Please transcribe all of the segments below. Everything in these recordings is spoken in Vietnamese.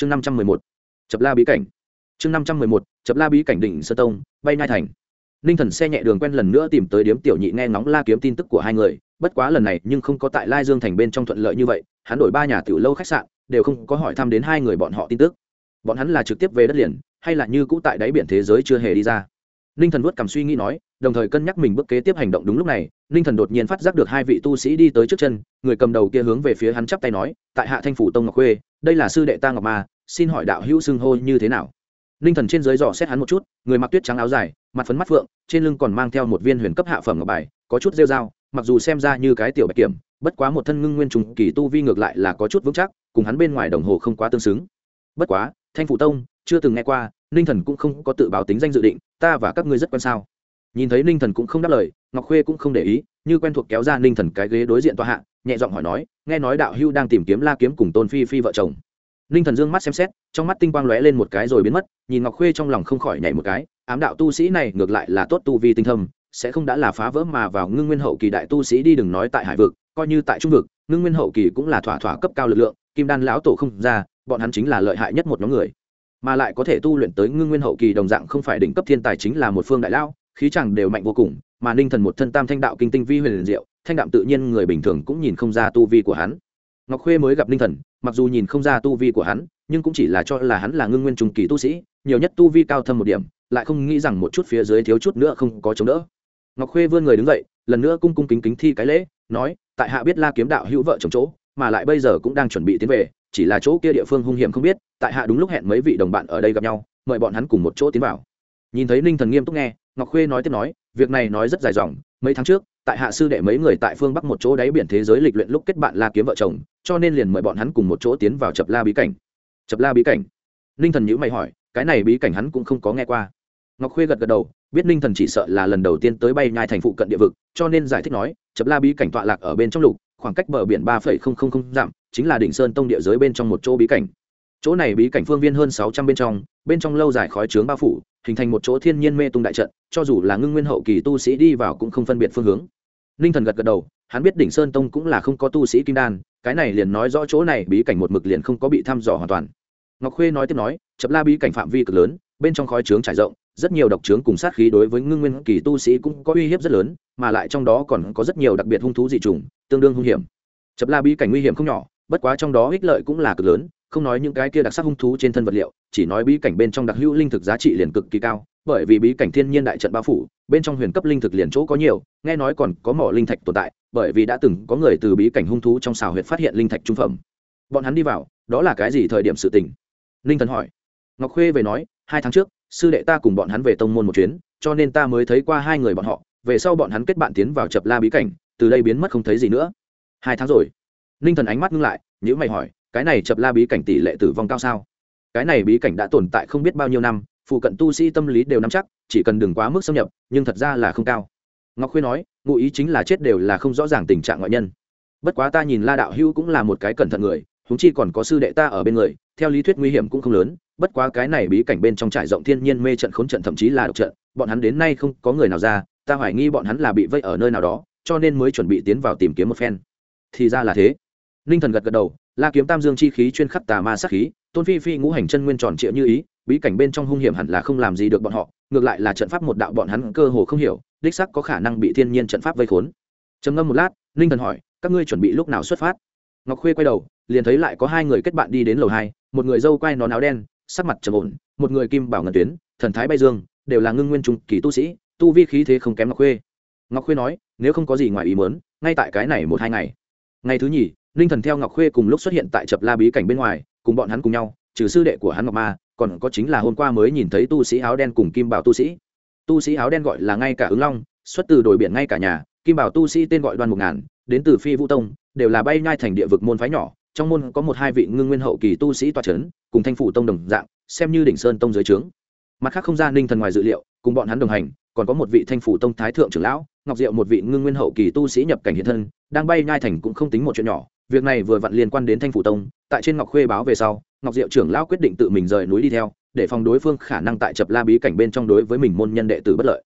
chương năm trăm mười một, chập la bí cảnh. Chương năm trăm mười một, chập la bí cảnh đỉnh sơ tông, bay nai thành. Ninh thần xe nhẹ đường quen lần nữa tìm tới điếm tiểu nhị nghe ngóng la kiếm tin tức của hai người, bất quá lần này nhưng không có tại lai dương thành bên trong thuận lợi như vậy, hắn đổi ba nhà tiểu lâu khách sạn, đều không có hỏi thăm đến hai người bọn họ tin tức. Bọn hắn là trực tiếp về đất liền, hay là như cũ tại đáy biển thế giới chưa hề đi ra ninh thần vuốt cảm suy nghĩ nói, đồng thời cân nhắc mình bước kế tiếp hành động đúng lúc này, ninh thần đột nhiên phát giác được hai vị tu sĩ đi tới trước chân, người cầm đầu kia hướng về phía hắn chắp tay nói, tại hạ thanh phủ tông ngọc khuê, đây là sư đệ ta ngọc ma, xin hỏi đạo hữu xưng hô như thế nào? Ninh thần trên dưới dò xét hắn một chút, người mặc tuyết trắng áo dài, mặt phấn mắt phượng, trên lưng còn mang theo một viên huyền cấp hạ phẩm ngọc bài, có chút rêu dao mặc dù xem ra như cái tiểu bạch kiểm, bất quá một thân ngưng nguyên trùng kỳ tu vi ngược lại là có chút vững chắc, cùng hắn bên ngoài đồng hồ không quá tương xứng. Bất quá, thanh phủ tông, chưa từng nghe qua ninh thần cũng không có tự báo tính danh dự định, ta và các ngươi rất quen sao? Nhìn thấy ninh thần cũng không đáp lời, ngọc khuê cũng không để ý, như quen thuộc kéo ra ninh thần cái ghế đối diện tòa hạ, nhẹ giọng hỏi nói, nghe nói đạo hưu đang tìm kiếm la kiếm cùng tôn phi phi vợ chồng. Ninh thần dương mắt xem xét, trong mắt tinh quang lóe lên một cái rồi biến mất, nhìn ngọc khuê trong lòng không khỏi nhảy một cái, ám đạo tu sĩ này ngược lại là tốt tu vi tinh thâm, sẽ không đã là phá vỡ mà vào ngưng nguyên hậu kỳ đại tu sĩ đi đừng nói tại hải vực, coi như tại trung vực, ngưng nguyên hậu kỳ cũng là thỏa thỏa cấp cao lực lượng, kim đan lão tổ không ra, bọn hắn chính là lợi hại nhất một nhóm người mà lại có thể tu luyện tới ngưng nguyên hậu kỳ đồng dạng không phải đỉnh cấp thiên tài chính là một phương đại lao khí chẳng đều mạnh vô cùng, mà ninh thần một thân tam thanh đạo kinh tinh vi huyền liền diệu, thanh đạm tự nhiên người bình thường cũng nhìn không ra tu vi của hắn. Ngọc khuê mới gặp ninh thần, mặc dù nhìn không ra tu vi của hắn, nhưng cũng chỉ là cho là hắn là ngưng nguyên trung kỳ tu sĩ, nhiều nhất tu vi cao thâm một điểm, lại không nghĩ rằng một chút phía dưới thiếu chút nữa không có chống đỡ. Ngọc khuê vươn người đứng dậy, lần nữa cung cung kính kính thi cái lễ, nói, tại hạ biết la kiếm đạo hữu vợ chồng chỗ, mà lại bây giờ cũng đang chuẩn bị tiến về chỉ là chỗ kia địa phương hung hiểm không biết, tại hạ đúng lúc hẹn mấy vị đồng bạn ở đây gặp nhau, mời bọn hắn cùng một chỗ tiến vào. Nhìn thấy ninh thần nghiêm túc nghe, ngọc khuê nói tiếp nói, việc này nói rất dài dòng, mấy tháng trước, tại hạ sư đệ mấy người tại phương bắc một chỗ đáy biển thế giới lịch luyện lúc kết bạn la kiếm vợ chồng, cho nên liền mời bọn hắn cùng một chỗ tiến vào chập la bí cảnh. Chập la bí cảnh? Ninh thần nhữ mày hỏi, cái này bí cảnh hắn cũng không có nghe qua. Ngọc khuê gật gật đầu, biết ninh thần chỉ sợ là lần đầu tiên tới bay nhai thành phụ cận địa vực, cho nên giải thích nói, chập la bí cảnh tọa lạc ở bên trong lục, khoảng cách bờ biển ba phẩy không không không dặm chính là đỉnh sơn tông địa giới bên trong một chỗ bí cảnh. Chỗ này bí cảnh phương viên hơn sáu trăm bên trong bên trong lâu dài khói trướng bao phủ, hình thành một chỗ thiên nhiên mê tung đại trận, cho dù là ngưng nguyên hậu kỳ tu sĩ đi vào cũng không phân biệt phương hướng. Ninh thần gật gật đầu, hắn biết đỉnh sơn tông cũng là không có tu sĩ kim đan, cái này liền nói rõ chỗ này bí cảnh một mực liền không có bị thăm dò hoàn toàn. Ngọc khuê nói tiếp nói, chập la bí cảnh phạm vi cực lớn, bên trong khói trướng trải rộng, rất nhiều độc trướng cùng sát khí đối với ngưng nguyên kỳ tu sĩ cũng có uy hiếp rất lớn, mà lại trong đó còn có rất nhiều đặc biệt hung thú dị trùng, tương đương hung hiểm. Chập la bí cảnh nguy hiểm không nhỏ bất quá trong đó ích lợi cũng là cực lớn, không nói những cái kia đặc sắc hung thú trên thân vật liệu, chỉ nói bí cảnh bên trong đặc hữu linh thực giá trị liền cực kỳ cao, bởi vì bí cảnh thiên nhiên đại trận bao phủ, bên trong huyền cấp linh thực liền chỗ có nhiều, nghe nói còn có mỏ linh thạch tồn tại, bởi vì đã từng có người từ bí cảnh hung thú trong xào huyệt phát hiện linh thạch trung phẩm. Bọn hắn đi vào, đó là cái gì thời điểm sự tình? Linh thần hỏi. Ngọc khuê về nói, hai tháng trước, sư đệ ta cùng bọn hắn về tông môn một chuyến, cho nên ta mới thấy qua hai người bọn họ, về sau bọn hắn kết bạn tiến vào chập la bí cảnh, từ đây biến mất không thấy gì nữa. Hai tháng rồi ninh thần ánh mắt ngưng lại nhữ mày hỏi, cái này chập la bí cảnh tỷ lệ tử vong cao sao? Cái này bí cảnh đã tồn tại không biết bao nhiêu năm, phụ cận tu sĩ tâm lý đều nắm chắc, chỉ cần đừng quá mức xâm nhập, nhưng thật ra là không cao. Ngọc khuyên nói, ngụ ý chính là chết đều là không rõ ràng tình trạng ngoại nhân. Bất quá ta nhìn la đạo hữu cũng là một cái cẩn thận người húng chi còn có sư đệ ta ở bên người, theo lý thuyết nguy hiểm cũng không lớn, bất quá cái này bí cảnh bên trong trải rộng thiên nhiên mê trận khốn trận thậm chí là độc trận, bọn hắn đến nay không có người nào ra, ta hoài nghi bọn hắn là bị vây ở nơi nào đó, cho nên mới chuẩn bị tiến vào tìm kiếm một phen. Thì ra là thế ninh thần gật gật đầu, la kiếm tam dương chi khí chuyên khắc tà ma sát khí, tôn phi phi ngũ hành chân nguyên tròn trịa như ý, bí cảnh bên trong hung hiểm hẳn là không làm gì được bọn họ, ngược lại là trận pháp một đạo bọn hắn cơ hồ không hiểu, đích sắc có khả năng bị thiên nhiên trận pháp vây khốn. Trầm ngâm một lát ninh thần hỏi, các ngươi chuẩn bị lúc nào xuất phát? Ngọc khuê quay đầu, liền thấy lại có hai người kết bạn đi đến lầu hai, một người dâu quai nón áo đen, sắc mặt trầm ổn, một người kim bảo ngân tuyến, thần thái bay dương, đều là ngưng nguyên trung kỳ tu sĩ, tu vi khí thế không kém ngọc khuê. Ngọc khuê nói, nếu không có gì ngoài ý mớn ngay tại cái này một hai ngày. Ngày thứ nhì ninh thần theo ngọc khuê cùng lúc xuất hiện tại chập la bí cảnh bên ngoài, cùng bọn hắn cùng nhau, trừ sư đệ của hắn ngọc ma, còn có chính là hôm qua mới nhìn thấy tu sĩ áo đen cùng kim bảo tu sĩ. Tu sĩ áo đen gọi là ngay cả ứng long, xuất từ đồi biển ngay cả nhà, kim bảo tu sĩ tên gọi đoan một ngàn, đến từ phi vũ tông, đều là bay nhai thành địa vực môn phái nhỏ, trong môn có một hai vị ngưng nguyên hậu kỳ tu sĩ toa c h ấ n cùng thanh phủ tông đồng dạng, xem như đỉnh sơn tông dưới trướng. Mặt khác không ra ninh thần ngoài dự liệu, cùng bọn hắn đồng hành, còn có một vị thanh phủ tông thái thượng trưởng lão, ngọc diệu một vị ngưng nguyên hậu kỳ tu sĩ nhập cảnh hiện thân, đang bay nhai thành cũng không tính một chuyện nhỏ việc này vừa vặn liên quan đến thanh phủ tông, tại trên ngọc khuê báo về sau, ngọc diệu trưởng lão quyết định tự mình rời núi đi theo, để phòng đối phương khả năng tại chập la bí cảnh bên trong đối với mình môn nhân đệ tử bất lợi.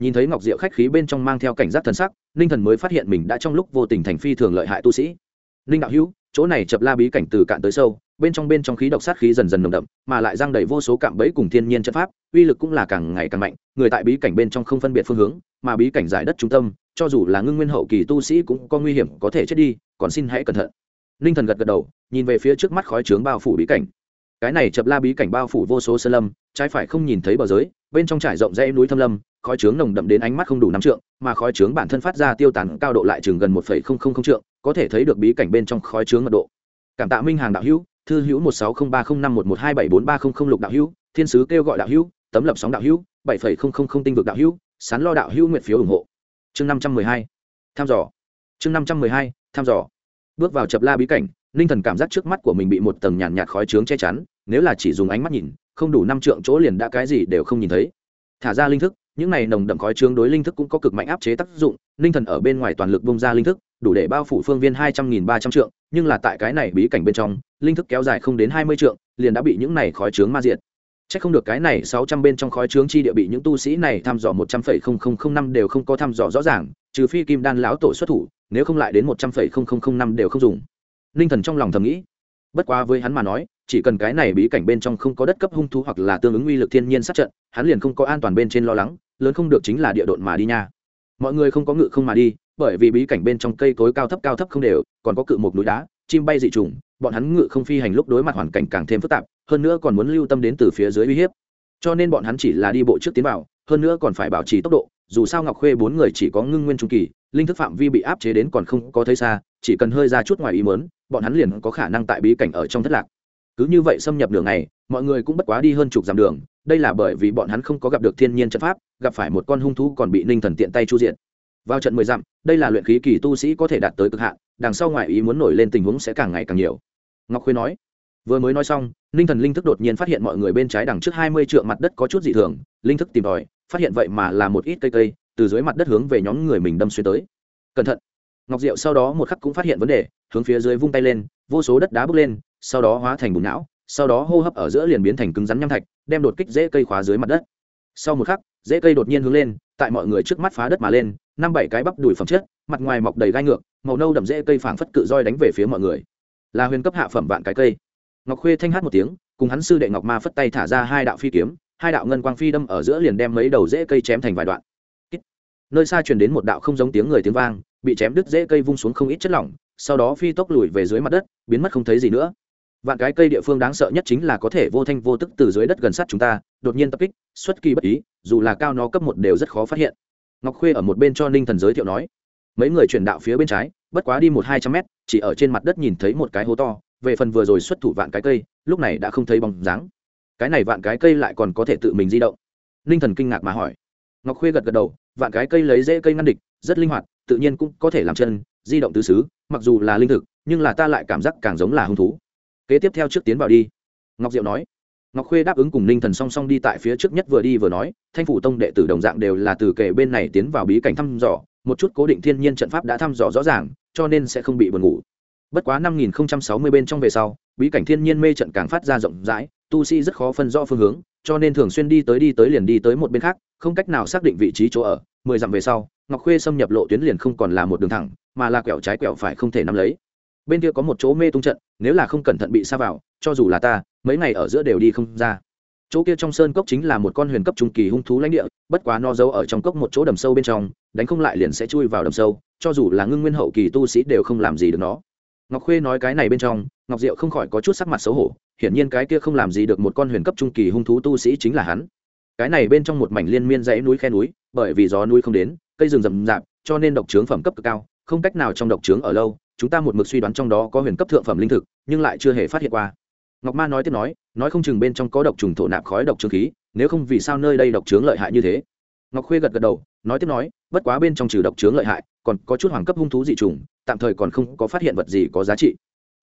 Nhìn thấy ngọc diệu khách khí bên trong mang theo cảnh giác thần sắc, ninh thần mới phát hiện mình đã trong lúc vô tình thành phi thường lợi hại tu sĩ. Ninh đạo hữu chỗ này chập la bí cảnh từ cạn tới sâu, bên trong bên trong khí độc sát khí dần dần nồng đậm, mà lại giang đầy vô số cạm bẫy cùng thiên nhiên chất pháp, uy lực cũng là càng ngày càng mạnh, người tại bí cảnh bên trong không phân biệt phương hướng, mà bí cảnh giải đất trung tâm, cho dù là ngưng nguyên hậu kỳ tu sĩ cũng có nguy hiểm, có thể chết đi, còn xin hãy cẩn thận. Ninh thần gật gật đầu, nhìn về phía trước mắt khói trướng bao phủ bí cảnh. Cái này chập la bí cảnh bao phủ vô số sơn lâm, trái phải không nhìn thấy bờ giới, bên trong trải rộng dãy núi thâm lâm, khói trướng nồng đậm đến ánh mắt không đủ năm trượng, mà khói trướng bản thân phát ra tiêu tán cao độ lại chừng gần một phẩy không không không trượng có thể thấy được bí cảnh bên trong khói trướng mật độ. Cảm tạ minh hàng đạo hữu, thư hữu một sáu không ba không năm một một hai bảy bốn ba không không lục đạo hữu, thiên sứ kêu gọi đạo hữu, tấm lập sóng đạo hữu, bảy phẩy không không không tinh vực đạo hữu, sán lo đạo hữu nguyện phiếu ủng hộ. Chương năm trăm mười hai, tham dò. Chương năm trăm mười hai, tham dò. Bước vào chập la bí cảnh, ninh thần cảm giác trước mắt của mình bị một tầng nhàn nhạt khói trướng che chắn, nếu là chỉ dùng ánh mắt nhìn, không đủ năm trượng chỗ liền đã cái gì đều không nhìn thấy. Thả ra linh thức, những này nồng đậm khói trướng đối linh thức cũng có cực mạnh áp chế tác dụng, ninh thần ở bên ngoài toàn lực bông ra linh thức đủ để bao phủ phương viên hai trăm nghìn ba trăm trượng nhưng là tại cái này bí cảnh bên trong linh thức kéo dài không đến hai mươi trượng liền đã bị những này khói trướng ma diệt Chắc không được cái này sáu trăm bên trong khói trướng chi địa bị những tu sĩ này thăm dò một trăm phẩy không không không năm đều không có thăm dò rõ ràng, trừ phi Kim Đan lão tổ xuất thủ, nếu không lại đến một trăm phẩy không không không năm đều không dùng. Ninh Thần trong lòng thầm nghĩ, bất quá với hắn mà nói, chỉ cần cái này bí cảnh bên trong không có đất cấp hung thú hoặc là tương ứng uy lực thiên nhiên sát trận, hắn liền không có an toàn bên trên lo lắng, lớn không được chính là địa độn mà đi nha. Mọi người không có ngự không mà đi, bởi vì bí cảnh bên trong cây cối cao thấp cao thấp không đều, còn có cự một núi đá, chim bay dị trùng, bọn hắn ngự không phi hành lúc đối mặt hoàn cảnh càng thêm phức tạp, hơn nữa còn muốn lưu tâm đến từ phía dưới uy hiếp. Cho nên bọn hắn chỉ là đi bộ trước tiến vào hơn nữa còn phải bảo trì tốc độ dù sao ngọc khuê bốn người chỉ có ngưng nguyên trung kỳ linh thức phạm vi bị áp chế đến còn không có thấy xa chỉ cần hơi ra chút ngoài ý mớn bọn hắn liền có khả năng tại bí cảnh ở trong thất lạc. Cứ như vậy xâm nhập đường này mọi người cũng bất quá đi hơn chục dặm đường đây là bởi vì bọn hắn không có gặp được thiên nhiên trận pháp gặp phải một con hung thú còn bị ninh thần tiện tay chu diện vào trận mười dặm, đây là luyện khí kỳ tu sĩ có thể đạt tới cực hạn, đằng sau ngoài ý muốn nổi lên tình huống sẽ càng ngày càng nhiều. Ngọc khuyên nói, vừa mới nói xong, ninh thần linh thức đột nhiên phát hiện mọi người bên trái đằng trước hai mươi triệu mặt đất có chút dị thường, linh thức tìm tòi, phát hiện vậy mà là một ít cây cây, từ dưới mặt đất hướng về nhóm người mình đâm xuyên tới. Cẩn thận. Ngọc diệu sau đó một khắc cũng phát hiện vấn đề, hướng phía dưới vung tay lên, vô số đất đá bước lên, sau đó hóa thành bùn não, sau đó hô hấp ở giữa liền biến thành cứng rắn nham thạch, đem đột kích dễ cây khóa dưới mặt đất. Sau một khắc, dễ cây đột nhiên hướng lên, tại mọi người trước mắt phá đất mà lên năm bảy cái bắp đùi phẩm chất, mặt ngoài mọc đầy gai ngược, màu nâu đậm rễ cây phảng phất cự roi đánh về phía mọi người. Là huyền cấp hạ phẩm vạn cái cây. Ngọc khuê thanh hát một tiếng, cùng hắn sư đệ ngọc ma phất tay thả ra hai đạo phi kiếm, hai đạo ngân quang phi đâm ở giữa liền đem mấy đầu rễ cây chém thành vài đoạn. Nơi xa truyền đến một đạo không giống tiếng người tiếng vang, bị chém đứt rễ cây vung xuống không ít chất lỏng, sau đó phi tốc lùi về dưới mặt đất, biến mất không thấy gì nữa. Vạn cái cây địa phương đáng sợ nhất chính là có thể vô thanh vô tức từ dưới đất gần sát chúng ta, đột nhiên tập kích, xuất kỳ bất ý, dù là cao nó cấp một đều rất khó phát hiện ngọc khuê ở một bên cho ninh thần giới thiệu nói. Mấy người chuyển đạo phía bên trái, bất quá đi một hai trăm mét, chỉ ở trên mặt đất nhìn thấy một cái hố to, về phần vừa rồi xuất thủ vạn cái cây, lúc này đã không thấy bóng dáng. Cái này vạn cái cây lại còn có thể tự mình di động. Ninh thần kinh ngạc mà hỏi. Ngọc khuê gật gật đầu, vạn cái cây lấy dễ cây ngăn địch, rất linh hoạt, tự nhiên cũng có thể làm chân, di động tứ xứ, mặc dù là linh thực, nhưng là ta lại cảm giác càng giống là hung thú. Kế tiếp theo trước tiến vào đi. Ngọc diệu nói ngọc khuê đáp ứng cùng ninh thần song song đi tại phía trước nhất vừa đi vừa nói, thanh phủ tông đệ tử đồng dạng đều là từ kể bên này tiến vào bí cảnh thăm dò, một chút cố định thiên nhiên trận pháp đã thăm dò rõ ràng, cho nên sẽ không bị buồn ngủ. Bất quá năm nghìn sáu mươi bên trong về sau, bí cảnh thiên nhiên mê trận càng phát ra rộng rãi, tu sĩ rất khó phân rõ phương hướng, cho nên thường xuyên đi tới đi tới liền đi tới một bên khác, không cách nào xác định vị trí chỗ ở. Mười dặm về sau, ngọc khuê xâm nhập lộ tuyến liền không còn là một đường thẳng, mà là quẹo trái quẹo phải không thể nắm lấy. Bên kia có một chỗ mê tung trận, nếu là không cẩn thận bị xa vào, cho dù là ta mấy ngày ở giữa đều đi không ra. Chỗ kia trong sơn cốc chính là một con huyền cấp trung kỳ hung thú lãnh địa, bất quá no giấu ở trong cốc một chỗ đầm sâu bên trong, đánh không lại liền sẽ chui vào đầm sâu, cho dù là ngưng nguyên hậu kỳ tu sĩ đều không làm gì được nó. Ngọc khuê nói cái này bên trong, ngọc diệu không khỏi có chút sắc mặt xấu hổ, hiển nhiên cái kia không làm gì được một con huyền cấp trung kỳ hung thú tu sĩ chính là hắn. Cái này bên trong một mảnh liên miên dãy núi khe núi, bởi vì gió núi không đến, cây rừng rậm rạp, cho nên độc trướng phẩm cấp cực cao, không cách nào trong độc trướng ở lâu, chúng ta một mực suy đoán trong đó có huyền cấp thượng phẩm linh thực, nhưng lại chưa hề phát hiện qua ngọc ma nói tiếp nói nói không chừng bên trong có độc trùng thổ nạp khói độc trướng khí, nếu không vì sao nơi đây độc trướng lợi hại như thế? Ngọc khuê gật gật đầu, nói tiếp nói, bất quá bên trong trừ độc trướng lợi hại, còn có chút hoàng cấp hung thú dị trùng, tạm thời còn không có phát hiện vật gì có giá trị.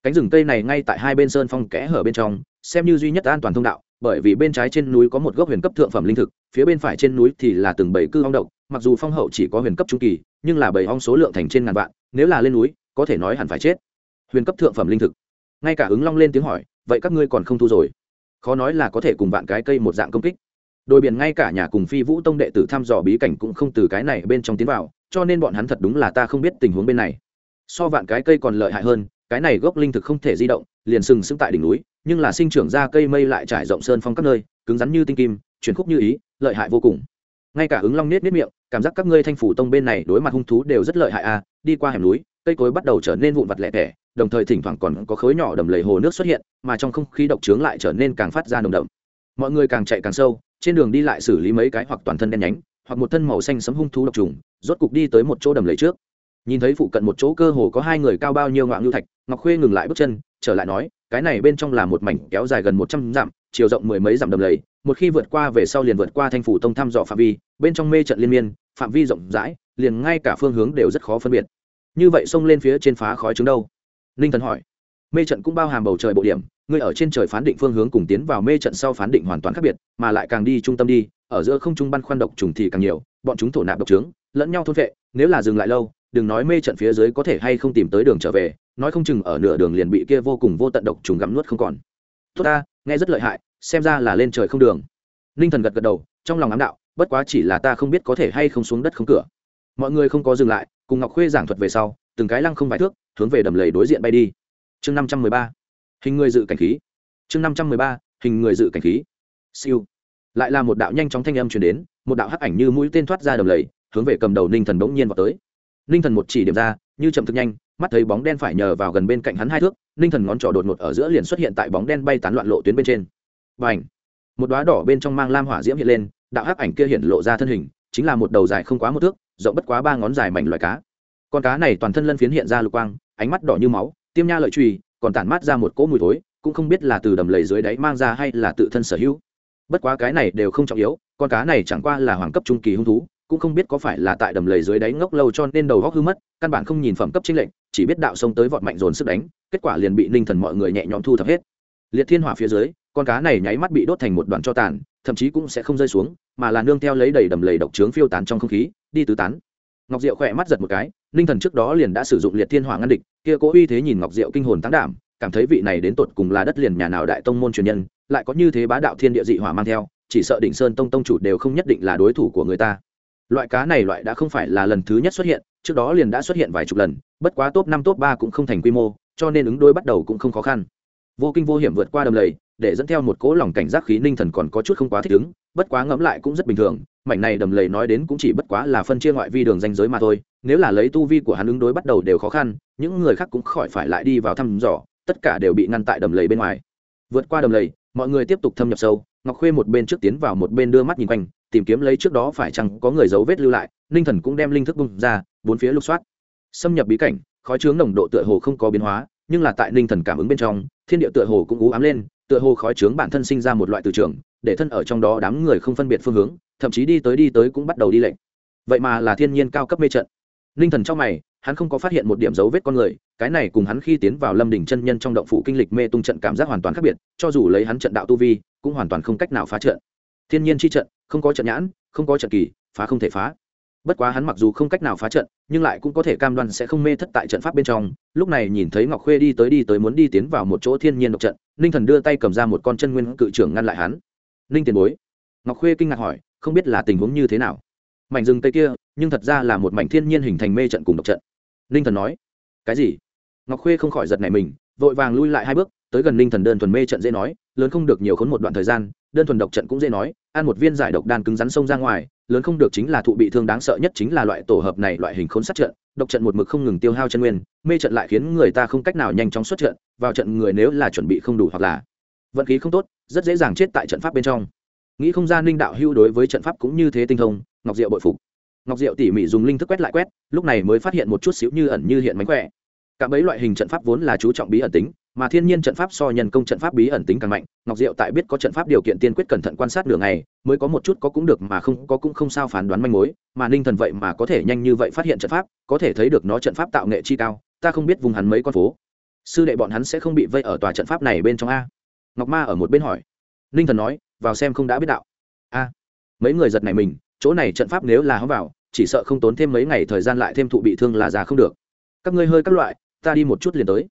Cánh rừng cây này ngay tại hai bên sơn phong kẽ hở bên trong, xem như duy nhất an toàn thông đạo, bởi vì bên trái trên núi có một gốc huyền cấp thượng phẩm linh thực, phía bên phải trên núi thì là từng bảy cư ong độc, mặc dù phong hậu chỉ có huyền cấp trung kỳ, nhưng là bảy ong số lượng thành trên ngàn vạn, nếu là lên núi, có thể nói hẳn phải chết. Huyền cấp thượng phẩm linh thực. Ngay cả ứng long lên tiếng hỏi vậy các ngươi còn không thu rồi. Khó nói là có thể cùng vạn cái cây một dạng công kích. Đôi biển ngay cả nhà cùng phi vũ tông đệ tử thăm dò bí cảnh cũng không từ cái này bên trong tiến vào, cho nên bọn hắn thật đúng là ta không biết tình huống bên này. So vạn cái cây còn lợi hại hơn, cái này gốc linh thực không thể di động, liền sừng sững tại đỉnh núi, nhưng là sinh trưởng ra cây mây lại trải rộng sơn phong các nơi, cứng rắn như tinh kim chuyển khúc như ý, lợi hại vô cùng. Ngay cả ứng long nết nết miệng, cảm giác các ngươi thanh phủ tông bên này đối mặt hung thú đều rất lợi hại à đi qua hẻm núi cây cối bắt đầu trở nên vụn vặt lẻ tẻ, đồng thời thỉnh thoảng còn có khối nhỏ đầm lầy hồ nước xuất hiện, mà trong không khí độc trướng lại trở nên càng phát ra nồng đậm. Mọi người càng chạy càng sâu, trên đường đi lại xử lý mấy cái hoặc toàn thân đen nhánh, hoặc một thân màu xanh sấm hung thú độc trùng, rốt cục đi tới một chỗ đầm lầy trước. Nhìn thấy phụ cận một chỗ cơ hồ có hai người cao bao nhiêu ngoạn lưu thạch, ngọc khuê ngừng lại bước chân, trở lại nói, cái này bên trong là một mảnh kéo dài gần một trăm dặm, chiều rộng mười mấy dặm đầm lầy, một khi vượt qua về sau liền vượt qua thanh phủ tông thăm dò phạm vi, bên trong mê trận liên miên, phạm vi rộng rãi, liền ngay cả phương hướng đều rất khó phân biệt như vậy xông lên phía trên phá khói trứng đâu? Ninh thần hỏi. Mê trận cũng bao hàm bầu trời bộ điểm người ở trên trời phán định phương hướng cùng tiến vào mê trận sau phán định hoàn toàn khác biệt, mà lại càng đi trung tâm đi, ở giữa không trung băn khoăn độc trùng thì càng nhiều, bọn chúng thổ nạp độc trướng, lẫn nhau thôn vệ nếu là dừng lại lâu, đừng nói mê trận phía dưới có thể hay không tìm tới đường trở về, nói không chừng ở nửa đường liền bị kia vô cùng vô tận độc trùng gặm nuốt không còn. Tốt ta, nghe rất lợi hại, xem ra là lên trời không đường. Ninh thần gật gật đầu, trong lòng ám đạo, bất quá chỉ là ta không biết có thể hay không xuống đất không cửa. Mọi người không có dừng lại cùng ngọc khuê giảng thuật về sau từng cái lăng không vài thước hướng về đầm lầy đối diện bay đi chương năm trăm mười ba hình người dự cảnh khí chương năm trăm mười ba hình người dự cảnh khí siêu lại là một đạo nhanh chóng thanh âm chuyển đến một đạo hắc ảnh như mũi tên thoát ra đầm lầy hướng về cầm đầu ninh thần bỗng nhiên vào tới ninh thần một chỉ điểm ra như chậm thực nhanh mắt thấy bóng đen phải nhờ vào gần bên cạnh hắn hai thước ninh thần ngón trỏ đột ngột ở giữa liền xuất hiện tại bóng đen bay tán loạn lộ tuyến bên trên và ảnh một đoá đỏ bên trong mang lam hỏa diễm hiện lên đạo hắc ảnh kia hiện lộ ra thân hình chính là một đầu dài không quá một thước, rộng bất quá ba ngón dài mảnh loài cá. Con cá này toàn thân lân phiến hiện ra lục quang, ánh mắt đỏ như máu, tiêm nha lợi trùy, còn tản mát ra một cỗ mùi thối, cũng không biết là từ đầm lầy dưới đáy mang ra hay là tự thân sở hữu. Bất quá cái này đều không trọng yếu, con cá này chẳng qua là hoàng cấp trung kỳ hung thú, cũng không biết có phải là tại đầm lầy dưới đáy ngốc lâu cho nên đầu góc hư mất, căn bản không nhìn phẩm cấp chính lệnh chỉ biết đạo sông tới vọt mạnh dồn sức đánh, kết quả liền bị ninh thần mọi người nhẹ nhõm thu thập hết. Liệt thiên hỏa phía dưới, con cá này nháy mắt bị đốt thành một đoạn cho tàn thậm chí cũng sẽ không rơi xuống, mà là nương theo lấy đầy đầm lầy độc trướng phiêu tán trong không khí, đi tứ tán. Ngọc diệu khỏe mắt giật một cái, ninh thần trước đó liền đã sử dụng liệt thiên hỏa ngăn địch, kia cố uy thế nhìn ngọc diệu kinh hồn tăng đảm, cảm thấy vị này đến tột cùng là đất liền nhà nào đại tông môn truyền nhân, lại có như thế bá đạo thiên địa dị hỏa mang theo, chỉ sợ đỉnh sơn tông tông chủ đều không nhất định là đối thủ của người ta. Loại cá này loại đã không phải là lần thứ nhất xuất hiện, trước đó liền đã xuất hiện vài chục lần, bất quá top năm top ba cũng không thành quy mô, cho nên ứng đối bắt đầu cũng không khó khăn. Vô kinh vô hiểm vượt qua đầm lầy để dẫn theo một cỗ lòng cảnh giác khí ninh thần còn có chút không quá thích ứng, bất quá ngẫm lại cũng rất bình thường, mảnh này đầm lầy nói đến cũng chỉ bất quá là phân chia ngoại vi đường danh giới mà thôi, nếu là lấy tu vi của hắn ứng đối bắt đầu đều khó khăn, những người khác cũng khỏi phải lại đi vào thăm dò, tất cả đều bị ngăn tại đầm lầy bên ngoài. Vượt qua đầm lầy, mọi người tiếp tục thâm nhập sâu, ngọc khuê một bên trước tiến vào một bên đưa mắt nhìn quanh, tìm kiếm lấy trước đó phải chăng có người dấu vết lưu lại, ninh thần cũng đem linh thức bung ra, bốn phía lục soát. Xâm nhập bí cảnh, khói chướng nồng độ tựa hồ không có biến hóa, nhưng là tại ninh thần cảm ứng bên trong, thiên địa tựa hồ cũng ú ám lên tựa hồ khói trướng bản thân sinh ra một loại từ trường, để thân ở trong đó đám người không phân biệt phương hướng, thậm chí đi tới đi tới cũng bắt đầu đi lệnh. Vậy mà là thiên nhiên cao cấp mê trận. Ninh thần trong mày, hắn không có phát hiện một điểm dấu vết con người, cái này cùng hắn khi tiến vào lâm đỉnh chân nhân trong động phủ kinh lịch mê tung trận cảm giác hoàn toàn khác biệt, cho dù lấy hắn trận đạo tu vi, cũng hoàn toàn không cách nào phá trận. Thiên nhiên chi trận, không có trận nhãn, không có trận kỳ, phá không thể phá bất quá hắn mặc dù không cách nào phá trận, nhưng lại cũng có thể cam đoan sẽ không mê thất tại trận pháp bên trong. Lúc này nhìn thấy ngọc khuê đi tới đi tới muốn đi tiến vào một chỗ thiên nhiên độc trận, ninh thần đưa tay cầm ra một con chân nguyên cự trưởng ngăn lại hắn. Ninh tiền bối. Ngọc khuê kinh ngạc hỏi, không biết là tình huống như thế nào? Mảnh rừng tây kia, nhưng thật ra là một mảnh thiên nhiên hình thành mê trận cùng độc trận. Ninh thần nói, cái gì? Ngọc khuê không khỏi giật này mình, vội vàng lui lại hai bước, tới gần ninh thần đơn thuần mê trận dễ nói, lớn không được nhiều khốn một đoạn thời gian, đơn thuần độc trận cũng dễ nói, ăn một viên giải độc đan cứng rắn xông ra ngoài lớn không được chính là thụ bị thương đáng sợ nhất chính là loại tổ hợp này loại hình khốn sát trận, độc trận một mực không ngừng tiêu hao chân nguyên, mê trận lại khiến người ta không cách nào nhanh chóng xuất trận, vào trận người nếu là chuẩn bị không đủ hoặc là vận khí không tốt, rất dễ dàng chết tại trận pháp bên trong. Nghĩ không ra ninh đạo hưu đối với trận pháp cũng như thế tinh thông, ngọc diệu bội phục. Ngọc diệu tỉ mỉ dùng linh thức quét lại quét, lúc này mới phát hiện một chút xíu như ẩn như hiện mánh khỏe. Cả mấy loại hình trận pháp vốn là chú trọng bí ẩn tính mà thiên nhiên trận pháp so nhân công trận pháp bí ẩn tính càng mạnh, ngọc diệu tại biết có trận pháp điều kiện tiên quyết cẩn thận quan sát đường này mới có một chút có cũng được mà không, có cũng không sao phán đoán manh mối, mà ninh thần vậy mà có thể nhanh như vậy phát hiện trận pháp, có thể thấy được nó trận pháp tạo nghệ chi cao, ta không biết vùng hắn mấy con phố. Sư đệ bọn hắn sẽ không bị vây ở tòa trận pháp này bên trong a. Ngọc ma ở một bên hỏi. Ninh thần nói, vào xem không đã biết đạo. A. Mấy người giật này mình, chỗ này trận pháp nếu là hóng vào, chỉ sợ không tốn thêm mấy ngày thời gian lại thêm thụ bị thương là già không được. Các ngươi hơi các loại, ta đi một chút liền tới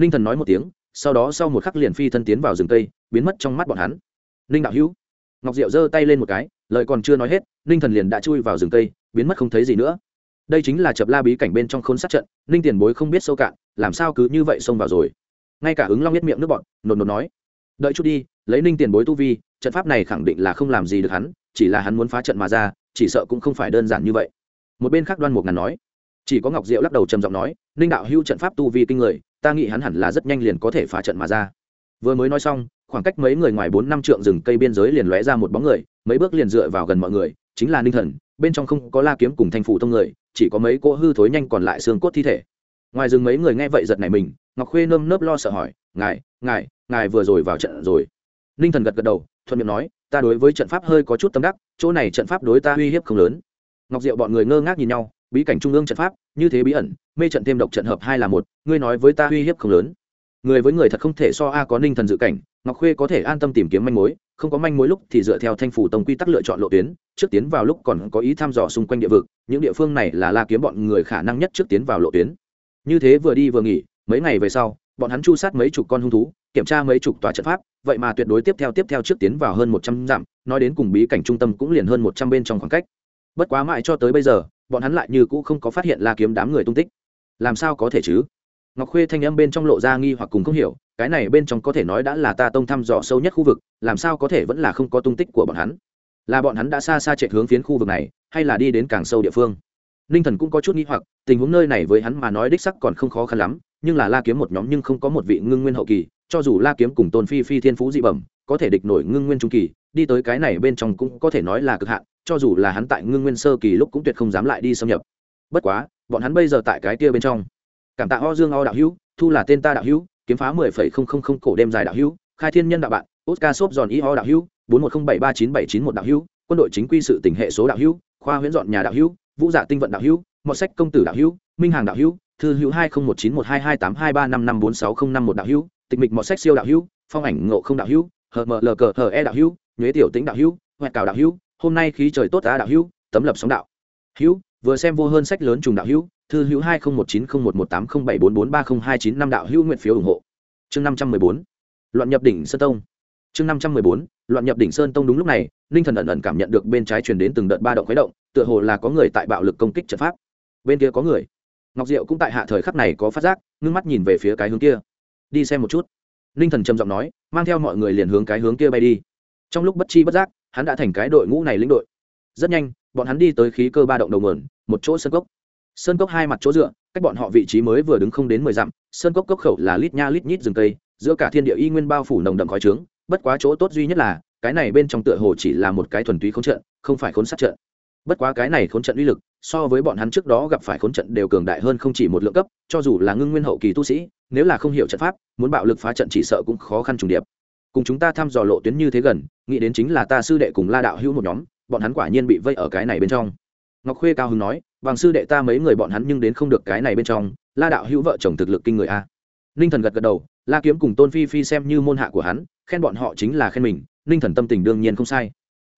ninh thần nói một tiếng, sau đó sau một khắc liền phi thân tiến vào rừng cây, biến mất trong mắt bọn hắn. Ninh đạo hữu. Ngọc diệu giơ tay lên một cái, lời còn chưa nói hết ninh thần liền đã chui vào rừng cây, biến mất không thấy gì nữa. Đây chính là chập la bí cảnh bên trong khôn sát trận ninh tiền bối không biết sâu cạn, làm sao cứ như vậy xông vào rồi. Ngay cả ứng long biết miệng nước bọn, nột nột nói. Đợi chút đi, lấy ninh tiền bối tu vi, trận pháp này khẳng định là không làm gì được hắn, chỉ là hắn muốn phá trận mà ra, chỉ sợ cũng không phải đơn giản như vậy. Một bên khác đoan một ngàn nói chỉ có ngọc diệu lắc đầu trầm giọng nói, ninh đạo hưu trận pháp tu vi kinh người, ta nghĩ hắn hẳn là rất nhanh liền có thể phá trận mà ra. Vừa mới nói xong, khoảng cách mấy người ngoài bốn năm trượng rừng cây biên giới liền lóe ra một bóng người, mấy bước liền dựa vào gần mọi người, chính là ninh thần, bên trong không có la kiếm cùng thanh phụ thông người, chỉ có mấy cỗ hư thối nhanh còn lại xương cốt thi thể. Ngoài rừng mấy người nghe vậy giật này mình, ngọc khuê nơm nớp lo sợ hỏi, ngài ngài ngài vừa rồi vào trận rồi? Ninh thần gật gật đầu, thuận miệng nói, ta đối với trận pháp hơi có chút tâm đắc, chỗ này trận pháp đối ta uy hiếp không lớn. Ngọc diệu bọn người ngơ ngác nhìn nhau bí cảnh trung ương trận pháp, như thế bí ẩn, mê trận thêm độc trận hợp hai là một, ngươi nói với ta uy hiếp không lớn. Người với người thật không thể so a có ninh thần dự cảnh, ngọc khuê có thể an tâm tìm kiếm manh mối, không có manh mối lúc thì dựa theo thanh phủ tông quy tắc lựa chọn lộ tuyến, trước tiến vào lúc còn có ý thăm dò xung quanh địa vực, những địa phương này là la kiếm bọn người khả năng nhất trước tiến vào lộ tuyến. Như thế vừa đi vừa nghỉ, mấy ngày về sau, bọn hắn chu sát mấy chục con hung thú, kiểm tra mấy chục tòa trận pháp, vậy mà tuyệt đối tiếp theo tiếp theo trước tiến vào hơn một trăm dặm, nói đến cùng bí cảnh trung tâm cũng liền hơn một trăm bên trong khoảng cách. Bất quá mãi cho tới bây giờ bọn hắn lại như cũ không có phát hiện la kiếm đám người tung tích. Làm sao có thể chứ? Ngọc khuê thanh âm bên trong lộ ra nghi hoặc cùng không hiểu, cái này bên trong có thể nói đã là ta tông thăm dò sâu nhất khu vực, làm sao có thể vẫn là không có tung tích của bọn hắn? Là bọn hắn đã xa xa chạy hướng phiến khu vực này, hay là đi đến càng sâu địa phương? Ninh thần cũng có chút nghi hoặc, tình huống nơi này với hắn mà nói đích sắc còn không khó khăn lắm, nhưng là la kiếm một nhóm nhưng không có một vị ngưng nguyên hậu kỳ, cho dù la kiếm cùng tôn phi phi thiên phú dị bẩm, có thể địch nổi ngưng nguyên trung kỳ, đi tới cái này bên trong cũng có thể nói là cực hạn cho dù là hắn tại ngưng nguyên sơ kỳ lúc cũng tuyệt không dám lại đi xâm nhập bất quá bọn hắn bây giờ tại cái kia bên trong cảm tạ o dương o đạo hữu thu là tên ta đạo hữu kiếm phá mười phẩy không không không cổ đêm dài đạo hữu khai thiên nhân đạo bạn oscar xốp giòn y ho đạo hữu bốn một không bảy ba chín bảy chín một đạo hữu quân đội chính quy sự tỉnh hệ số đạo hữu khoa huyễn dọn nhà đạo hữu vũ dạ tinh vận đạo hữu mọi sách công tử đạo hữu minh hàng đạo hữu thư hữu hai không một chín một hai hai tám hai ba năm năm bốn sáu không năm một đạo hữu tịch mịch mọi sách siêu đạo hữu phong ảnh ngộ không đạo hữu hờ mờ lờ cờ hờ e đạo hữu nhuế tiểu tĩnh đạo hữu hoẹt cào đạo hữu hôm nay khí trời tốt á đạo hữu, tấm lập sóng đạo. Hữu, vừa xem vô hơn sách lớn trùng đạo hữu, thư hữu hai không một chín không một một tám không bảy bốn bốn ba không hai chín năm đạo hữu nguyện phiếu ủng hộ. Chương năm trăm mười bốn, loạn nhập đỉnh sơn tông. Chương năm trăm mười bốn, loạn nhập đỉnh sơn tông đúng lúc này, ninh thần ẩn ẩn cảm nhận được bên trái truyền đến từng đợt ba động khuấy động, tựa hồ là có người tại bạo lực công kích trận pháp. Bên kia có người. Ngọc diệu cũng tại hạ thời khắc này có phát giác, ngưng mắt nhìn về phía cái hướng kia. Đi xem một chút. Ninh thần trầm giọng nói, mang theo mọi người liền hướng cái hướng kia bay đi. Trong lúc bất chi bất giác hắn đã thành cái đội ngũ này lĩnh đội. Rất nhanh, bọn hắn đi tới khí cơ ba động đầu mườn một chỗ sân cốc. Sơn cốc hai mặt chỗ dựa, cách bọn họ vị trí mới vừa đứng không đến mười dặm, sơn cốc cốc khẩu là lít nha lít nhít rừng cây, giữa cả thiên địa y nguyên bao phủ nồng đậm khói trướng, bất quá chỗ tốt duy nhất là, cái này bên trong tựa hồ chỉ là một cái thuần túy khốn trận, không phải khốn sát trận. Bất quá cái này khốn trận uy lực, so với bọn hắn trước đó gặp phải khốn trận đều cường đại hơn không chỉ một lượng cấp, cho dù là ngưng nguyên hậu kỳ tu sĩ, nếu là không hiểu trận pháp, muốn bạo lực phá trận chỉ sợ cũng khó khăn trùng điệp cùng chúng ta thăm dò lộ tuyến như thế gần, nghĩ đến chính là ta sư đệ cùng la đạo hữu một nhóm, bọn hắn quả nhiên bị vây ở cái này bên trong. Ngọc khuê cao hưng nói, bằng sư đệ ta mấy người bọn hắn nhưng đến không được cái này bên trong, la đạo hữu vợ chồng thực lực kinh người a. Ninh thần gật gật đầu, la kiếm cùng tôn phi phi xem như môn hạ của hắn, khen bọn họ chính là khen mình, ninh thần tâm tình đương nhiên không sai.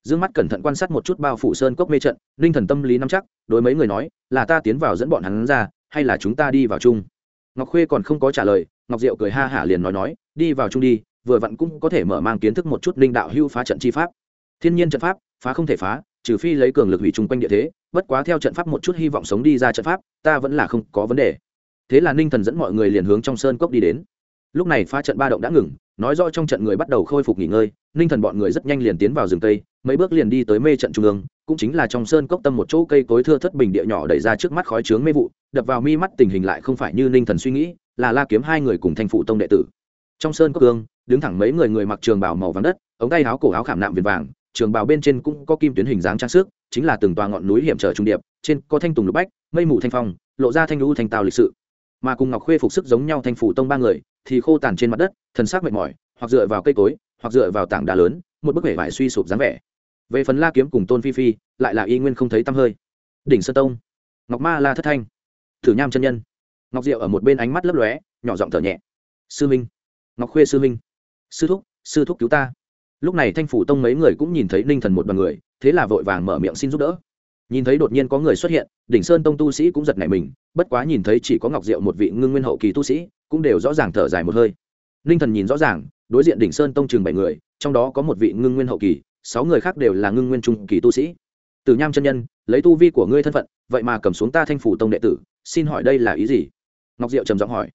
D ư ơ n g mắt cẩn thận quan sát một chút bao phủ sơn cốc mê trận, ninh thần tâm lý nắm chắc, đối mấy người nói, là ta tiến vào dẫn bọn hắn ra, hay là chúng ta đi vào chung? Ngọc khuê còn không có trả lời, ngọc diệu cười ha hả liền nói nói, đi vào chung đi vừa vặn cũng có thể mở mang kiến thức một chút ninh đạo hưu phá trận chi pháp. Thiên nhiên trận pháp phá không thể phá trừ phi lấy cường lực hủy chung quanh địa thế bất quá theo trận pháp một chút hy vọng sống đi ra trận pháp ta vẫn là không có vấn đề. Thế là ninh thần dẫn mọi người liền hướng trong sơn cốc đi đến. Lúc này phá trận ba động đã ngừng nói rõ trong trận người bắt đầu khôi phục nghỉ ngơi ninh thần bọn người rất nhanh liền tiến vào rừng tây, mấy bước liền đi tới mê trận trung ương cũng chính là trong sơn cốc tâm một chỗ cây cối thưa thất bình địa nhỏ đẩy ra trước mắt khói trướng mê vụ đập vào mi mắt tình hình lại không phải như ninh thần suy nghĩ là la kiếm hai người cùng thanh phụ tông đệ tử trong sơn cốc cương, đứng thẳng mấy người người mặc trường bào màu vàng đất, ống tay áo cổ áo khảm nạm viền vàng, trường bào bên trên cũng có kim tuyến hình dáng trang sức, chính là từng tòa ngọn núi hiểm trở trung điệp, trên có thanh tùng lục bách, mây mù thanh phong, lộ ra thanh lũ thanh tào lịch sự. Mà cùng ngọc khuê phục sức giống nhau thanh phủ tông ba người, thì khô tàn trên mặt đất, thần sắc mệt mỏi, hoặc dựa vào cây cối, hoặc dựa vào tảng đá lớn, một bức vẻ vải suy sụp dáng vẻ. Về phần la kiếm cùng tôn phi phi, lại là y nguyên không thấy tăm hơi. Đỉnh sơn tông, ngọc ma la thất thanh, thử nham chân nhân. Ngọc diệu ở một bên ánh mắt lấp lóe, nhỏ giọng thở nhẹ. Sư minh ngọc khuê sư minh sư thúc sư thúc cứu ta. Lúc này thanh phủ tông mấy người cũng nhìn thấy ninh thần một đoàn người, thế là vội vàng mở miệng xin giúp đỡ. Nhìn thấy đột nhiên có người xuất hiện, đỉnh sơn tông tu sĩ cũng giật nảy mình, bất quá nhìn thấy chỉ có ngọc diệu một vị ngưng nguyên hậu kỳ tu sĩ, cũng đều rõ ràng thở dài một hơi. Ninh thần nhìn rõ ràng, đối diện đỉnh sơn tông chừng bảy người, trong đó có một vị ngưng nguyên hậu kỳ, sáu người khác đều là ngưng nguyên trung kỳ tu sĩ. Từ nham chân nhân, lấy tu vi của ngươi thân phận, vậy mà cầm xuống ta thanh phủ tông đệ tử, xin hỏi đây là ý gì? Ngọc diệu trầm giọng hỏi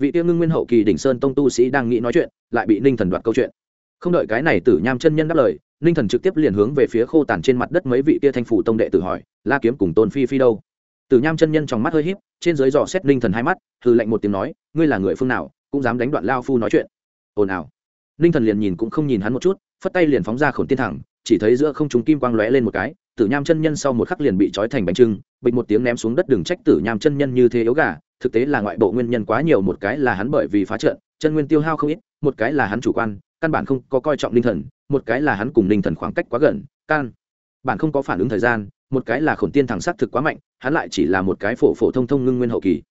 vị tiêu ngưng nguyên hậu kỳ đỉnh sơn tông tu sĩ đang nghĩ nói chuyện, lại bị ninh thần đoạt câu chuyện. Không đợi cái này tử nham chân nhân đáp lời, ninh thần trực tiếp liền hướng về phía khô tàn trên mặt đất mấy vị kia thanh phủ tông đệ tử hỏi, la kiếm cùng tôn phi phi đâu? Tử nham chân nhân trong mắt hơi híp, trên dưới dò xét ninh thần hai mắt, hừ lạnh một tiếng nói, ngươi là người phương nào, cũng dám đánh đoạn lao phu nói chuyện. Ồn ào. Ninh thần liền nhìn cũng không nhìn hắn một chút, phất tay liền phóng ra khổn tiên thẳng, chỉ thấy giữa không chúng kim quang lóe lên một cái, tử nham chân nhân sau một khắc liền bị trói thành bánh trưng, bịch một tiếng ném xuống đất đừng trách tử nham chân nhân như thế yếu gà thực tế là ngoại bộ nguyên nhân quá nhiều, một cái là hắn bởi vì phá trận, chân nguyên tiêu hao không ít, một cái là hắn chủ quan, căn bản không có coi trọng linh thần, một cái là hắn cùng linh thần khoảng cách quá gần căn bản không có phản ứng thời gian, một cái là khổn tiên thẳng sát thực quá mạnh, hắn lại chỉ là một cái phổ phổ thông thông ngưng nguyên hậu kỳ.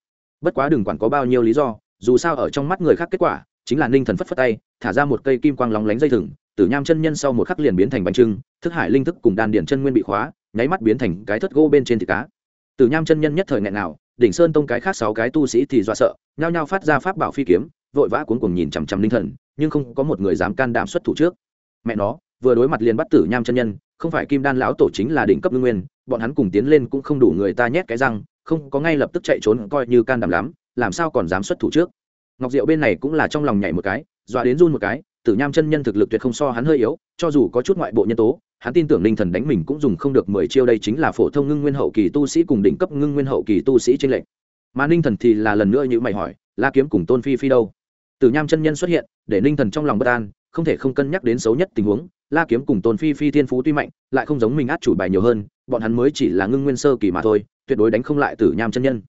Bất quá đừng quản có bao nhiêu lý do, dù sao ở trong mắt người khác kết quả, chính là ninh thần phất phất tay, thả ra một cây kim quang lóng lánh dây thừng, tử nham chân nhân sau một khắc liền biến thành bánh trưng, thức hải linh thức cùng đan điển chân nguyên bị khóa, nháy mắt biến thành cái thất gỗ bên trên thịt cá. Tử nham chân nhân nhất thời nghẹn nào đỉnh sơn tông cái khác sáu cái tu sĩ thì dọa sợ, nhao nhao phát ra pháp bảo phi kiếm, vội vã cuốn cuồng nhìn chằm chằm linh thần, nhưng không có một người dám can đảm xuất thủ trước. Mẹ nó, vừa đối mặt liền bắt tử nham chân nhân, không phải kim đan lão tổ chính là đỉnh cấp ngưng nguyên, bọn hắn cùng tiến lên cũng không đủ người ta nhét cái răng, không có ngay lập tức chạy trốn coi như can đảm lắm, làm sao còn dám xuất thủ trước? Ngọc diệu bên này cũng là trong lòng nhảy một cái, dọa đến run một cái, tử nham chân nhân thực lực tuyệt không so hắn hơi yếu, cho dù có chút ngoại bộ nhân tố hắn tin tưởng linh thần đánh mình cũng dùng không được mười chiêu đây chính là phổ thông ngưng nguyên hậu kỳ tu sĩ cùng đỉnh cấp ngưng nguyên hậu kỳ tu sĩ trên lệnh mà ninh thần thì là lần nữa như mày hỏi, la kiếm cùng tôn phi phi đâu? Tử nham chân nhân xuất hiện, để ninh thần trong lòng bất an, không thể không cân nhắc đến xấu nhất tình huống. La kiếm cùng tôn phi phi thiên phú tuy mạnh, lại không giống mình át chủ bài nhiều hơn, bọn hắn mới chỉ là ngưng nguyên sơ kỳ mà thôi, tuyệt đối đánh không lại tử nham chân nhân.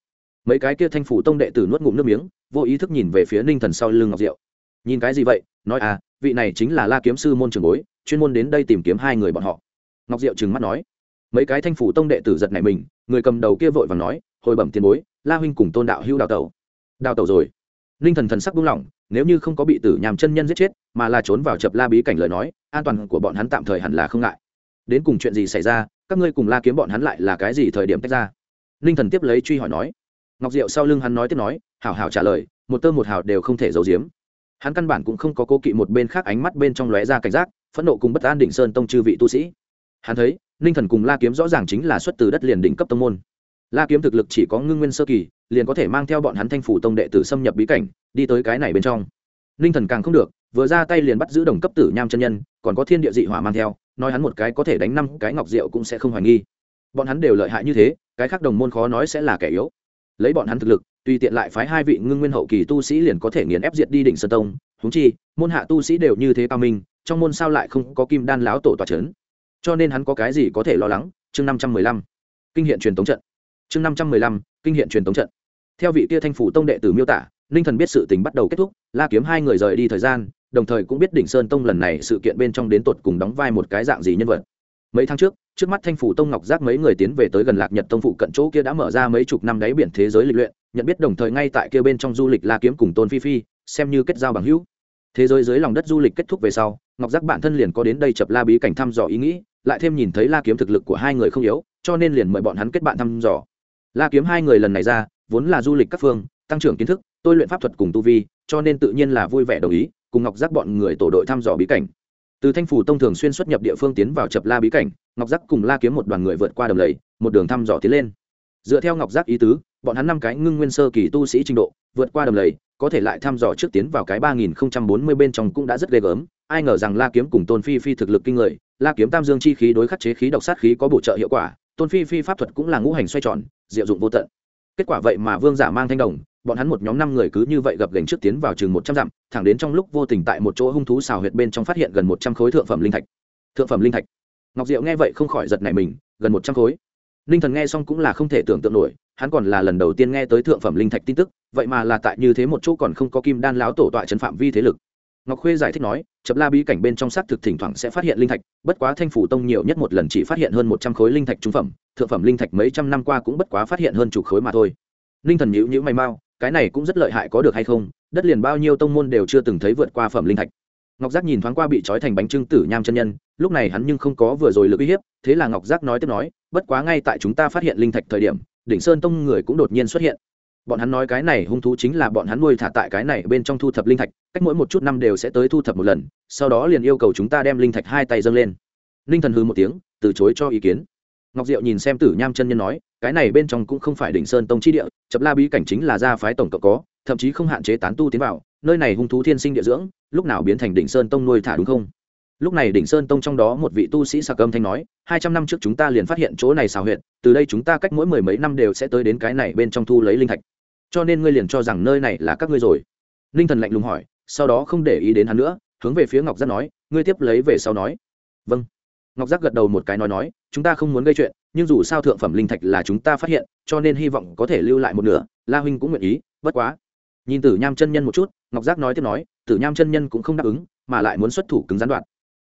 Mấy cái kia thanh phủ tông đệ tử nuốt ngụm nước miếng, vô ý thức nhìn về phía ninh thần sau lưng ngọc diệu. Nhìn cái gì vậy? Nói à vị này chính là la kiếm sư môn trường bối chuyên môn đến đây tìm kiếm hai người bọn họ. Ngọc diệu trừng mắt nói. Mấy cái thanh phủ tông đệ tử giật này mình, người cầm đầu kia vội và nói, hồi bẩm tiền bối, la huynh cùng tôn đạo hữu đào tẩu. Đào tẩu rồi. Ninh thần thần sắc buông lỏng, nếu như không có bị tử nhàm chân nhân giết chết, mà là trốn vào chập la bí cảnh lời nói, an toàn của bọn hắn tạm thời hẳn là không ngại. Đến cùng chuyện gì xảy ra, các ngươi cùng la kiếm bọn hắn lại là cái gì thời điểm tách ra? Ninh thần tiếp lấy truy hỏi nói. Ngọc diệu sau lưng hắn nói tiếp nói, hảo hảo trả lời, một tơ một hào đều không thể giấu giếm. Hắn căn bản cũng không có cố kỵ một bên khác ánh mắt bên trong lóe ra cảnh giác phẫn nộ cùng bất an đỉnh sơn tông chư vị tu sĩ. Hắn thấy, ninh thần cùng la kiếm rõ ràng chính là xuất từ đất liền đỉnh cấp tông môn. La kiếm thực lực chỉ có ngưng nguyên sơ kỳ, liền có thể mang theo bọn hắn thanh phủ tông đệ tử xâm nhập bí cảnh, đi tới cái này bên trong. Ninh thần càng không được, vừa ra tay liền bắt giữ đồng cấp tử nham chân nhân, còn có thiên địa dị hỏa mang theo, nói hắn một cái có thể đánh năm cái ngọc rượu cũng sẽ không hoài nghi. Bọn hắn đều lợi hại như thế, cái khác đồng môn khó nói sẽ là kẻ yếu. Lấy bọn hắn thực lực, tùy tiện lại phái hai vị ngưng nguyên hậu kỳ tu sĩ liền có thể nghiền ép diệt đi đỉnh sơn tông. Húng chi, môn hạ tu sĩ đều như thế cao minh trong môn sao lại không có kim đan láo tổ tòa trấn? Cho nên hắn có cái gì có thể lo lắng? Chương năm trăm mười lăm. Kinh hiện truyền tống trận. Chương năm trăm mười lăm. Kinh hiện truyền tống trận. Theo vị tia thanh phủ tông đệ tử miêu tả, ninh thần biết sự tình bắt đầu kết thúc, la kiếm hai người rời đi thời gian, đồng thời cũng biết đỉnh sơn tông lần này sự kiện bên trong đến tột cùng đóng vai một cái dạng gì nhân vật. Mấy tháng trước trước mắt thanh phủ tông ngọc giác mấy người tiến về tới gần lạc nhật tông phụ cận chỗ kia đã mở ra mấy chục năm đáy biển thế giới lịch luyện, nhận biết đồng thời ngay tại kia bên trong du lịch la kiếm cùng tôn phi phi, xem như kết giao bằng hữu thế giới dưới lòng đất du lịch kết thúc về sau, ngọc giác bản thân liền có đến đây chập la bí cảnh thăm dò ý nghĩ, lại thêm nhìn thấy la kiếm thực lực của hai người không yếu, cho nên liền mời bọn hắn kết bạn thăm dò. La kiếm hai người lần này ra, vốn là du lịch các phương, tăng trưởng kiến thức, tôi luyện pháp thuật cùng tu vi, cho nên tự nhiên là vui vẻ đồng ý, cùng ngọc giác bọn người tổ đội thăm dò bí cảnh. Từ thanh phủ tông thường xuyên xuất nhập địa phương tiến vào chập la bí cảnh, ngọc giác cùng la kiếm một đoàn người vượt qua đầm lầy, một đường thăm dò tiến lên. Dựa theo ngọc giác ý tứ, bọn hắn năm cái ngưng nguyên sơ kỳ tu sĩ trình độ, vượt qua đầm lầy có thể lại thăm dò trước tiến vào cái ba nghìn không trăm bốn mươi bên trong cũng đã rất ghê gớm. Ai ngờ rằng la kiếm cùng tôn phi phi thực lực kinh người, la kiếm tam dương chi khí đối khắc chế khí độc sát khí có bổ trợ hiệu quả, tôn phi phi pháp thuật cũng là ngũ hành xoay tròn, diệu dụng vô tận. Kết quả vậy mà vương giả mang thanh đồng, bọn hắn một nhóm năm người cứ như vậy gập gành trước tiến vào chừng một trăm dặm, thẳng đến trong lúc vô tình tại một chỗ hung thú xào huyệt bên trong phát hiện gần một trăm khối thượng phẩm linh thạch. Thượng phẩm linh thạch. Ngọc diệu nghe vậy không khỏi giật nảy mình, gần một trăm khối. Ninh thần nghe xong cũng là không thể tưởng tượng nổi, hắn còn là lần đầu tiên nghe tới thượng phẩm linh thạch tin tức vậy mà là tại như thế một chỗ còn không có kim đan lão tổ tọa trấn phạm vi thế lực. Ngọc khuê giải thích nói, chập la bí cảnh bên trong xác thực thỉnh thoảng sẽ phát hiện linh thạch, bất quá thanh phủ tông nhiều nhất một lần chỉ phát hiện hơn một trăm khối linh thạch trung phẩm, thượng phẩm linh thạch mấy trăm năm qua cũng bất quá phát hiện hơn chục khối mà thôi. Ninh thần nhữ nhữ may mau, cái này cũng rất lợi hại có được hay không, đất liền bao nhiêu tông môn đều chưa từng thấy vượt qua phẩm linh thạch. Ngọc giác nhìn thoáng qua bị trói thành bánh trưng tử nham chân nhân, lúc này hắn nhưng không có vừa rồi lực uy hiếp, thế là ngọc giác nói tiếp nói, bất quá ngay tại chúng ta phát hiện linh thạch thời điểm, đỉnh sơn tông người cũng đột nhiên xuất hiện bọn hắn nói cái này hung thú chính là bọn hắn nuôi thả tại cái này bên trong thu thập linh thạch, cách mỗi một chút năm đều sẽ tới thu thập một lần, sau đó liền yêu cầu chúng ta đem linh thạch hai tay dâng lên. Linh thần hư một tiếng, từ chối cho ý kiến. Ngọc diệu nhìn xem tử nham chân nhân nói, cái này bên trong cũng không phải đỉnh sơn tông chi địa, chập la bí cảnh chính là gia phái tổng cộng có, thậm chí không hạn chế tán tu tiến vào, nơi này hung thú thiên sinh địa dưỡng, lúc nào biến thành đỉnh sơn tông nuôi thả đúng không? Lúc này đỉnh sơn tông trong đó một vị tu sĩ sạc âm thanh nói, hai trăm năm trước chúng ta liền phát hiện chỗ này xào huyện từ đây chúng ta cách mỗi mười mấy năm đều sẽ tới đến cái này bên trong thu lấy linh thạch cho nên ngươi liền cho rằng nơi này là các ngươi rồi. Ninh thần lạnh lùng hỏi, sau đó không để ý đến hắn nữa, hướng về phía ngọc giác nói, ngươi tiếp lấy về sau nói. Vâng. Ngọc giác gật đầu một cái nói nói, chúng ta không muốn gây chuyện, nhưng dù sao thượng phẩm linh thạch là chúng ta phát hiện, cho nên hy vọng có thể lưu lại một nửa, la huynh cũng nguyện ý, bất quá. Nhìn tử nham chân nhân một chút, ngọc giác nói tiếp nói, tử nham chân nhân cũng không đáp ứng, mà lại muốn xuất thủ cứng gián đoạn.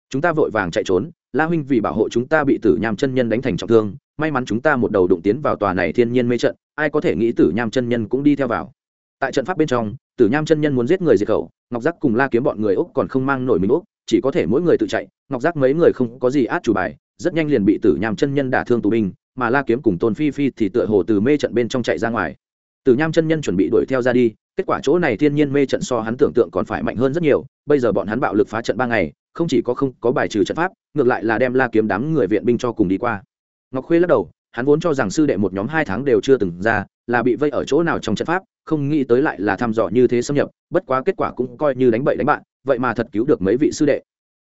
Chúng ta vội vàng chạy trốn, la huynh vì bảo hộ chúng ta bị tử nham chân nhân đánh thành trọng thương may mắn chúng ta một đầu đụng tiến vào tòa này thiên nhiên mê trận, ai có thể nghĩ tử nham chân nhân cũng đi theo vào. Tại trận pháp bên trong, tử nham chân nhân muốn giết người diệt khẩu, ngọc giác cùng la kiếm bọn người úc còn không mang nổi mình úc, chỉ có thể mỗi người tự chạy, ngọc giác mấy người không có gì át chủ bài, rất nhanh liền bị tử nham chân nhân đả thương tù binh, mà la kiếm cùng tôn phi phi thì tựa hồ từ mê trận bên trong chạy ra ngoài. Tử nham chân nhân chuẩn bị đuổi theo ra đi, kết quả chỗ này thiên nhiên mê trận so hắn tưởng tượng còn phải mạnh hơn rất nhiều, bây giờ bọn hắn bạo lực phá trận ba ngày, không chỉ có không có bài trừ trận pháp, ngược lại là đem la kiếm đám người viện binh cho cùng đi qua ngọc khuê lắc đầu, hắn vốn cho rằng sư đệ một nhóm hai tháng đều chưa từng ra, là bị vây ở chỗ nào trong trận pháp, không nghĩ tới lại là thăm dò như thế xâm nhập, bất quá kết quả cũng coi như đánh bậy đánh bạn, vậy mà thật cứu được mấy vị sư đệ.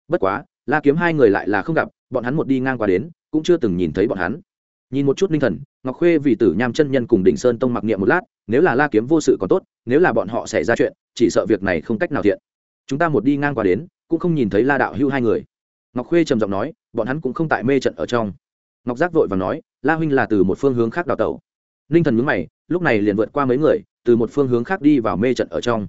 Bất quá, la kiếm hai người lại là không gặp, bọn hắn một đi ngang qua đến, cũng chưa từng nhìn thấy bọn hắn. Nhìn một chút ninh thần, ngọc khuê vì tử nham chân nhân cùng đỉnh sơn tông mặc niệm một lát, nếu là la kiếm vô sự còn tốt, nếu là bọn họ xảy ra chuyện, chỉ sợ việc này không cách nào thiện. Chúng ta một đi ngang qua đến, cũng không nhìn thấy la đạo hưu hai người. Ngọc khuê trầm giọng nói, bọn hắn cũng không tại mê trận ở trong ngọc giác vội và nói, la huynh là từ một phương hướng khác đào tẩu. Ninh thần nhúng mày, lúc này liền vượt qua mấy người, từ một phương hướng khác đi vào mê trận ở trong.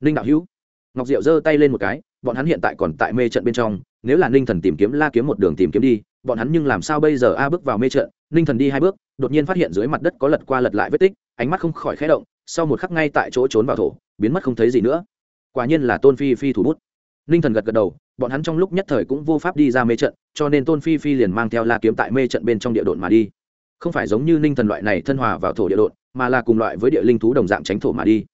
Ninh đạo hữu. Ngọc diệu giơ tay lên một cái, bọn hắn hiện tại còn tại mê trận bên trong, nếu là ninh thần tìm kiếm la kiếm một đường tìm kiếm đi, bọn hắn nhưng làm sao bây giờ a bước vào mê trận? Ninh thần đi hai bước, đột nhiên phát hiện dưới mặt đất có lật qua lật lại vết tích, ánh mắt không khỏi khé động, sau một khắc ngay tại chỗ trốn vào thổ, biến mất không thấy gì nữa. Quả nhiên là tôn phi phi thủ bút ninh thần gật gật đầu, bọn hắn trong lúc nhất thời cũng vô pháp đi ra mê trận, cho nên tôn phi phi liền mang theo la kiếm tại mê trận bên trong địa độn mà đi. Không phải giống như ninh thần loại này thân hòa vào thổ địa độn, mà là cùng loại với địa linh thú đồng dạng tránh thổ mà đi.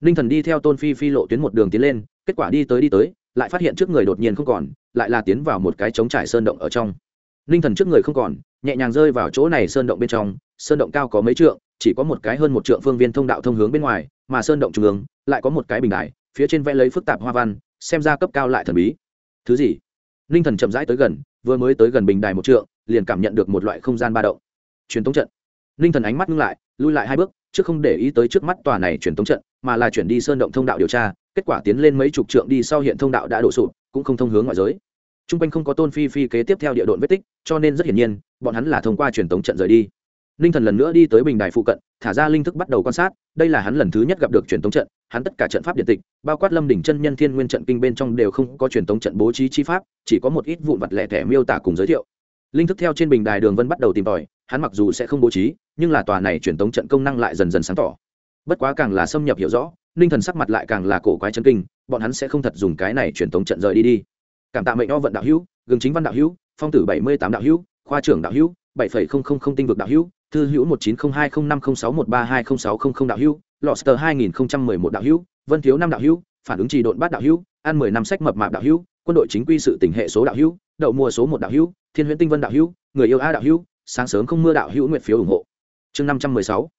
Ninh thần đi theo tôn phi phi lộ tuyến một đường tiến lên, kết quả đi tới đi tới, lại phát hiện trước người đột nhiên không còn, lại là tiến vào một cái trống trải sơn động ở trong. Ninh thần trước người không còn, nhẹ nhàng rơi vào chỗ này sơn động bên trong, sơn động cao có mấy trượng, chỉ có một cái hơn một trượng phương viên thông đạo thông hướng bên ngoài, mà sơn động trung ương lại có một cái bình đại phía trên vẽ lấy phức tạp hoa văn, xem ra cấp cao lại thần bí. Thứ gì? Ninh thần chậm rãi tới gần, vừa mới tới gần bình đài một trượng, liền cảm nhận được một loại không gian ba động. Truyền tống trận. Ninh thần ánh mắt ngưng lại, lui lại hai bước, chứ không để ý tới trước mắt tòa này truyền tống trận, mà là chuyển đi sơn động thông đạo điều tra, kết quả tiến lên mấy chục trượng đi sau hiện thông đạo đã đổ sụp, cũng không thông hướng ngoại giới. T r u n g quanh không có tôn phi phi kế tiếp theo địa độn vết tích, cho nên rất hiển nhiên, bọn hắn là thông qua truyền tống trận rời đi ninh thần lần nữa đi tới bình đài phụ cận, thả ra linh thức bắt đầu quan sát, đây là hắn lần thứ nhất gặp được truyền tống trận, hắn tất cả trận pháp điện tịch, bao quát lâm đỉnh chân nhân thiên nguyên trận kinh bên trong đều không có truyền tống trận bố trí chi pháp, chỉ có một ít vụn vặt lẻ thẻ miêu tả cùng giới thiệu. Linh thức theo trên bình đài đường vân bắt đầu tìm tòi, hắn mặc dù sẽ không bố trí, nhưng là tòa này truyền tống trận công năng lại dần dần sáng tỏ. Bất quá càng là xâm nhập hiểu rõ ninh thần sắc mặt lại càng là cổ quái chân kinh, bọn hắn sẽ không thật dùng cái này truyền tống trận rời đi đi. Cảm tạ mệnh o vận đạo hữu, gừng chính văn đạo hữu, phong tử bảy mươi tám đạo hữu, khoa trưởng đạo hữu, bảy phẩy không không không tinh vực đạo hữu thư hữu một chín không hai không năm không sáu một ba hai không sáu không không đạo hữu, lobster hai nghìn không trăm mười một đạo hữu, vân thiếu năm đạo hữu, phản ứng trì độn bát đạo hữu ăn mười năm sách mập mạp đạo hữu, quân đội chính quy sự tỉnh hệ số đạo hữu, đậu mùa số một đạo hữu, thiên huyễn tinh vân đạo hữu, người yêu a đạo hữu, sáng sớm không mưa đạo hữu nguyện phiếu ủng hộ. Chương năm trăm mười sáu,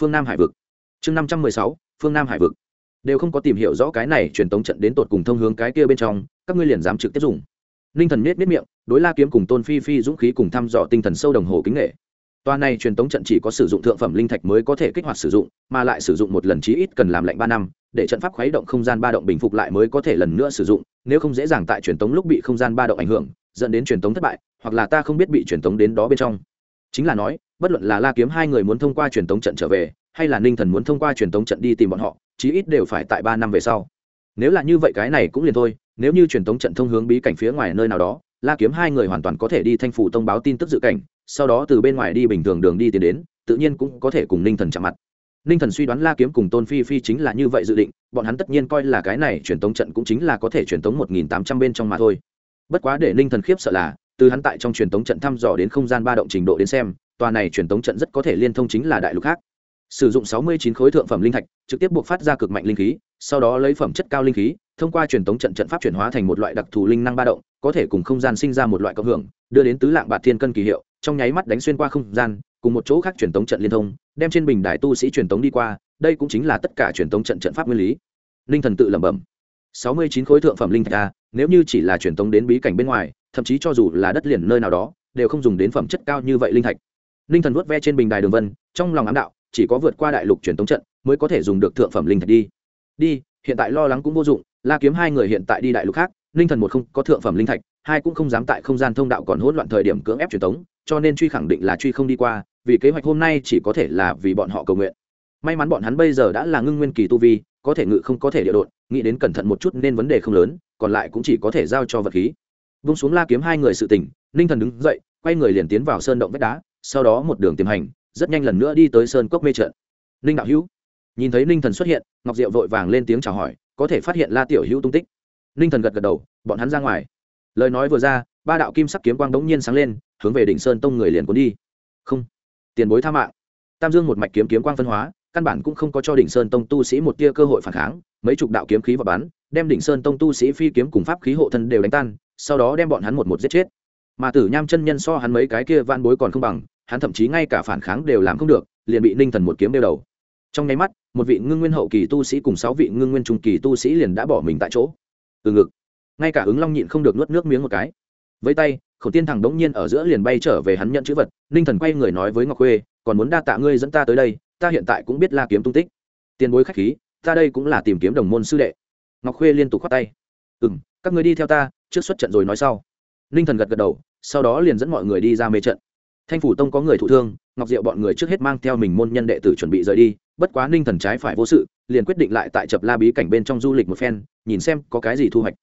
phương nam hải vực. Chương năm trăm mười sáu, phương nam hải vực. Đều không có tìm hiểu rõ cái này truyền tống trận đến tột cùng thông hướng cái kia bên trong, các ngươi liền dám trực tiếp dùng. Ninh thần nết nết miệng, đối la kiếm cùng tôn phi phi dũng khí cùng thăm dò tinh thần sâu đồng hồ kính nghệ toa này truyền tống trận chỉ có sử dụng thượng phẩm linh thạch mới có thể kích hoạt sử dụng, mà lại sử dụng một lần chí ít cần làm lạnh ba năm, để trận pháp khuấy động không gian ba động bình phục lại mới có thể lần nữa sử dụng, nếu không dễ dàng tại truyền tống lúc bị không gian ba động ảnh hưởng, dẫn đến truyền tống thất bại, hoặc là ta không biết bị truyền tống đến đó bên trong. Chính là nói, bất luận là la kiếm hai người muốn thông qua truyền tống trận trở về, hay là ninh thần muốn thông qua truyền tống trận đi tìm bọn họ, chí ít đều phải tại ba năm về sau. Nếu là như vậy cái này cũng liền thôi, nếu như truyền tống trận thông hướng bí cảnh phía ngoài nơi nào đó, la kiếm hai người hoàn toàn có thể đi thanh phủ thông báo tin tức dự cảnh sau đó từ bên ngoài đi bình thường đường đi tiến đến, tự nhiên cũng có thể cùng ninh thần chạm mặt. Ninh thần suy đoán la kiếm cùng tôn phi phi chính là như vậy dự định, bọn hắn tất nhiên coi là cái này truyền tống trận cũng chính là có thể truyền tống một nghìn tám trăm bên trong mà thôi. Bất quá để ninh thần khiếp sợ là, từ hắn tại trong truyền tống trận thăm dò đến không gian ba động trình độ đến xem, tòa này truyền tống trận rất có thể liên thông chính là đại lục khác. Sử dụng sáu mươi chín khối thượng phẩm linh thạch, trực tiếp buộc phát ra cực mạnh linh khí, sau đó lấy phẩm chất cao linh khí, thông qua truyền tống trận trận pháp chuyển hóa thành một loại đặc thù linh năng ba động, có thể cùng không gian sinh ra một loại cộng hưởng, đưa đến tứ lạng bạt thiên cân kỳ hiệu trong nháy mắt đánh xuyên qua không gian, cùng một chỗ khác truyền tống trận liên thông, đem trên bình đài tu sĩ truyền tống đi qua, đây cũng chính là tất cả truyền tống trận trận pháp nguyên lý. Linh thần tự lẩm bẩm. Sáu mươi chín khối thượng phẩm linh thạch a, nếu như chỉ là truyền tống đến bí cảnh bên ngoài, thậm chí cho dù là đất liền nơi nào đó, đều không dùng đến phẩm chất cao như vậy linh thạch. Linh thần vuốt ve trên bình đài đường vân, trong lòng ám đạo, chỉ có vượt qua đại lục truyền tống trận mới có thể dùng được thượng phẩm linh thạch đi. Đi, hiện tại lo lắng cũng vô dụng, la kiếm hai người hiện tại đi đại lục khác, linh thần một không có thượng phẩm linh thạch hai cũng không dám tại không gian thông đạo còn hỗn loạn thời điểm cưỡng ép truyền tống, cho nên truy khẳng định là truy không đi qua, vì kế hoạch hôm nay chỉ có thể là vì bọn họ cầu nguyện. May mắn bọn hắn bây giờ đã là ngưng nguyên kỳ tu vi, có thể ngự không có thể địa đột nghĩ đến cẩn thận một chút nên vấn đề không lớn, còn lại cũng chỉ có thể giao cho vật khí. Vung xuống la kiếm hai người sự tỉnh, ninh thần đứng dậy, quay người liền tiến vào sơn động vách đá, sau đó một đường tiềm hành, rất nhanh lần nữa đi tới sơn cốc mê trận. Ninh đạo hữu, nhìn thấy ninh thần xuất hiện, ngọc diệu vội vàng lên tiếng chào hỏi, có thể phát hiện la tiểu hữu tung tích. Ninh thần gật gật đầu, bọn hắn ra ngoài lời nói vừa ra, ba đạo kim sắc kiếm quang đống nhiên sáng lên, hướng về đỉnh sơn tông người liền cuốn đi. Không, tiền bối tha mạng. Tam dương một mạch kiếm kiếm quang phân hóa, căn bản cũng không có cho đỉnh sơn tông tu sĩ một tia cơ hội phản kháng, mấy chục đạo kiếm khí và bắn, đem đỉnh sơn tông tu sĩ phi kiếm cùng pháp khí hộ thân đều đánh tan, sau đó đem bọn hắn một một giết chết. Mà tử nham chân nhân so hắn mấy cái kia van bối còn không bằng, hắn thậm chí ngay cả phản kháng đều làm không được, liền bị ninh thần một kiếm đeo đầu. Trong nháy mắt, một vị ngưng nguyên hậu kỳ tu sĩ cùng sáu vị ngưng nguyên trung kỳ tu sĩ liền đã bỏ mình tại chỗ. Từ ngực ngay cả ứng long nhịn không được nuốt nước miếng một cái. Với tay, khổng tiên thằng đống nhiên ở giữa liền bay trở về hắn nhận chữ vật, ninh thần quay người nói với ngọc khuê, còn muốn đa tạ ngươi dẫn ta tới đây, ta hiện tại cũng biết la kiếm tung tích. Tiền bối khách khí, ta đây cũng là tìm kiếm đồng môn sư đệ. Ngọc khuê liên tục khoát tay. Ừ m các người đi theo ta, trước xuất trận rồi nói sau. Ninh thần gật gật đầu, sau đó liền dẫn mọi người đi ra mê trận. Thanh phủ tông có người thụ thương, ngọc diệu bọn người trước hết mang theo mình môn nhân đệ tử chuẩn bị rời đi, bất quá ninh thần trái phải vô sự, liền quyết định lại tại chập la bí cảnh bên trong du lịch một phen, nhìn xem có cái gì thu hoạch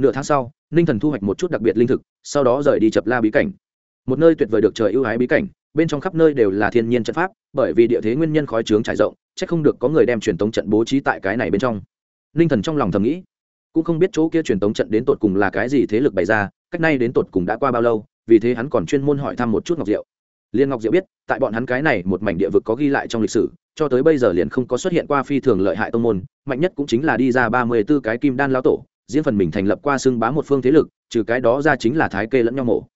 nửa tháng sau, ninh thần thu hoạch một chút đặc biệt linh thực, sau đó rời đi chập la bí cảnh. Một nơi tuyệt vời được trời ưu ái bí cảnh, bên trong khắp nơi đều là thiên nhiên trận pháp, bởi vì địa thế nguyên nhân khói trướng trải rộng c h ắ c không được có người đem truyền tống trận bố trí tại cái này bên trong. Ninh thần trong lòng thầm nghĩ, cũng không biết chỗ kia truyền tống trận đến tột cùng là cái gì thế lực bày ra, cách nay đến tột cùng đã qua bao lâu, vì thế hắn còn chuyên môn hỏi thăm một chút ngọc diệu. Liên ngọc diệu biết, tại bọn hắn cái này một mảnh địa vực có ghi lại trong lịch sử, cho tới bây giờ liền không có xuất hiện qua phi thường lợi hại tông môn, mạnh nhất cũng chính là đi ra ba mươi b ố cái kim đan lao tổ riêng phần mình thành lập qua xưng bá một phương thế lực, trừ cái đó ra chính là thái kê lẫn nhau mổ.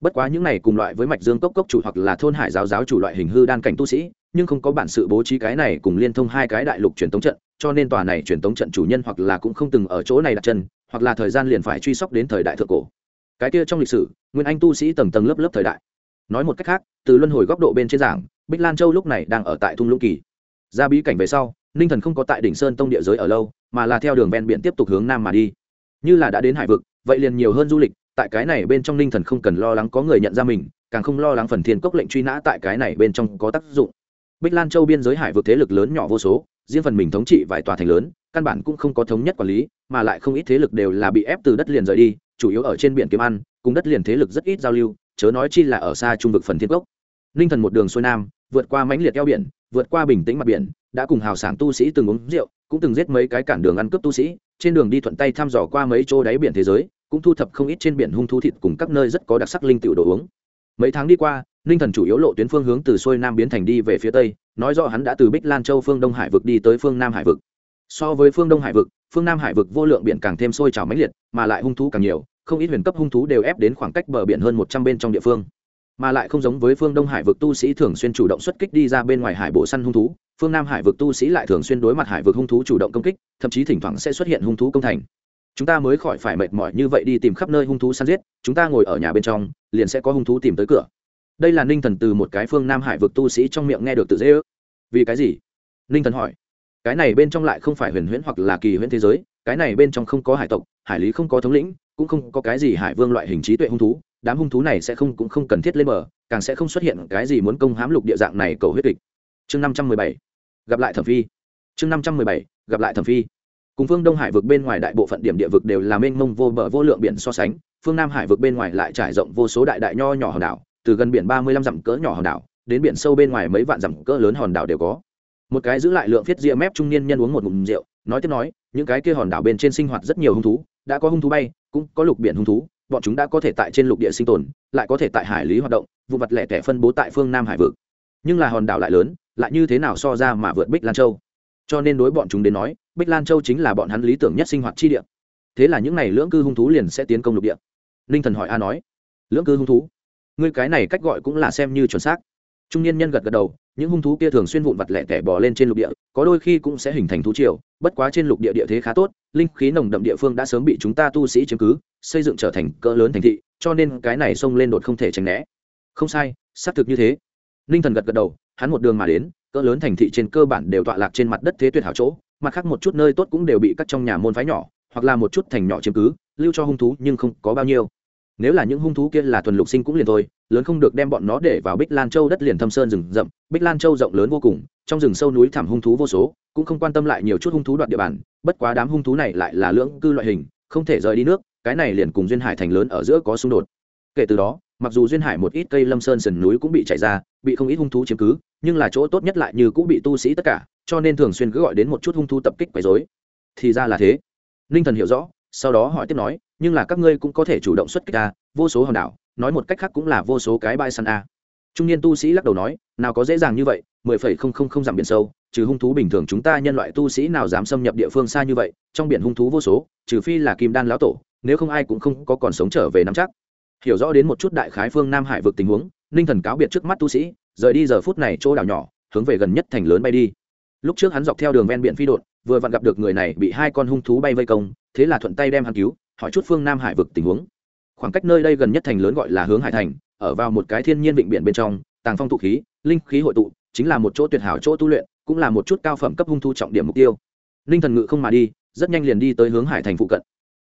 Bất quá những này cùng loại với mạch dương cốc cốc chủ hoặc là thôn hải giáo giáo chủ loại hình hư đan cảnh tu sĩ, nhưng không có bản sự bố trí cái này cùng liên thông hai cái đại lục truyền tống trận, cho nên tòa này truyền tống trận chủ nhân hoặc là cũng không từng ở chỗ này đặt chân, hoặc là thời gian liền phải truy sóc đến thời đại thượng cổ. Cái kia trong lịch sử, nguyên anh tu sĩ tầng tầng lớp lớp thời đại. Nói một cách khác, từ luân hồi góc độ bên trên giảng, bích lan châu lúc này đang ở tại thung lũng kỳ. Ra bí cảnh về sau, ninh thần không có tại đỉnh sơn tông địa giới ở lâu, mà là theo đường ven biển tiếp tục hướng nam mà đi như là đã đến hải vực, vậy liền nhiều hơn du lịch, tại cái này bên trong ninh thần không cần lo lắng có người nhận ra mình, càng không lo lắng phần thiên cốc lệnh truy nã tại cái này bên trong có tác dụng. Bích lan châu biên giới hải vực thế lực lớn nhỏ vô số, riêng phần mình thống trị vài tòa thành lớn, căn bản cũng không có thống nhất quản lý, mà lại không ít thế lực đều là bị ép từ đất liền rời đi, chủ yếu ở trên biển kiếm ăn, cùng đất liền thế lực rất ít giao lưu, chớ nói chi là ở xa trung vực phần thiên cốc. Ninh thần một đường xuôi nam, vượt qua mãnh liệt eo biển, vượt qua bình tĩnh mặt biển, đã cùng hào sảng tu sĩ từng uống rượu, cũng từng giết mấy cái cản đường ăn cướp tu sĩ trên đường đi thuận tay thăm dò qua mấy chỗ đáy biển thế giới, cũng thu thập không ít trên biển hung thú thịt cùng các nơi rất có đặc sắc linh tiểu đồ uống. Mấy tháng đi qua, ninh thần chủ yếu lộ tuyến phương hướng từ xuôi nam biến thành đi về phía tây, nói rõ hắn đã từ bích lan châu phương đông hải vực đi tới phương nam hải vực. So với phương đông hải vực, phương nam hải vực vô lượng biển càng thêm sôi trào mãnh liệt, mà lại hung thú càng nhiều, không ít huyền cấp hung thú đều ép đến khoảng cách bờ biển hơn một trăm bên trong địa phương. Mà lại không giống với phương đông hải vực tu sĩ thường xuyên chủ động xuất kích đi ra bên ngoài hải bộ săn hung thú phương nam hải vực tu sĩ lại thường xuyên đối mặt hải vực hung thú chủ động công kích, thậm chí thỉnh thoảng sẽ xuất hiện hung thú công thành. Chúng ta mới khỏi phải mệt mỏi như vậy đi tìm khắp nơi hung thú săn giết, chúng ta ngồi ở nhà bên trong, liền sẽ có hung thú tìm tới cửa. Đây là ninh thần từ một cái phương nam hải vực tu sĩ trong miệng nghe được tự dễ ước. Vì cái gì? Ninh thần hỏi. Cái này bên trong lại không phải huyền huyễn hoặc là kỳ huyễn thế giới, cái này bên trong không có hải tộc, hải lý không có thống lĩnh, cũng không có cái gì hải vương loại hình trí tuệ hung thú, đám hung thú này sẽ không cũng không cần thiết lên bờ, càng sẽ không xuất hiện cái gì muốn công hãm lục địa dạng này cầu huyết kịch chương năm trăm mười bảy, gặp lại thẩm phi. Chương năm trăm mười bảy, gặp lại thẩm phi. Cùng phương đông hải vực bên ngoài đại bộ phận điểm địa vực đều là mênh mông vô bờ vô lượng biển so sánh, phương nam hải vực bên ngoài lại trải rộng vô số đại đại nho nhỏ hòn đảo, từ gần biển ba mươi lăm dặm cỡ nhỏ hòn đảo, đến biển sâu bên ngoài mấy vạn dặm cỡ lớn hòn đảo đều có. Một cái giữ lại lượng phiết ria mép trung niên nhân uống một ngụm rượu, nói tiếp nói, những cái kia hòn đảo bên trên sinh hoạt rất nhiều hung thú, đã có hung thú bay, cũng có lục biển hung thú, bọn chúng đã có thể tại trên lục địa sinh tồn, lại có thể tại hải lý hoạt động, vụ vật lẻ tẻ phân bố tại phương nam hải vực. Nhưng là hòn đảo lại lớn lại như thế nào so ra mà vượt bích lan châu? Cho nên đối bọn chúng đến nói, bích lan châu chính là bọn hắn lý tưởng nhất sinh hoạt chi địa. Thế là những n à y lưỡng cư hung thú liền sẽ tiến công lục địa. Ninh thần hỏi a nói, lưỡng cư hung thú? Ngươi cái này cách gọi cũng là xem như chuẩn xác. Trung niên nhân gật gật đầu, những hung thú kia thường xuyên vụn vặt lẻ tẻ bò lên trên lục địa, có đôi khi cũng sẽ hình thành thú triều, bất quá trên lục địa địa thế khá tốt, linh khí nồng đậm địa phương đã sớm bị chúng ta tu sĩ chiếm cứ, xây dựng trở thành cỡ lớn thành thị, cho nên cái này xông lên đột không thể tránh né. Không sai, xác thực như thế. Ninh thần gật gật đầu hắn một đường mà đến, cỡ lớn thành thị trên cơ bản đều tọa lạc trên mặt đất thế tuyệt hảo chỗ, mặt khác một chút nơi tốt cũng đều bị cắt trong nhà môn phái nhỏ, hoặc là một chút thành nhỏ chiếm cứ, lưu cho hung thú nhưng không có bao nhiêu. Nếu là những hung thú kia là thuần lục sinh cũng liền thôi, lớn không được đem bọn nó để vào bích lan châu đất liền thâm sơn rừng rậm, bích lan châu rộng lớn vô cùng, trong rừng sâu núi thảm hung thú vô số, cũng không quan tâm lại nhiều chút hung thú đoạt địa bàn, bất quá đám hung thú này lại là lưỡng cư loại hình, không thể rời đi nước, cái này liền cùng duyên hải thành lớn ở giữa có xung đột. Kể từ đó mặc dù duyên hải một ít cây lâm sơn sườn núi cũng bị chảy ra bị không ít hung thú chiếm cứ nhưng là chỗ tốt nhất lại như cũng bị tu sĩ tất cả cho nên thường xuyên cứ gọi đến một chút hung thú tập kích quấy dối thì ra là thế. Ninh thần hiểu rõ sau đó hỏi tiếp nói nhưng là các ngươi cũng có thể chủ động xuất kích ra, vô số hòn đảo nói một cách khác cũng là vô số cái bãi săn a. Trung niên tu sĩ lắc đầu nói nào có dễ dàng như vậy mười phẩy không không không dặm biển sâu trừ hung thú bình thường chúng ta nhân loại tu sĩ nào dám xâm nhập địa phương xa như vậy trong biển hung thú vô số trừ phi là kim đan lão tổ nếu không ai cũng không có còn sống trở về nắm chắc hiểu rõ đến một chút đại khái phương nam hải vực tình huống, ninh thần cáo biệt trước mắt tu sĩ, rời đi giờ phút này chỗ đảo nhỏ, hướng về gần nhất thành lớn bay đi. Lúc trước hắn dọc theo đường ven biển phi đột, vừa vặn gặp được người này bị hai con hung thú bay vây công, thế là thuận tay đem hắn cứu, hỏi chút phương nam hải vực tình huống. Khoảng cách nơi đây gần nhất thành lớn gọi là hướng hải thành, ở vào một cái thiên nhiên vịnh biển bên trong, tàng phong tụ khí, linh khí hội tụ, chính là một chỗ tuyệt hảo chỗ tu luyện, cũng là một chút cao phẩm cấp hung thu trọng điểm mục tiêu. Ninh thần ngự không mà đi, rất nhanh liền đi tới hướng hải thành phụ cận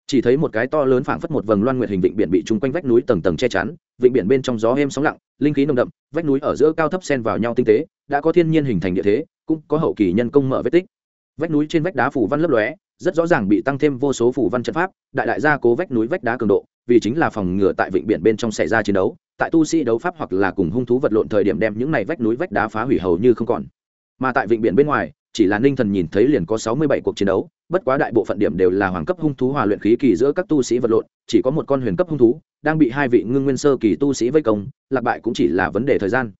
chỉ thấy một cái to lớn phảng phất một vầng loan nguyệt hình vịnh biển bị trung quanh vách núi tầng tầng che chắn, vịnh biển bên trong gió êm sóng lặng, linh khí nồng đậm, vách núi ở giữa cao thấp xen vào nhau tinh tế, đã có thiên nhiên hình thành địa thế, cũng có hậu kỳ nhân công mở vết tích. Vách núi trên vách đá phủ văn lấp lóe, rất rõ ràng bị tăng thêm vô số phủ văn trận pháp, đại đại gia cố vách núi vách đá cường độ, vì chính là phòng ngừa tại vịnh biển bên trong xảy ra chiến đấu, tại tu sĩ đấu pháp hoặc là cùng hung thú vật lộn thời điểm đem những này vách núi vách đá phá hủy hầu như không còn. Mà tại vịnh biển bên ngoài chỉ là ninh thần nhìn thấy liền có sáu mươi bảy cuộc chiến đấu, bất quá đại bộ phận điểm đều là hoàng cấp hung thú hòa luyện khí kỳ giữa các tu sĩ vật lộn, chỉ có một con huyền cấp hung thú đang bị hai vị ngưng nguyên sơ kỳ tu sĩ vây công, lạc bại cũng chỉ là vấn đề thời gian.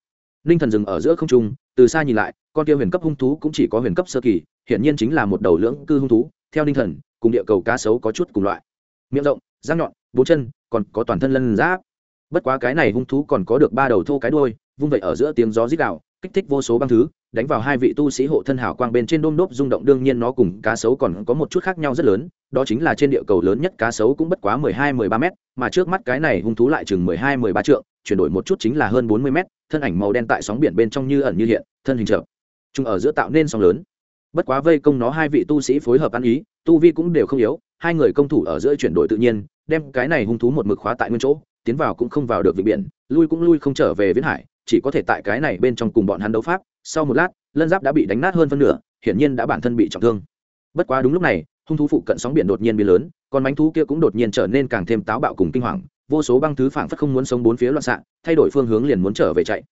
Ninh thần dừng ở giữa không trung, từ xa nhìn lại, con kia huyền cấp hung thú cũng chỉ có huyền cấp sơ kỳ, hiển nhiên chính là một đầu lưỡng cư hung thú, theo ninh thần, cùng địa cầu cá sấu có chút cùng loại. Miệng rộng, răng nhọn, bốn chân, còn có toàn thân lân giáp. Bất quá cái này hung thú còn có được ba đầu thô cái đôi vung vậy ở giữa tiếng gió rít đạo kích thích vô số băng thứ đánh vào hai vị tu sĩ hộ thân hảo quang bên trên đôm đốp rung động, đương nhiên nó cùng cá sấu còn có một chút khác nhau rất lớn, đó chính là trên địa cầu lớn nhất cá sấu cũng bất quá mười hai, mười ba mét, mà trước mắt cái này hung thú lại chừng mười hai, mười ba trượng, chuyển đổi một chút chính là hơn bốn mươi mét, thân ảnh màu đen tại sóng biển bên trong như ẩn như hiện, thân hình trợ chúng ở giữa tạo nên sóng lớn. Bất quá vây công nó hai vị tu sĩ phối hợp ăn ý, tu vi cũng đều không yếu, hai người công thủ ở giữa chuyển đổi tự nhiên, đem cái này hung thú một mực khóa tại nguyên chỗ, tiến vào cũng không vào được vịnh biển, lui cũng lui không trở về viễn hải chỉ có thể tại cái này bên trong cùng bọn hắn đấu pháp. Sau một lát, lân giáp đã bị đánh nát hơn phân nửa, hiển nhiên đã bản thân bị trọng thương. Bất quá đúng lúc này, hung thú phụ cận sóng biển đột nhiên biến lớn còn bánh thú kia cũng đột nhiên trở nên càng thêm táo bạo cùng kinh hoàng, vô số băng thứ phảng phất không muốn sống bốn phía loạn xạ, thay đổi phương hướng liền muốn trở về chạy.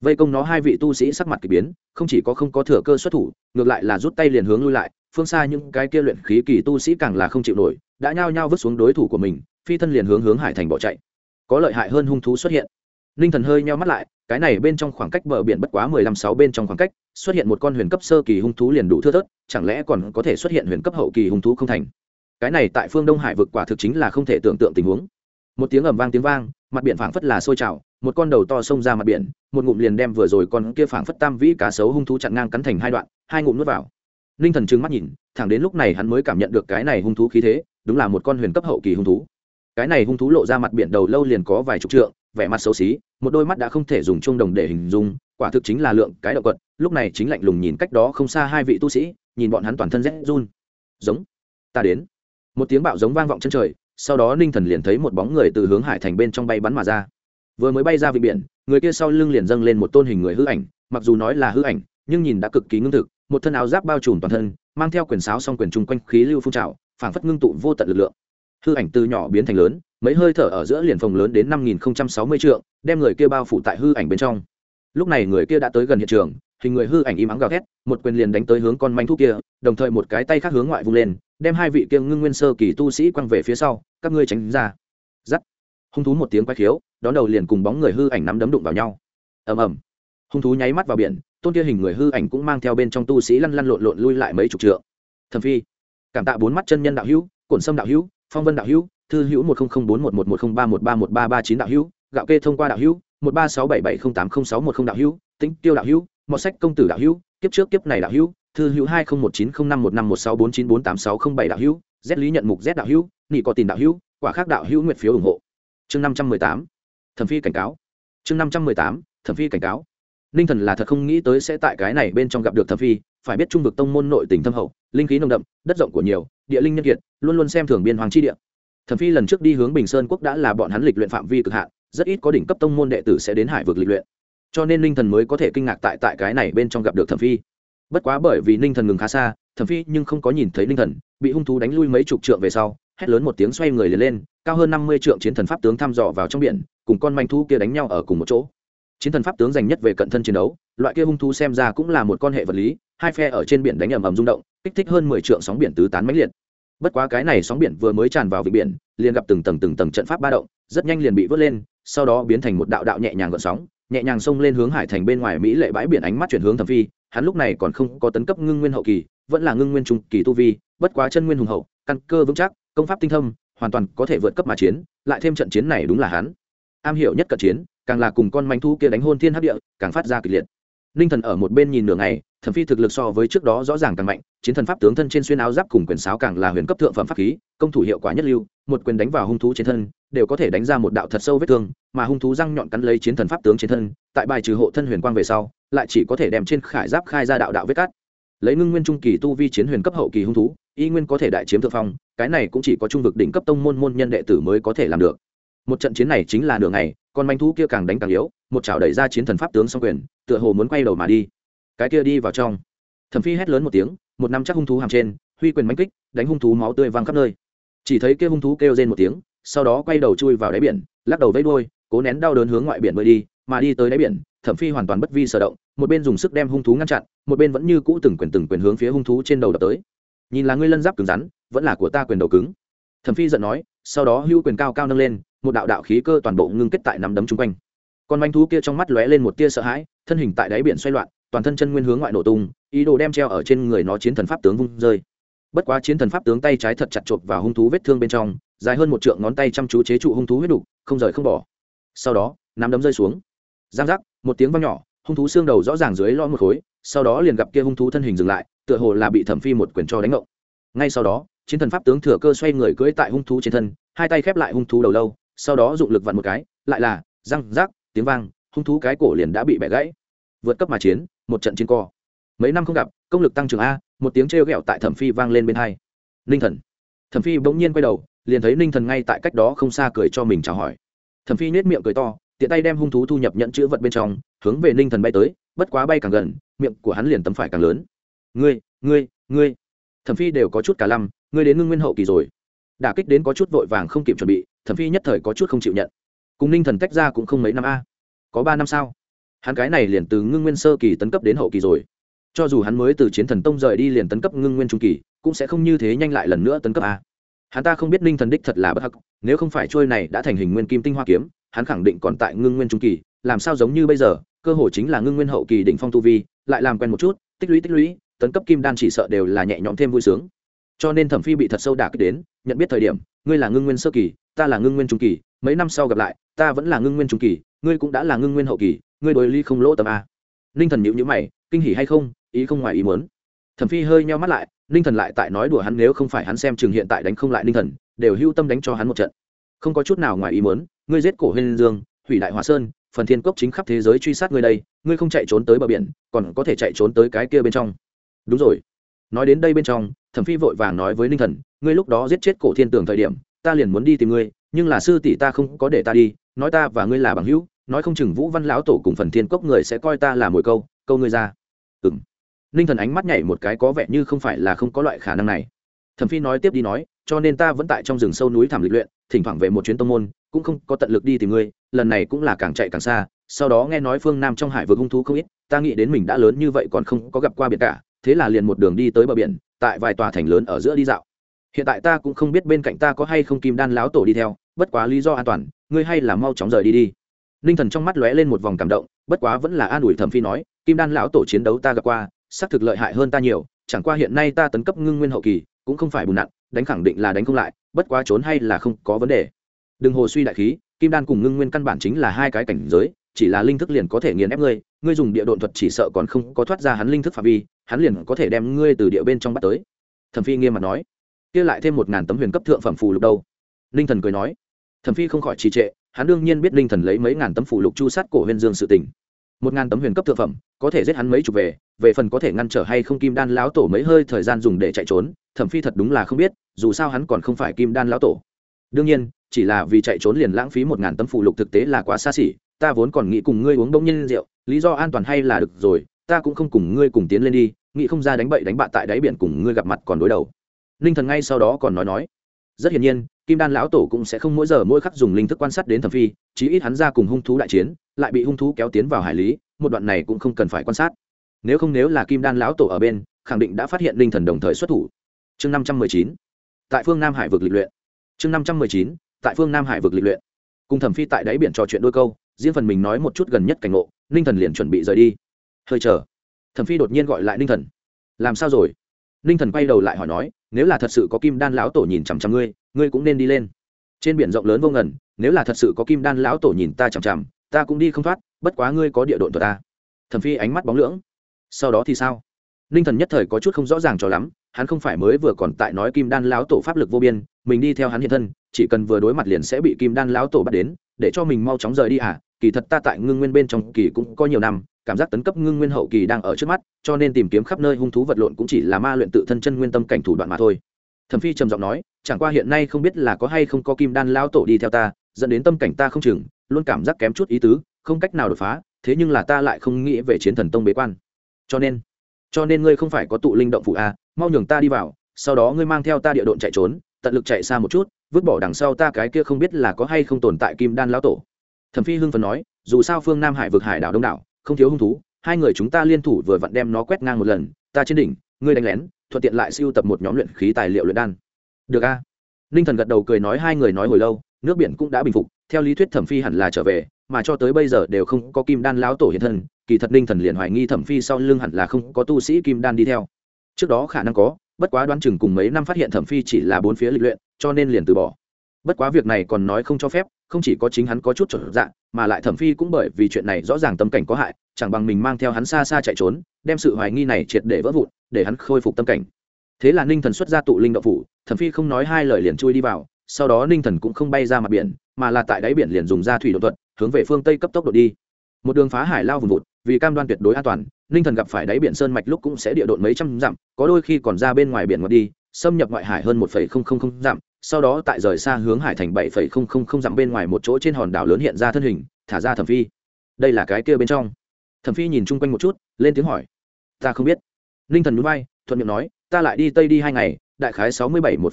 Vây công nó hai vị tu sĩ sắc mặt kỳ biến, không chỉ có không có thừa cơ xuất thủ, ngược lại là rút tay liền hướng lui lại, phương xa những cái kia luyện khí kỳ tu sĩ càng là không chịu nổi, đã nhao nhao vứt xuống đối thủ của mình, phi thân liền hướng hướng hải thành bỏ chạy. Có lợi hại hơn hung thú xuất hiện. Ninh thần hơi nheo mắt lại cái này bên trong khoảng cách bờ biển bất quá mười lăm sáu bên trong khoảng cách, xuất hiện một con huyền cấp sơ kỳ hung thú liền đủ thưa thớt, chẳng lẽ còn có thể xuất hiện huyền cấp hậu kỳ hung thú không thành? Cái này tại phương đông hải vực quả thực chính là không thể tưởng tượng tình huống. Một tiếng ầm vang tiếng vang, mặt biển phảng phất là sôi trào, một con đầu to xông ra mặt biển, một ngụm liền đem vừa rồi con kia phảng phất tam vĩ cá sấu hung thú chặn ngang cắn thành hai đoạn, hai ngụm nuốt vào. Ninh thần trừng mắt nhìn, thẳng đến lúc này hắn mới cảm nhận được cái này hung thú khí thế, đúng là một con huyền cấp hậu kỳ hung thú cái này hung thú lộ ra mặt biển đầu lâu liền có vài chục trượng, vẻ mặt xấu xí, một đôi mắt đã không thể dùng chung đồng để hình dung, quả thực chính là lượng cái động quật lúc này chính lạnh lùng nhìn cách đó không xa hai vị tu sĩ, nhìn bọn hắn toàn thân rét run. Giống, ta đến. Một tiếng bạo giống vang vọng chân trời, sau đó ninh thần liền thấy một bóng người từ hướng hải thành bên trong bay bắn mà ra. Vừa mới bay ra vị biển, người kia sau lưng liền dâng lên một tôn hình người hư ảnh, mặc dù nói là hư ảnh, nhưng nhìn đã cực kỳ ngưng thực, một thân áo giáp bao trùm toàn thân, mang theo quyền sáo song quyền chung quanh khí lưu phun trào, phảng phất ngưng tụ vô tận lực lượng hư ảnh từ nhỏ biến thành lớn, mấy hơi thở ở giữa liền phòng lớn đến năm nghìn sáu mươi trượng, đem người kia bao phủ tại hư ảnh bên trong. Lúc này người kia đã tới gần hiện trường, hình người hư ảnh im ắng gào thét, một quyền liền đánh tới hướng con manh thú kia, đồng thời một cái tay khác hướng ngoại vung lên, đem hai vị kia ngưng nguyên sơ kỳ tu sĩ quăng về phía sau, các ngươi tránh ra. Giắt. Hung thú một tiếng quay khiếu, đón đầu liền cùng bóng người hư ảnh nắm đấm đụng vào nhau. Ầm ầm. Hung thú nháy mắt vào biển, tôn kia hình người hư ảnh cũng mang theo bên trong tu sĩ lăn lăn lộn lộn lui lại mấy chục trượng. Thầm phi, cảm tạ bốn mắt chân nhân đạo hữu, cổn sâm đạo hữu phong vân đạo hữu thư hữu một nghìn bốn một một một không ba một ba một ba ba chín đạo hữu gạo kê thông qua đạo hữu một ba sáu bảy bảy không tám không sáu một không đạo hữu tĩnh tiêu đạo hữu mọt sách công tử đạo hữu kiếp trước kiếp này đạo hữu thư hữu hai nghìn một chín không năm một năm một sáu bốn chín bốn tám sáu không bảy đạo hữu z lý nhận mục z đạo hữu nị có tiền đạo hữu quả khác đạo hữu nguyện phiếu ủng hộ chương năm trăm mười tám thẩm phi cảnh cáo chương năm trăm mười tám thẩm phi cảnh cáo ninh thần là thật không nghĩ tới sẽ tại cái này bên trong gặp được thẩm phi phải biết trung vực tông môn nội tình thâm hậu linh khí nồng đậm đất rộng của nhiều địa linh nhân kiệt, luôn luôn xem thường biên hoàng chi địa. Thẩm phi lần trước đi hướng bình sơn quốc đã là bọn hắn lịch luyện phạm vi cực hạn, rất ít có đỉnh cấp tông môn đệ tử sẽ đến hải vực lịch luyện. Cho nên ninh thần mới có thể kinh ngạc tại tại cái này bên trong gặp được thẩm phi. Bất quá bởi vì ninh thần ngừng khá xa, thẩm phi nhưng không có nhìn thấy ninh thần, bị hung thú đánh lui mấy chục trượng về sau, hét lớn một tiếng xoay người liền lên, cao hơn năm mươi trượng chiến thần pháp tướng thăm dò vào trong biển, cùng con manh thú kia đánh nhau ở cùng một chỗ. Chiến thần pháp tướng dành nhất về cận thân chiến đấu, loại kia hung thú xem ra cũng là một con hệ vật lý, hai phe ở trên biển đánh ầm ầm rung động kích thích hơn mười trượng sóng biển tứ tán mãnh liệt. Bất quá cái này sóng biển vừa mới tràn vào vịnh biển, liền gặp từng tầng từng tầng trận pháp ba động, rất nhanh liền bị vớt lên, sau đó biến thành một đạo đạo nhẹ nhàng gợn sóng, nhẹ nhàng xông lên hướng hải thành bên ngoài mỹ lệ bãi biển ánh mắt chuyển hướng thẩm phi, hắn lúc này còn không có tấn cấp ngưng nguyên hậu kỳ, vẫn là ngưng nguyên trung kỳ tu vi, bất quá chân nguyên hùng hậu, căn cơ vững chắc, công pháp tinh thâm, hoàn toàn có thể vượt cấp mà chiến, lại thêm trận chiến này đúng là hắn. Am hiểu nhất cận chiến, càng là cùng con manh thu kia đánh hôn thiên hấp địa, càng phát ra kịch liệt. Ninh thần ở một bên nhìn nửa ngày thẩm phi thực lực so với trước đó rõ ràng càng mạnh, chiến thần pháp tướng thân trên xuyên áo giáp cùng quyền sáo càng là huyền cấp thượng phẩm pháp khí, công thủ hiệu quả nhất lưu, một quyền đánh vào hung thú trên thân, đều có thể đánh ra một đạo thật sâu vết thương, mà hung thú răng nhọn cắn lấy chiến thần pháp tướng trên thân, tại bài trừ hộ thân huyền quang về sau, lại chỉ có thể đem trên khải giáp khai ra đạo đạo vết cắt. Lấy ngưng nguyên trung kỳ tu vi chiến huyền cấp hậu kỳ hung thú, y nguyên có thể đại chiếm thượng phong, cái này cũng chỉ có trung vực đỉnh cấp tông môn môn nhân đệ tử mới có thể làm được. Một trận chiến này chính là nửa ngày, con manh thú kia càng đánh càng yếu, một chảo đẩy ra chiến thần pháp tướng song quyền, tựa hồ muốn quay đầu mà đi cái kia đi vào trong. Thẩm phi hét lớn một tiếng, một năm chắc hung thú hàm trên, huy quyền mánh kích, đánh hung thú máu tươi văng khắp nơi. Chỉ thấy kia hung thú kêu rên một tiếng, sau đó quay đầu chui vào đáy biển, lắc đầu vẫy đuôi, cố nén đau đớn hướng ngoại biển bơi đi, mà đi tới đáy biển, thẩm phi hoàn toàn bất vi sở động, một bên dùng sức đem hung thú ngăn chặn, một bên vẫn như cũ từng quyền từng quyền hướng phía hung thú trên đầu đập tới. Nhìn là ngươi lân giáp cứng rắn, vẫn là của ta quyền đầu cứng. Thẩm phi giận nói, sau đó hưu quyền cao cao nâng lên, một đạo đạo khí cơ toàn bộ ngưng kết tại nắm đấm chung quanh. Con manh thú kia trong mắt lóe lên một tia sợ hãi, thân hình tại đáy biển xoay loạn toàn thân chân nguyên hướng ngoại nổ tung, ý đồ đem treo ở trên người nó chiến thần pháp tướng vung rơi. Bất quá chiến thần pháp tướng tay trái thật chặt chộp vào hung thú vết thương bên trong, dài hơn một trượng ngón tay chăm chú chế trụ hung thú huyết đục, không rời không bỏ. Sau đó, nắm đấm rơi xuống. Giang giác, một tiếng vang nhỏ, hung thú xương đầu rõ ràng dưới lo một khối, sau đó liền gặp kia hung thú thân hình dừng lại, tựa hồ là bị thẩm phi một quyền cho đánh ngộng. Ngay sau đó, chiến thần pháp tướng thừa cơ xoay người cưỡi tại hung thú trên thân, hai tay khép lại hung thú đầu lâu, sau đó dụng lực vặn một cái, lại là, răng rác, tiếng vang, hung thú cái cổ liền đã bị bẻ gãy. Vượt cấp mà chiến một trận chiến co. Mấy năm không gặp, công lực tăng trưởng a, một tiếng trêu ghẹo tại thẩm phi vang lên bên hai. Ninh thần. Thẩm phi bỗng nhiên quay đầu, liền thấy ninh thần ngay tại cách đó không xa cười cho mình chào hỏi. Thẩm phi nết miệng cười to, tiện tay đem hung thú thu nhập nhận chữ vật bên trong, hướng về ninh thần bay tới, bất quá bay càng gần, miệng của hắn liền tấm phải càng lớn. Ngươi ngươi ngươi. Thẩm phi đều có chút cả lăm, ngươi đến ngưng nguyên hậu kỳ rồi. Đả kích đến có chút vội vàng không kịp chuẩn bị, thẩm phi nhất thời có chút không chịu nhận. Cùng ninh thần tách ra cũng không mấy năm a. Có ba năm sao? Hắn cái này liền từ ngưng nguyên sơ kỳ tấn cấp đến hậu kỳ rồi. Cho dù hắn mới từ chiến thần tông rời đi liền tấn cấp ngưng nguyên trung kỳ, cũng sẽ không như thế nhanh lại lần nữa tấn cấp a. Hắn ta không biết ninh thần đích thật là bất hắc, nếu không phải trôi này đã thành hình nguyên kim tinh hoa kiếm, hắn khẳng định còn tại ngưng nguyên trung kỳ, làm sao giống như bây giờ, cơ hội chính là ngưng nguyên hậu kỳ đỉnh phong tu vi, lại làm quen một chút, tích lũy tích lũy, tấn cấp kim đan chỉ sợ đều là nhẹ nhõm thêm vui sướng. Cho nên thẩm phi bị thật sâu đả kích đến, nhận biết thời điểm, ngươi là ngưng nguyên sơ kỳ, ta là ngưng nguyên trung kỳ, mấy năm sau gặp lại, ta vẫn là ngưng nguyên trung kỳ, ngươi cũng đã là ngưng nguyên hậu kỳ ngươi đối ly không lỗ tầm a. Ninh thần nhịu nhữ mày, kinh hỉ hay không, ý không ngoài ý muốn. Thẩm phi hơi nheo mắt lại, ninh thần lại tại nói đùa hắn nếu không phải hắn xem chừng hiện tại đánh không lại ninh thần, đều hưu tâm đánh cho hắn một trận. Không có chút nào ngoài ý muốn, ngươi giết cổ huyên dương, hủy đại hòa sơn, phần thiên cốc chính khắp thế giới truy sát ngươi đây, ngươi không chạy trốn tới bờ biển, còn có thể chạy trốn tới cái kia bên trong. Đúng rồi. Nói đến đây bên trong, thẩm phi vội vàng nói với ninh thần, ngươi lúc đó giết chết cổ thiên tường thời điểm, ta liền muốn đi tìm ngươi, nhưng là sư tỷ ta không có để ta đi, nói ta và ngươi là bằng hữu nói không chừng vũ văn lão tổ cùng phần thiên cốc người sẽ coi ta là mồi câu câu ngươi ra. Ừ m ninh thần ánh mắt nhảy một cái có vẻ như không phải là không có loại khả năng này. Thẩm phi nói tiếp đi nói, cho nên ta vẫn tại trong rừng sâu núi thảm lịch luyện, thỉnh thoảng về một chuyến tông môn, cũng không có tận lực đi tìm ngươi, lần này cũng là càng chạy càng xa, sau đó nghe nói phương nam trong hải vực hung thú không ít, ta nghĩ đến mình đã lớn như vậy còn không có gặp qua biển cả, thế là liền một đường đi tới bờ biển, tại vài tòa thành lớn ở giữa đi dạo. Hiện tại ta cũng không biết bên cạnh ta có hay không kim đan láo tổ đi theo, bất quá lý do an toàn, ngươi hay là mau chóng rời đi đi ninh thần trong mắt lóe lên một vòng cảm động, bất quá vẫn là an ủi thẩm phi nói, kim đan lão tổ chiến đấu ta gặp qua, xác thực lợi hại hơn ta nhiều, chẳng qua hiện nay ta tấn cấp ngưng nguyên hậu kỳ, cũng không phải bùn nặn, đánh khẳng định là đánh không lại, bất quá trốn hay là không có vấn đề. Đừng hồ suy đại khí, kim đan cùng ngưng nguyên căn bản chính là hai cái cảnh giới, chỉ là linh thức liền có thể nghiền ép ngươi ngươi dùng địa độn thuật chỉ sợ còn không có thoát ra hắn linh thức phạm vi, hắn liền có thể đem ngươi từ địa bên trong bắt tới. Thẩm phi nghiêm mặt nói. Kia lại thêm một ngàn tấm huyền cấp thượng phẩm phù lục đâu? Linh thần cười nói. Thẩm phi không khỏi trì trệ hắn đương nhiên biết linh thần lấy mấy ngàn tấm phụ lục chu sát cổ huyền dương sự tình. Một ngàn tấm huyền cấp thượng phẩm, có thể giết hắn mấy chục về về phần có thể ngăn trở hay không kim đan lão tổ mấy hơi thời gian dùng để chạy trốn, thẩm phi thật đúng là không biết, dù sao hắn còn không phải kim đan lão tổ. Đương nhiên, chỉ là vì chạy trốn liền lãng phí một ngàn tấm phụ lục thực tế là quá xa xỉ, ta vốn còn nghĩ cùng ngươi uống bông nhân rượu, lý do an toàn hay là được rồi, ta cũng không cùng ngươi cùng tiến lên đi, nghĩ không ra đánh bậy đánh bạ tại đáy biển cùng ngươi gặp mặt còn đối đầu. Ninh thần ngay sau đó còn nói nói. Rất hiển nhiên kim đan lão tổ cũng sẽ không mỗi giờ mỗi khắc dùng linh thức quan sát đến thẩm phi, chí ít hắn ra cùng hung thú đại chiến, lại bị hung thú kéo tiến vào hải lý, một đoạn này cũng không cần phải quan sát. Nếu không nếu là kim đan lão tổ ở bên, khẳng định đã phát hiện linh thần đồng thời xuất thủ. Chương năm trăm mười chín. Tại phương nam hải vực lịch luyện. Chương năm trăm mười chín. Tại phương nam hải vực lịch luyện. Cùng thẩm phi tại đáy biển trò chuyện đôi câu, riêng phần mình nói một chút gần nhất cảnh ngộ ninh thần liền chuẩn bị rời đi. Hơi chờ. Thẩm phi đột nhiên gọi lại ninh thần. Làm sao rồi? Ninh thần quay đầu lại hỏi nói nếu là thật sự có kim đan lão tổ nhìn chằm chằm ngươi ngươi cũng nên đi lên. Trên biển rộng lớn vô ngần, nếu là thật sự có kim đan lão tổ nhìn ta chằm chằm, ta cũng đi không thoát, bất quá ngươi có địa độn thuật ta. Thẩm phi ánh mắt bóng lưỡng. Sau đó thì sao? Ninh thần nhất thời có chút không rõ ràng cho lắm, hắn không phải mới vừa còn tại nói kim đan lão tổ pháp lực vô biên, mình đi theo hắn hiện thân, chỉ cần vừa đối mặt liền sẽ bị kim đan lão tổ bắt đến, để cho mình mau chóng rời đi à? Kỳ thật ta tại ngưng nguyên bên trong kỳ cũng có nhiều năm cảm giác tấn cấp ngưng nguyên hậu kỳ đang ở trước mắt cho nên tìm kiếm khắp nơi hung thú vật lộn cũng chỉ là ma luyện tự thân chân nguyên tâm cảnh thủ đoạn mà thôi. Thẩm phi trầm giọng nói chẳng qua hiện nay không biết là có hay không có kim đan lão tổ đi theo ta dẫn đến tâm cảnh ta không chừng luôn cảm giác kém chút ý tứ không cách nào đột phá thế nhưng là ta lại không nghĩ về chiến thần tông bế quan. Cho nên cho nên ngươi không phải có tụ linh động phụ a à, mau nhường ta đi vào sau đó ngươi mang theo ta địa độn chạy trốn tận lực chạy xa một chút vứt bỏ đằng sau ta cái kia không biết là có hay không tồn tại kim đan lão tổ thẩm phi hưng phần nói, dù sao phương nam hải vực hải đảo đông đảo, không thiếu hung thú, hai người chúng ta liên thủ vừa vặn đem nó quét ngang một lần, ta trên đỉnh, ngươi đánh lén, thuận tiện lại siêu tập một nhóm luyện khí tài liệu luyện đan. Được a. Ninh thần gật đầu cười nói hai người nói hồi lâu, nước biển cũng đã bình phục, theo lý thuyết thẩm phi hẳn là trở về, mà cho tới bây giờ đều không có kim đan lão tổ hiện thân, kỳ thật ninh thần liền hoài nghi thẩm phi sau lưng hẳn là không có tu sĩ kim đan đi theo. Trước đó khả năng có, bất quá đoán chừng cùng mấy năm phát hiện thẩm phi chỉ là bốn phía lịch luyện, cho nên liền từ bỏ. Bất quá việc này còn nói không cho phép không chỉ có chính hắn có chút trở dạng, mà lại thẩm phi cũng bởi vì chuyện này rõ ràng tâm cảnh có hại, chẳng bằng mình mang theo hắn xa xa chạy trốn, đem sự hoài nghi này triệt để vỡ vụn, để hắn khôi phục tâm cảnh. Thế là ninh thần xuất ra tụ linh đậu phủ, thẩm phi không nói hai lời liền chui đi vào, sau đó ninh thần cũng không bay ra mặt biển, mà là tại đáy biển liền dùng ra thủy đột thuật, hướng về phương tây cấp tốc độ đi. Một đường phá hải lao vùng vụt, vì cam đoan tuyệt đối an toàn, ninh thần gặp phải đáy biển sơn mạch lúc cũng sẽ địa độn mấy trăm dặm, có đôi khi còn ra bên ngoài biển ngọt đi, xâm nhập ngoại hải hơn một dặm sau đó tại rời xa hướng hải thành bảy dặm bên ngoài một chỗ trên hòn đảo lớn hiện ra thân hình, thả ra thẩm phi. Đây là cái kia bên trong. Thẩm phi nhìn chung quanh một chút, lên tiếng hỏi. Ta không biết. Ninh thần núi bay thuận miệng nói, ta lại đi tây đi hai ngày, đại khái sáu mươi bảy một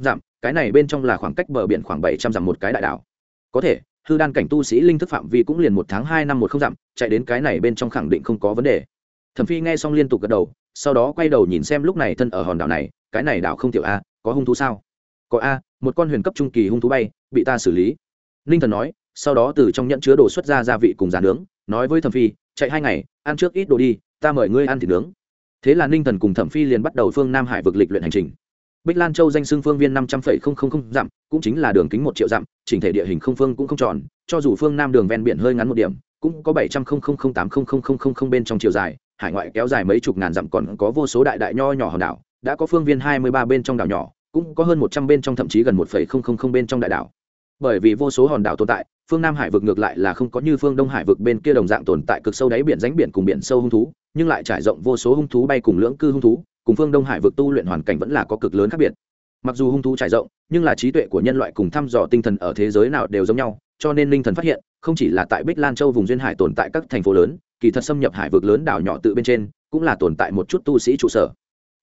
dặm, cái này bên trong là khoảng cách bờ biển khoảng bảy trăm dặm một cái đại đảo. Có thể, hư đan cảnh tu sĩ linh thức phạm vi cũng liền một tháng hai năm một không dặm, chạy đến cái này bên trong khẳng định không có vấn đề. Thẩm phi nghe xong liên tục gật đầu, sau đó quay đầu nhìn xem lúc này thân ở hòn đảo này, cái này đảo không tiểu a, có hung thú sao? Có a, một con huyền cấp trung kỳ hung thú bay, bị ta xử lý. Ninh thần nói, sau đó từ trong nhẫn chứa đồ xuất ra gia vị cùng giá nướng, nói với thẩm phi, chạy hai ngày, ăn trước ít đồ đi, ta mời ngươi ăn thịt nướng. Thế là ninh thần cùng thẩm phi liền bắt đầu phương nam hải vực lịch luyện hành trình. Bích lan châu danh xưng phương viên năm trăm linh dặm, cũng chính là đường kính một triệu dặm, chỉnh thể địa hình không phương cũng không tròn, cho dù phương nam đường ven biển hơi ngắn một điểm, cũng có bảy trăm linh tám bên trong chiều dài, hải ngoại kéo dài mấy chục ngàn dặm còn có vô số đại đại nho nhỏ hòn đảo, đã có phương viên hai mươi ba bên trong đảo nhỏ cũng có hơn một trăm bên trong thậm chí gần một bên trong đại đảo. Bởi vì vô số hòn đảo tồn tại, phương nam hải vực ngược lại là không có như phương đông hải vực bên kia đồng dạng tồn tại cực sâu đáy biển ránh biển cùng biển sâu hung thú, nhưng lại trải rộng vô số hung thú bay cùng lưỡng cư hung thú, cùng phương đông hải vực tu luyện hoàn cảnh vẫn là có cực lớn khác biệt. Mặc dù hung thú trải rộng, nhưng là trí tuệ của nhân loại cùng thăm dò tinh thần ở thế giới nào đều giống nhau, cho nên linh thần phát hiện, không chỉ là tại bích lan châu vùng duyên hải tồn tại các thành phố lớn, kỳ thật xâm nhập hải vực lớn đảo nhỏ tự bên trên, cũng là tồn tại một chút tu sĩ trụ sở.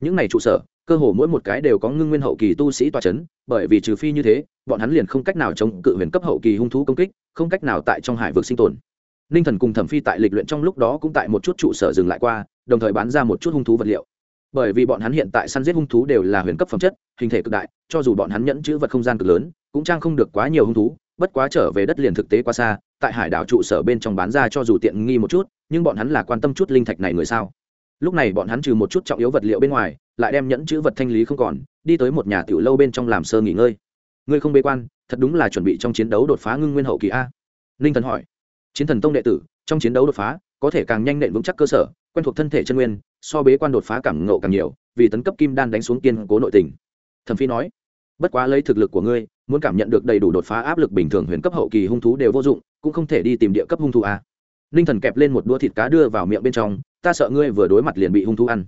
Những này trụ sở cơ hồ mỗi một cái đều có ngưng nguyên hậu kỳ tu sĩ tòa c h ấ n bởi vì trừ phi như thế, bọn hắn liền không cách nào chống cự huyền cấp hậu kỳ hung thú công kích, không cách nào tại trong hải vực sinh tồn. Ninh thần cùng thẩm phi tại lịch luyện trong lúc đó cũng tại một chút trụ sở dừng lại qua, đồng thời bán ra một chút hung thú vật liệu. Bởi vì bọn hắn hiện tại săn giết hung thú đều là huyền cấp phẩm chất, hình thể cực đại, cho dù bọn hắn nhẫn chữ vật không gian cực lớn, cũng trang không được quá nhiều hung thú, bất quá trở về đất liền thực tế quá xa, tại hải đảo trụ sở bên trong bán ra cho dù tiện nghi một chút, nhưng bọn hắn là quan tâm chút linh thạch này người sao? Lúc này bọn hắn trừ một chút trọng yếu vật liệu bên ngoài, lại đem nhẫn chữ vật thanh lý không còn, đi tới một nhà tiểu lâu bên trong làm sơ nghỉ ngơi. Ngươi không bế quan, thật đúng là chuẩn bị trong chiến đấu đột phá ngưng nguyên hậu kỳ a. Ninh thần hỏi. Chiến thần tông đệ tử, trong chiến đấu đột phá, có thể càng nhanh nện vững chắc cơ sở, quen thuộc thân thể chân nguyên, so bế quan đột phá cảm ngộ càng nhiều, vì tấn cấp kim đan đánh xuống kiên cố nội tình. Thẩm phi nói. Bất quá lấy thực lực của ngươi, muốn cảm nhận được đầy đủ đột phá áp lực bình thường huyền cấp hậu kỳ hung thú đều vô dụng, cũng không thể đi tìm địa cấp hung thú a. ninh thần kẹp lên một đũa thịt cá đưa vào miệng bên trong ta sợ ngươi vừa đối mặt liền bị hung thú ăn.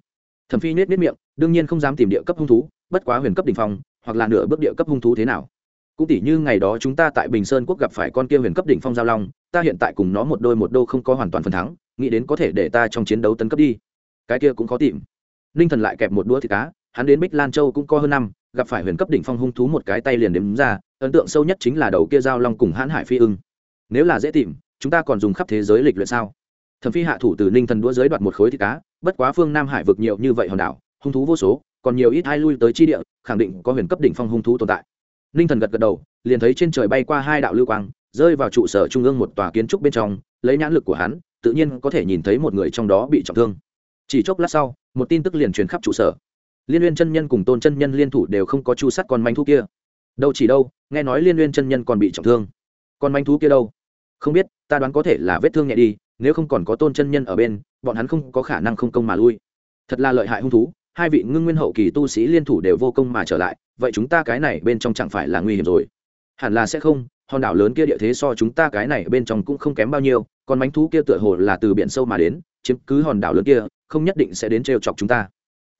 Thẩm phi nết nết miệng, đương nhiên không dám tìm địa cấp hung thú, bất quá huyền cấp đỉnh phong, hoặc là nửa bước địa cấp hung thú thế nào. Cũng tỉ như ngày đó chúng ta tại bình sơn quốc gặp phải con kia huyền cấp đỉnh phong giao long, ta hiện tại cùng nó một đôi một đô không có hoàn toàn phần thắng, nghĩ đến có thể để ta trong chiến đấu tấn cấp đi. Cái kia cũng khó tìm. Ninh thần lại kẹp một đũa thịt cá, hắn đến bích lan châu cũng có hơn năm, gặp phải huyền cấp đỉnh phong hung thú một cái tay liền đếm ra, ấn tượng sâu nhất chính là đầu kia giao long cùng hãn hải phi ưng. Nếu là dễ tìm, chúng ta còn dùng khắp thế giới lịch luyện sao? Thẩm phi hạ thủ từ ninh thần đũa giới đoạt một khối thịt cá, bất quá phương nam hải vực nhiều như vậy hòn đảo, hung thú vô số, còn nhiều ít hai lui tới chi địa, khẳng định có huyền cấp đỉnh phong hung thú tồn tại. Ninh thần gật gật đầu, liền thấy trên trời bay qua hai đạo lưu quang, rơi vào trụ sở trung ương một tòa kiến trúc bên trong, lấy nhãn lực của hắn, tự nhiên có thể nhìn thấy một người trong đó bị trọng thương. Chỉ chốc lát sau, một tin tức liền truyền khắp trụ sở. Liên uyên chân nhân cùng tôn chân nhân liên thủ đều không có chu sắt con manh thú kia. Đâu chỉ đâu, nghe nói liên uyên chân nhân còn bị trọng thương. Con manh thú kia đâu? Không biết, ta đoán có thể là vết thương nhẹ đi nếu không còn có tôn chân nhân ở bên, bọn hắn không có khả năng không công mà lui. Thật là lợi hại hung thú, hai vị ngưng nguyên hậu kỳ tu sĩ liên thủ đều vô công mà trở lại, vậy chúng ta cái này bên trong chẳng phải là nguy hiểm rồi? Hẳn là sẽ không, hòn đảo lớn kia địa thế so chúng ta cái này bên trong cũng không kém bao nhiêu, còn bánh thú kia tựa hồ là từ biển sâu mà đến, chiếm cứ hòn đảo lớn kia, không nhất định sẽ đến trêu chọc chúng ta.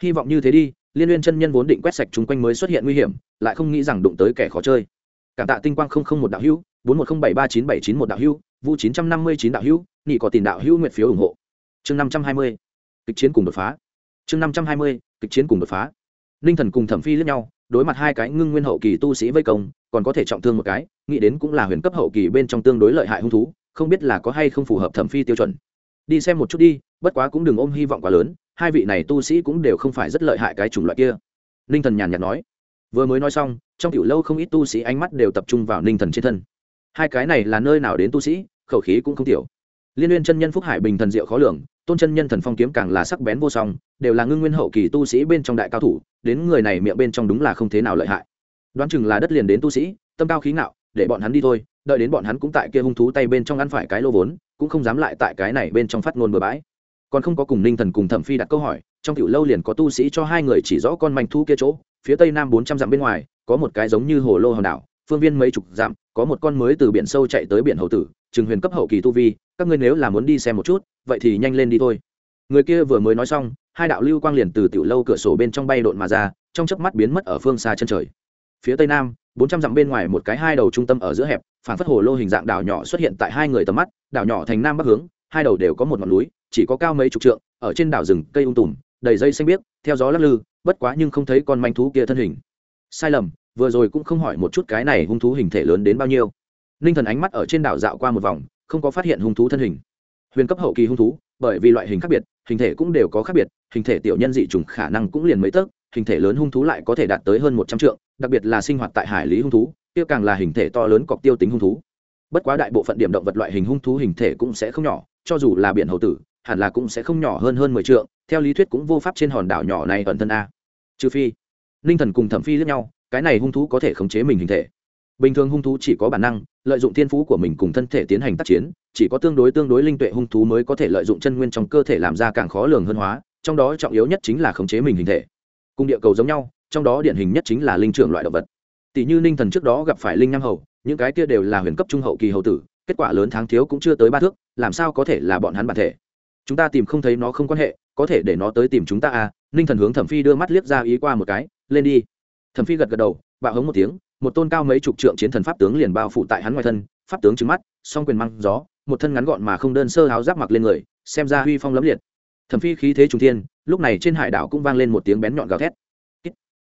Hy vọng như thế đi, liên liên chân nhân vốn định quét sạch chúng quanh mới xuất hiện nguy hiểm, lại không nghĩ rằng đụng tới kẻ khó chơi. Cảm tạ tinh quang không không một đạo hữu bốn một không bảy ba chín bảy chín một đạo hữu, vu chín trăm năm mươi chín đạo hữu nghị có tiền đạo hữu nguyện phiếu ủng hộ. Chương năm trăm hai mươi, kịch chiến cùng đột phá. Chương năm trăm hai mươi, kịch chiến cùng đột phá. Ninh thần cùng thẩm phi lẫn nhau, đối mặt hai cái ngưng nguyên hậu kỳ tu sĩ vây công, còn có thể trọng thương một cái, nghĩ đến cũng là huyền cấp hậu kỳ bên trong tương đối lợi hại hung thú, không biết là có hay không phù hợp thẩm phi tiêu chuẩn. Đi xem một chút đi, bất quá cũng đừng ôm hy vọng quá lớn, hai vị này tu sĩ cũng đều không phải rất lợi hại cái chủng loại kia. Ninh thần nhàn nhạt nói. Vừa mới nói xong, trong tiểu lâu không ít tu sĩ ánh mắt đều tập trung vào ninh thần trên thân hai cái này là nơi nào đến tu sĩ, khẩu khí cũng không tiểu. Liên liên chân nhân phúc hải bình thần diệu khó lường, tôn chân nhân thần phong kiếm càng là sắc bén vô song, đều là ngưng nguyên hậu kỳ tu sĩ bên trong đại cao thủ, đến người này miệng bên trong đúng là không thế nào lợi hại. Đoán chừng là đất liền đến tu sĩ, tâm cao khí ngạo, để bọn hắn đi thôi, đợi đến bọn hắn cũng tại kia hung thú tay bên trong ăn phải cái lô vốn, cũng không dám lại tại cái này bên trong phát ngôn bừa bãi. Còn không có cùng ninh thần cùng thẩm phi đặt câu hỏi, trong tiểu lâu liền có tu sĩ cho hai người chỉ rõ con manh thu kia chỗ, phía tây nam bốn trăm dặm bên ngoài, có một cái giống như hồ lô hòn đảo phương viên mấy chục dặm, có một con mới từ biển sâu chạy tới biển hậu tử, Trừng huyền cấp hậu kỳ tu vi, các ngươi nếu là muốn đi xem một chút, vậy thì nhanh lên đi thôi. Người kia vừa mới nói xong, hai đạo lưu quang liền từ tiểu lâu cửa sổ bên trong bay độn mà ra, trong chớp mắt biến mất ở phương xa chân trời. Phía tây nam, bốn trăm dặm bên ngoài một cái hai đầu trung tâm ở giữa hẹp, phản phất hồ lô hình dạng đảo nhỏ xuất hiện tại hai người tầm mắt, đảo nhỏ thành nam bắc hướng, hai đầu đều có một ngọn núi, chỉ có cao mấy chục trượng, ở trên đảo rừng cây ung tùm, đầy dây xanh biếc, theo gió lắc lư, bất quá nhưng không thấy con manh thú kia thân hình. Sai lầm vừa rồi cũng không hỏi một chút cái này hung thú hình thể lớn đến bao nhiêu. Ninh thần ánh mắt ở trên đảo dạo qua một vòng, không có phát hiện hung thú thân hình. Huyền cấp hậu kỳ hung thú, bởi vì loại hình khác biệt, hình thể cũng đều có khác biệt, hình thể tiểu nhân dị trùng khả năng cũng liền mấy tấc, hình thể lớn hung thú lại có thể đạt tới hơn một trăm trượng, đặc biệt là sinh hoạt tại hải lý hung thú, kia càng là hình thể to lớn cọc tiêu tính hung thú. Bất quá đại bộ phận điểm động vật loại hình hung thú hình thể cũng sẽ không nhỏ, cho dù là biển hậu tử, hẳn là cũng sẽ không nhỏ hơn hơn mười trượng, theo lý thuyết cũng vô pháp trên hòn đảo nhỏ này ẩn thân a. Trừ phi ninh thần cùng thẩm phi lẫn nhau cái này hung thú có thể khống chế mình hình thể. Bình thường hung thú chỉ có bản năng, lợi dụng thiên phú của mình cùng thân thể tiến hành tác chiến, chỉ có tương đối tương đối linh tuệ hung thú mới có thể lợi dụng chân nguyên trong cơ thể làm ra càng khó lường hơn hóa, trong đó trọng yếu nhất chính là khống chế mình hình thể. Cùng địa cầu giống nhau, trong đó điển hình nhất chính là linh trưởng loại động vật. Tỷ như ninh thần trước đó gặp phải linh nam hầu, những cái kia đều là huyền cấp trung hậu kỳ hậu tử, kết quả lớn tháng thiếu cũng chưa tới ba thước, làm sao có thể là bọn hắn bản thể? Chúng ta tìm không thấy nó không quan hệ, có thể để nó tới tìm chúng ta à? Ninh thần hướng thẩm phi đưa mắt liếc ra ý qua một cái, lên đi thẩm phi gật gật đầu, bạo hống một tiếng, một tôn cao mấy chục trượng chiến thần pháp tướng liền bao phủ tại hắn ngoài thân, pháp tướng trứng mắt, song quyền măng gió, một thân ngắn gọn mà không đơn sơ háo giáp mặc lên người, xem ra huy phong lấm liệt. Thẩm phi khí thế trung thiên, lúc này trên hải đảo cũng vang lên một tiếng bén nhọn gào thét.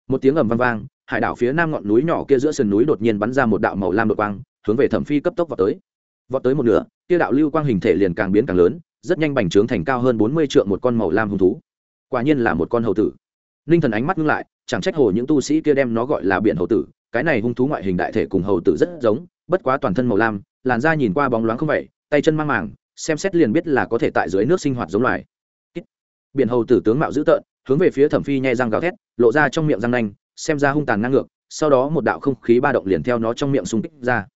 Một tiếng ầm vang vang, hải đảo phía nam ngọn núi nhỏ kia giữa sườn núi đột nhiên bắn ra một đạo màu lam đột quang, hướng về thẩm phi cấp tốc vào tới. Vọt tới một nửa, kia đạo lưu quang hình thể liền càng biến càng lớn, rất nhanh bành trướng thành cao hơn bốn mươi trượng một con màu lam hung thú. Quả nhiên là một con hầu tử. Ninh thần ánh mắt ngưng lại chẳng trách hồ những tu sĩ kia đem nó gọi là biển hầu tử, cái này hung thú ngoại hình đại thể cùng hầu tử rất giống, bất quá toàn thân màu lam, làn da nhìn qua bóng loáng không vậy, tay chân mang màng, xem xét liền biết là có thể tại dưới nước sinh hoạt giống loài. Biển hầu tử tướng mạo dữ tợn, hướng về phía thẩm phi nhai răng gào thét, lộ ra trong miệng răng nanh, xem ra hung tàn ngang ngược, sau đó một đạo không khí ba động liền theo nó trong miệng xung kích ra.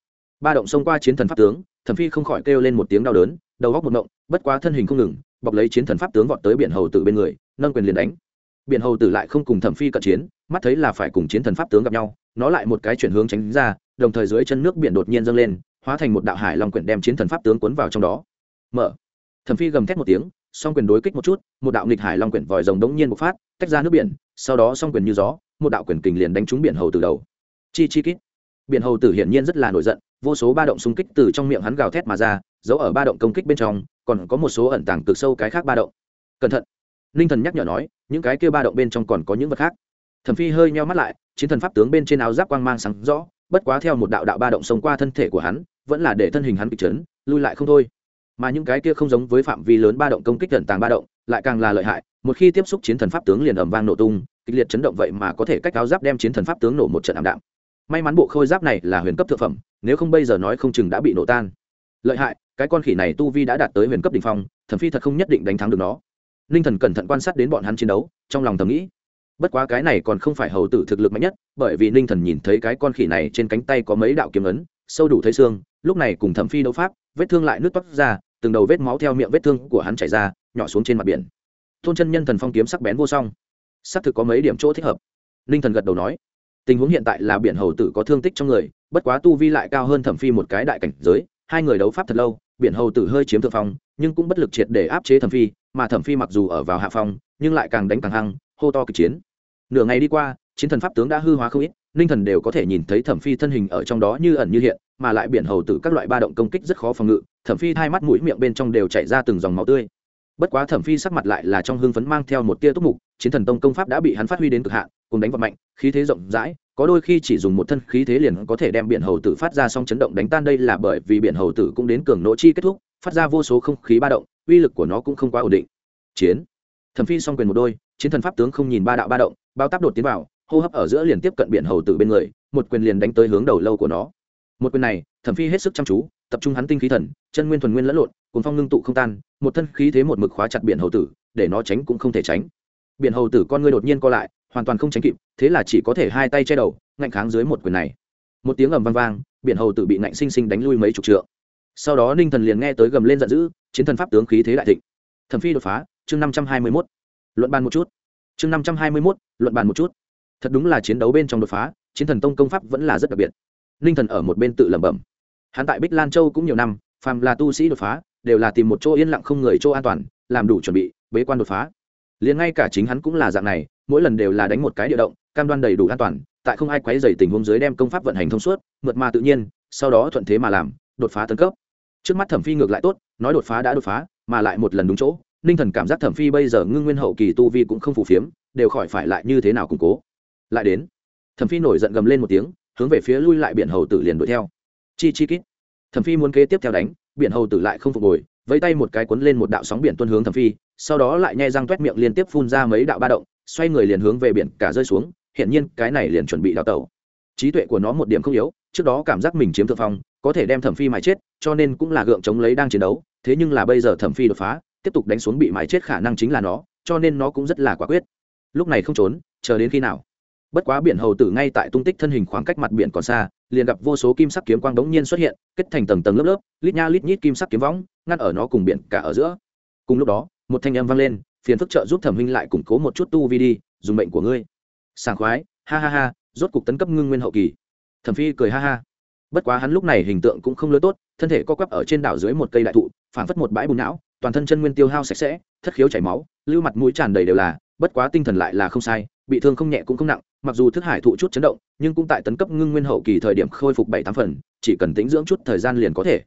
Ba động xông qua chiến thần pháp tướng, thẩm phi không khỏi kêu lên một tiếng đau đớn, đầu góc một động, bất quá thân hình không ngừng, bọc lấy chiến thần pháp tướng vọt tới biển hầu tử bên người, nâng quyền liền đánh biển hầu tử lại không cùng thẩm phi cận chiến, mắt thấy là phải cùng chiến thần pháp tướng gặp nhau, nó lại một cái chuyển hướng tránh ra, đồng thời dưới chân nước biển đột nhiên dâng lên, hóa thành một đạo hải long quyển đem chiến thần pháp tướng cuốn vào trong đó. Mở. Thẩm phi gầm thét một tiếng, song quyền đối kích một chút, một đạo nghịch hải long quyển vòi rồng đống nhiên bộc phát, tách ra nước biển, sau đó song quyền như gió, một đạo quyền kình liền đánh trúng biển hầu từ đầu. Chi chi kít. Biển hầu tử hiển nhiên rất là nổi giận, vô số ba động xung kích từ trong miệng hắn gào thét mà ra, giấu ở ba động công kích bên trong, còn có một số ẩn tàng cực sâu cái khác ba động. Cẩn thận ninh thần nhắc nhở nói, những cái kia ba động bên trong còn có những vật khác. Thẩm phi hơi nheo mắt lại, chiến thần pháp tướng bên trên áo giáp quang mang sáng rõ, bất quá theo một đạo đạo ba động xông qua thân thể của hắn, vẫn là để thân hình hắn bị chấn, lui lại không thôi. Mà những cái kia không giống với phạm vi lớn ba động công kích gần tàng ba động, lại càng là lợi hại, một khi tiếp xúc chiến thần pháp tướng liền ầm vang nổ tung, kịch liệt chấn động vậy mà có thể cách áo giáp đem chiến thần pháp tướng nổ một trận ảm đạm. May mắn bộ khôi giáp này là huyền cấp thượng phẩm, nếu không bây giờ nói không chừng đã bị nổ tan. Lợi hại, cái con khỉ này tu vi đã đạt tới huyền cấp đ ỉ n h phong, thẩm phi thật không nhất định đánh thắng được nó ninh thần cẩn thận quan sát đến bọn hắn chiến đấu, trong lòng thầm nghĩ, bất quá cái này còn không phải hầu tử thực lực mạnh nhất, bởi vì ninh thần nhìn thấy cái con khỉ này trên cánh tay có mấy đạo kiếm ấn, sâu đủ thấy xương, lúc này cùng thẩm phi đấu pháp, vết thương lại nước toát ra, từng đầu vết máu theo miệng vết thương của hắn chảy ra, nhỏ xuống trên mặt biển. Thôn chân nhân thần phong kiếm sắc bén vô song. Xác thực có mấy điểm chỗ thích hợp. Ninh thần gật đầu nói, tình huống hiện tại là biển hầu tử có thương tích trong người, bất quá tu vi lại cao hơn thẩm phi một cái đại cảnh giới, hai người đấu pháp thật lâu, biển hầu tử hơi chiếm thượng phong nhưng cũng bất lực triệt để áp chế thẩm phi, mà thẩm phi mặc dù ở vào hạ phong, nhưng lại càng đánh càng hăng, hô to kịch chiến. Nửa ngày đi qua, chiến thần pháp tướng đã hư hóa không ít ninh thần đều có thể nhìn thấy thẩm phi thân hình ở trong đó như ẩn như hiện, mà lại biển hầu tử các loại ba động công kích rất khó phòng ngự, thẩm phi hai mắt mũi miệng bên trong đều chảy ra từng dòng máu tươi. Bất quá thẩm phi sắc mặt lại là trong hương phấn mang theo một tia túc mục, chiến thần tông công pháp đã bị hắn phát huy đến cực hạn, cùng đánh vật mạnh, khí thế rộng rãi, có đôi khi chỉ dùng một thân khí thế liền có thể đem biển hầu tử phát ra xong chấn động đánh tan đây là bởi vì biển hầu tử cũng đến cường nỗ chi kết thúc phát ra vô số không khí ba động, uy lực của nó cũng không quá ổn định. Chiến. Thẩm phi song quyền một đôi, chiến thần pháp tướng không nhìn ba đạo ba động, bao táp đột tiến vào, hô hấp ở giữa liền tiếp cận biển hầu tử bên người, một quyền liền đánh tới hướng đầu lâu của nó. Một quyền này, thẩm phi hết sức chăm chú, tập trung hắn tinh khí thần, chân nguyên thuần nguyên lẫn lộn cuốn phong ngưng tụ không tan, một thân khí thế một mực khóa chặt biển hầu tử, để nó tránh cũng không thể tránh. Biển hầu tử con ngươi đột nhiên co lại, hoàn toàn không tránh kịp, thế là chỉ có thể hai tay che đầu, ngạnh kháng dưới một quyền này. Một tiếng ầm vang vang, biển hầu tử bị ngạnh sinh sinh đánh lui mấy chục trượng sau đó ninh thần liền nghe tới gầm lên giận dữ, chiến thần pháp tướng khí thế đại thịnh. Thẩm phi đột phá, chương năm trăm hai mươi mốt. Luận bàn một chút. Chương năm trăm hai mươi mốt, luận bàn một chút. Thật đúng là chiến đấu bên trong đột phá, chiến thần tông công pháp vẫn là rất đặc biệt. Ninh thần ở một bên tự lẩm bẩm. Hắn tại bích lan châu cũng nhiều năm, phàm là tu sĩ đột phá, đều là tìm một chỗ yên lặng không người chỗ an toàn, làm đủ chuẩn bị, bế quan đột phá. Liền ngay cả chính hắn cũng là dạng này, mỗi lần đều là đánh một cái địa động, cam đoan đầy đủ an toàn, tại không ai quấy dày tình huống dưới đem công pháp vận hành thông suốt, mượt mà tự nhiên, sau đó thuận thế mà làm, đột phá tấn cấp trước mắt thẩm phi ngược lại tốt, nói đột phá đã đột phá, mà lại một lần đúng chỗ, ninh thần cảm giác thẩm phi bây giờ ngưng nguyên hậu kỳ tu vi cũng không phù phiếm, đều khỏi phải lại như thế nào củng cố. Lại đến, thẩm phi nổi giận gầm lên một tiếng, hướng về phía lui lại biển hầu tử liền đuổi theo. Chi chi kít. Thẩm phi muốn kế tiếp theo đánh, biển hầu tử lại không phục hồi, vẫy tay một cái cuốn lên một đạo sóng biển tuân hướng thẩm phi, sau đó lại nhai răng toét miệng liên tiếp phun ra mấy đạo ba động, xoay người liền hướng về biển cả rơi xuống hiện nhiên cái này liền chuẩn bị đào tẩu. Trí tuệ của nó một điểm không yếu trước đó cảm giác mình chiếm thượng phong, có thể đem thẩm phi mài chết, cho nên cũng là gượng chống lấy đang chiến đấu, thế nhưng là bây giờ thẩm phi đột phá, tiếp tục đánh xuống bị mài chết khả năng chính là nó, cho nên nó cũng rất là quả quyết. Lúc này không trốn, chờ đến khi nào? Bất quá biển hầu tử ngay tại tung tích thân hình khoảng cách mặt biển còn xa, liền gặp vô số kim sắc kiếm quang đống nhiên xuất hiện, kết thành tầng tầng lớp lớp, lít nha lít nhít kim sắc kiếm võng, ngăn ở nó cùng biển cả ở giữa. Cùng lúc đó, một thanh âm vang lên, phiền phức trợ giúp thẩm huynh lại củng cố một chút tu vi đi, dùng mệnh của ngươi. Sảng khoái, ha ha ha, rốt cục tấn cấp ngưng nguyên hậu kỳ thẩm phi cười ha ha. Bất quá hắn lúc này hình tượng cũng không lớn tốt, thân thể co quắp ở trên đảo dưới một cây đại thụ, phảng phất một bãi bùn não, toàn thân chân nguyên tiêu hao sạch sẽ, thất khiếu chảy máu, lưu mặt mũi tràn đầy đều là, bất quá tinh thần lại là không sai, bị thương không nhẹ cũng không nặng, mặc dù thức hải thụ chút chấn động, nhưng cũng tại tấn cấp ngưng nguyên hậu kỳ thời điểm khôi phục bảy tám phần, chỉ cần tĩnh dưỡng chút thời gian liền có thể.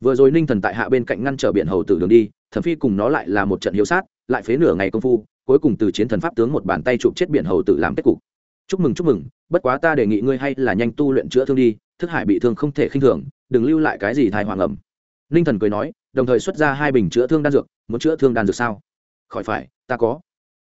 Vừa rồi ninh thần tại hạ bên cạnh ngăn trở biển hầu tử đường đi, thẩm phi cùng nó lại là một trận hiếu sát, lại phế nửa ngày công phu, cuối cùng từ chiến thần pháp tướng một bàn tay chụp chết biển hầu tử làm kết cục chúc mừng chúc mừng, bất quá ta đề nghị ngươi hay là nhanh tu luyện chữa thương đi, thức hải bị thương không thể khinh thường, đừng lưu lại cái gì thai hoàng ẩm. Ninh thần cười nói, đồng thời xuất ra hai bình chữa thương đan dược, muốn chữa thương đan dược sao? Khỏi phải, ta có.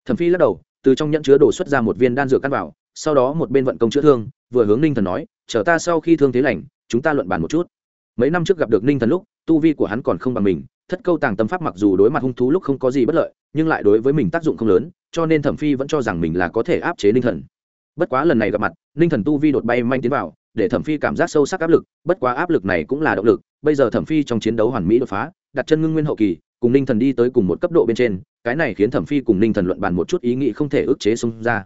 Thẩm phi lắc đầu, từ trong nhẫn chứa đổ xuất ra một viên đan dược căn vào, sau đó một bên vận công chữa thương, vừa hướng ninh thần nói, chờ ta sau khi thương thế lành, chúng ta luận bàn một chút. Mấy năm trước gặp được ninh thần lúc, tu vi của hắn còn không bằng mình, thất câu tàng tâm pháp mặc dù đối mặt hung thú lúc không có gì bất lợi, nhưng lại đối với mình tác dụng không lớn, cho nên thẩm phi vẫn cho rằng mình là có thể áp chế ninh thần bất quá lần này gặp mặt, ninh thần tu vi đột bay manh tiến vào, để thẩm phi cảm giác sâu sắc áp lực, bất quá áp lực này cũng là động lực. Bây giờ thẩm phi trong chiến đấu hoàn mỹ đột phá, đặt chân ngưng nguyên hậu kỳ, cùng ninh thần đi tới cùng một cấp độ bên trên, cái này khiến thẩm phi cùng ninh thần luận bàn một chút ý nghĩ không thể ức chế xông ra.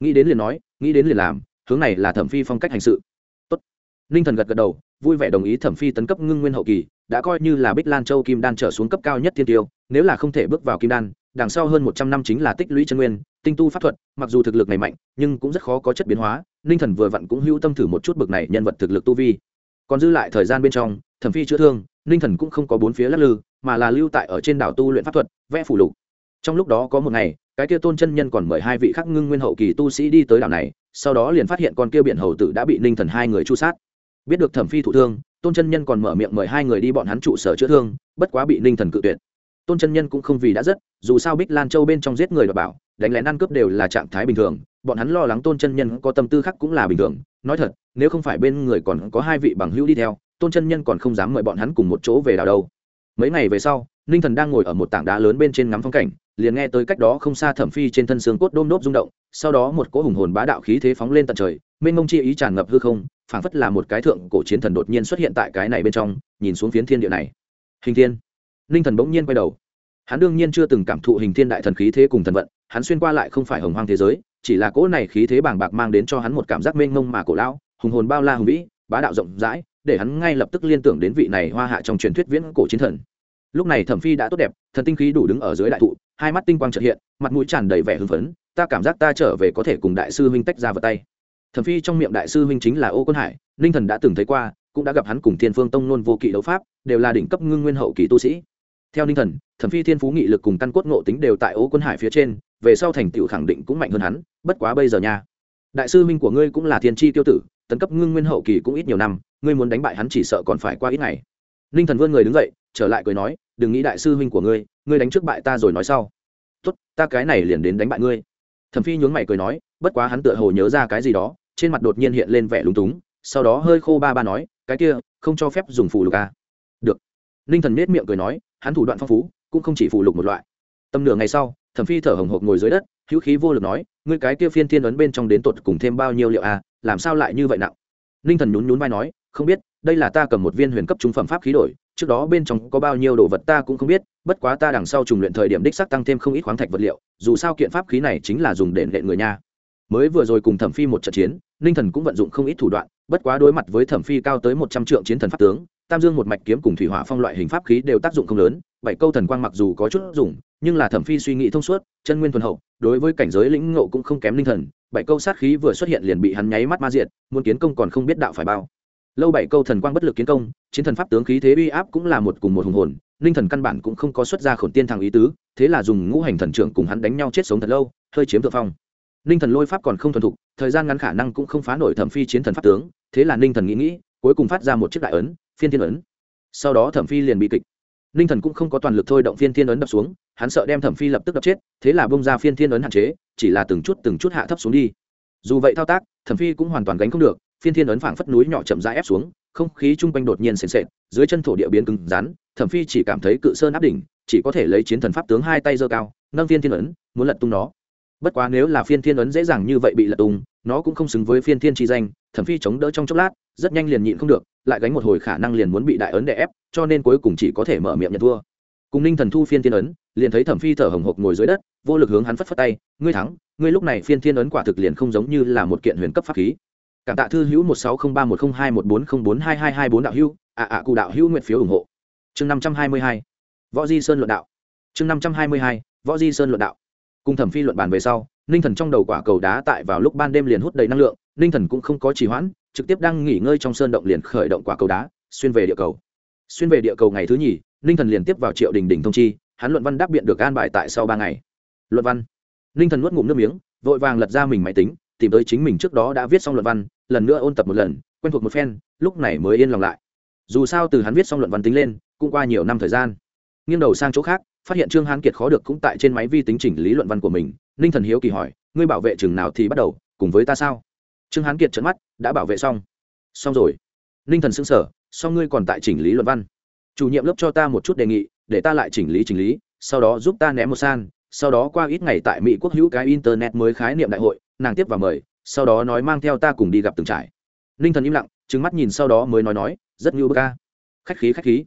Nghĩ đến liền nói, nghĩ đến liền làm, hướng này là thẩm phi phong cách hành sự. Tốt. ninh thần gật gật đầu, vui vẻ đồng ý thẩm phi tấn cấp ngưng nguyên hậu kỳ, đã coi như là bích lan châu kim đan trở xuống cấp cao nhất thiên tiêu, nếu là không thể bước vào kim đan, đằng sau hơn một trăm năm chính là tích lũy chân nguyên tinh tu pháp thuật, mặc dù thực lực này mạnh, nhưng cũng rất khó có chất biến hóa. Ninh thần vừa vặn cũng hữu tâm thử một chút bực này nhân vật thực lực tu vi. Còn dư lại thời gian bên trong, thẩm phi chữa thương, ninh thần cũng không có bốn phía lắc lư, mà là lưu tại ở trên đảo tu luyện pháp thuật, vẽ phủ lục. Trong lúc đó có một ngày, cái kia tôn chân nhân còn mời hai vị khắc ngưng nguyên hậu kỳ tu sĩ đi tới đảo này, sau đó liền phát hiện con kia biển hầu tử đã bị ninh thần hai người chu sát. Biết được thẩm phi thụ thương, tôn chân nhân còn mở miệng mời hai người đi bọn hắn trụ sở chữa thương, bất quá bị ninh thần cự tuyệt. Tôn chân nhân cũng không vì đã rất, dù sao bích lan châu bên trong giết người và bảo đánh lén ăn cướp đều là trạng thái bình thường, bọn hắn lo lắng tôn chân nhân có tâm tư khác cũng là bình thường. Nói thật, nếu không phải bên người còn có hai vị bằng hữu đi theo, tôn chân nhân còn không dám mời bọn hắn cùng một chỗ về đảo đâu. Mấy ngày về sau, ninh thần đang ngồi ở một tảng đá lớn bên trên ngắm phong cảnh, liền nghe tới cách đó không xa thẩm phi trên thân xương cốt đôm đốp rung động, sau đó một cỗ hùng hồn bá đạo khí thế phóng lên tận trời, mênh mông chi ý tràn ngập hư không, phảng phất là một cái thượng cổ chiến thần đột nhiên xuất hiện tại cái này bên trong, nhìn xuống phiến thiên địa này. Hình thiên. Ninh thần bỗng nhiên quay đầu. Hắn đương nhiên chưa từng cảm thụ hình thiên đại thần khí thế cùng thần vận hắn xuyên qua lại không phải hồng hoang thế giới, chỉ là cỗ này khí thế bàng bạc mang đến cho hắn một cảm giác mênh mông mà cổ lão, hùng hồn bao la hùng vĩ, bá đạo rộng rãi, để hắn ngay lập tức liên tưởng đến vị này hoa hạ trong truyền thuyết viễn cổ chiến thần. Lúc này thẩm phi đã tốt đẹp, thần tinh khí đủ đứng ở dưới đại thụ, hai mắt tinh quang trợ hiện, mặt mũi tràn đầy vẻ hưng phấn, ta cảm giác ta trở về có thể cùng đại sư huynh tách ra vào tay. Thẩm phi trong miệng đại sư huynh chính là ô quân hải, ninh thần đã từng thấy qua, cũng đã gặp hắn cùng thiên phương tông nôn vô kỵ đấu pháp, đều là đỉnh cấp ngưng nguyên hậu kỳ tu sĩ. Theo ninh thần, thẩm phi thiên phú nghị lực cùng căn cốt ngộ tính đều tại ô quân hải phía trên về sau thành tựu khẳng định cũng mạnh hơn hắn, bất quá bây giờ nha. Đại sư minh của ngươi cũng là thiên tri tiêu tử, tấn cấp ngưng nguyên hậu kỳ cũng ít nhiều năm, ngươi muốn đánh bại hắn chỉ sợ còn phải qua ít ngày. Ninh thần vươn người đứng dậy, trở lại cười nói, đừng nghĩ đại sư huynh của ngươi ngươi đánh trước bại ta rồi nói sau. Tốt, ta cái này liền đến đánh bại ngươi. Thẩm phi nhướng mày cười nói, bất quá hắn tựa hồ nhớ ra cái gì đó, trên mặt đột nhiên hiện lên vẻ lúng túng, sau đó hơi khô ba ba nói, cái kia, không cho phép dùng phù lục a à? được. Ninh thần nết miệng cười nói, hắn thủ đoạn phong phú, cũng không chỉ phù lục một loại. Tầm nửa ngày sau thẩm phi thở hồng hộc ngồi dưới đất, hữu khí vô lực nói, ngươi cái kia phiên thiên ấn bên trong đến tột cùng thêm bao nhiêu liệu a à? làm sao lại như vậy nặng ninh thần nhún nhún vai nói, không biết, đây là ta cầm một viên huyền cấp trung phẩm pháp khí đổi, trước đó bên trong có bao nhiêu đồ vật ta cũng không biết, bất quá ta đằng sau trùng luyện thời điểm đích sắc tăng thêm không ít khoáng thạch vật liệu, dù sao kiện pháp khí này chính là dùng để lệ người nha mới vừa rồi cùng thẩm phi một trận chiến, ninh thần cũng vận dụng không ít thủ đoạn, bất quá đối mặt với thẩm phi cao tới một trăm triệu chiến thần pháp tướng tam dương một mạch kiếm cùng thủy hỏa phong loại hình pháp khí đều tác dụng không lớn, bảy câu thần quang mặc dù có chút dùng, nhưng là thẩm phi suy nghĩ thông suốt, chân nguyên thuần hậu, đối với cảnh giới lĩnh ngộ cũng không kém linh thần, bảy câu sát khí vừa xuất hiện liền bị hắn nháy mắt ma diệt, muốn kiến công còn không biết đạo phải bao. Lâu bảy câu thần quang bất lực kiến công, chiến thần pháp tướng khí thế uy áp cũng là một cùng một hùng hồn, linh thần căn bản cũng không có xuất ra khổn tiên thằng ý tứ, thế là dùng ngũ hành thần trưởng cùng hắn đánh nhau chết sống thật lâu, hơi chiếm thượng phong. Ninh thần lôi pháp còn không thuần thục, thời gian ngắn khả năng cũng không phá nổi thẩm phi chiến thần pháp tướng, thế là ninh thần nghĩ nghĩ, cuối cùng phát ra một chiếc đại ấn phiên thiên ấn. Sau đó thẩm phi liền bị kịch. Ninh thần cũng không có toàn lực thôi động phiên thiên ấn đập xuống, hắn sợ đem thẩm phi lập tức đập chết, thế là bông ra phiên thiên ấn hạn chế, chỉ là từng chút từng chút hạ thấp xuống đi. Dù vậy thao tác, thẩm phi cũng hoàn toàn gánh không được, phiên thiên ấn phảng phất núi nhỏ chậm rãi ép xuống, không khí chung quanh đột nhiên sền sệt, dưới chân thổ địa biến cứng rắn, thẩm phi chỉ cảm thấy cự sơn áp đỉnh, chỉ có thể lấy chiến thần pháp tướng hai tay giơ cao, nâng phiên thiên ấn, muốn lật tung nó. Bất quá nếu là phiên thiên ấn dễ dàng như vậy bị lật tung, nó cũng không xứng với phiên thiên tri danh, thẩm phi chống đỡ trong chốc lát rất nhanh liền nhịn không được, lại gánh một hồi khả năng liền muốn bị đại ấn đè ép, cho nên cuối cùng chỉ có thể mở miệng nhận thua. Cùng ninh thần thu phiên thiên ấn, liền thấy thẩm phi thở hồng hộc ngồi dưới đất, vô lực hướng hắn phất phất tay, ngươi thắng, ngươi lúc này phiên thiên ấn quả thực liền không giống như là một kiện huyền cấp pháp khí. Cảm tạ thư hữu một sáu không ba một không hai một bốn không bốn hai hai hai bốn đạo hữu, ạ ạ cụ đạo hữu nguyện phiếu ủng hộ. Chương năm trăm hai mươi hai, võ di sơn luận đạo. Chương năm trăm hai mươi hai, võ di sơn luận đạo. Cùng thẩm phi luận bàn về sau, ninh thần trong đầu quả cầu đá tại vào lúc ban đêm liền hút đầy năng lượng, ninh thần cũng không có trì hoãn trực tiếp đang nghỉ ngơi trong sơn động liền khởi động quả cầu đá, xuyên về địa cầu. Xuyên về địa cầu ngày thứ nhì, ninh thần liền tiếp vào triệu đình đình thông chi, hắn luận văn đáp biện được an bài tại sau ba ngày. Luận văn. Ninh thần nuốt ngụm nước miếng, vội vàng lật ra mình máy tính, tìm tới chính mình trước đó đã viết xong luận văn, lần nữa ôn tập một lần, quen thuộc một phen, lúc này mới yên lòng lại. Dù sao từ hắn viết xong luận văn tính lên, cũng qua nhiều năm thời gian. Nghiêng đầu sang chỗ khác, phát hiện trương hán kiệt khó được cũng tại trên máy vi tính chỉnh lý luận văn của mình. Ninh thần hiếu kỳ hỏi, ngươi bảo vệ chừng nào thì bắt đầu, cùng với ta sao? Trương hán kiệt trợn mắt, đã bảo vệ xong. Xong rồi. Ninh thần xưng sở xong ngươi còn tại chỉnh lý luận văn. Chủ nhiệm lớp cho ta một chút đề nghị, để ta lại chỉnh lý chỉnh lý, sau đó giúp ta ném một san, sau đó qua ít ngày tại mỹ quốc hữu cái internet mới khái niệm đại hội, nàng tiếp và mời, sau đó nói mang theo ta cùng đi gặp từng trải ninh thần im lặng trứng mắt nhìn sau đó mới nói nói, rất ngưu bơ ca khách khí khách khí.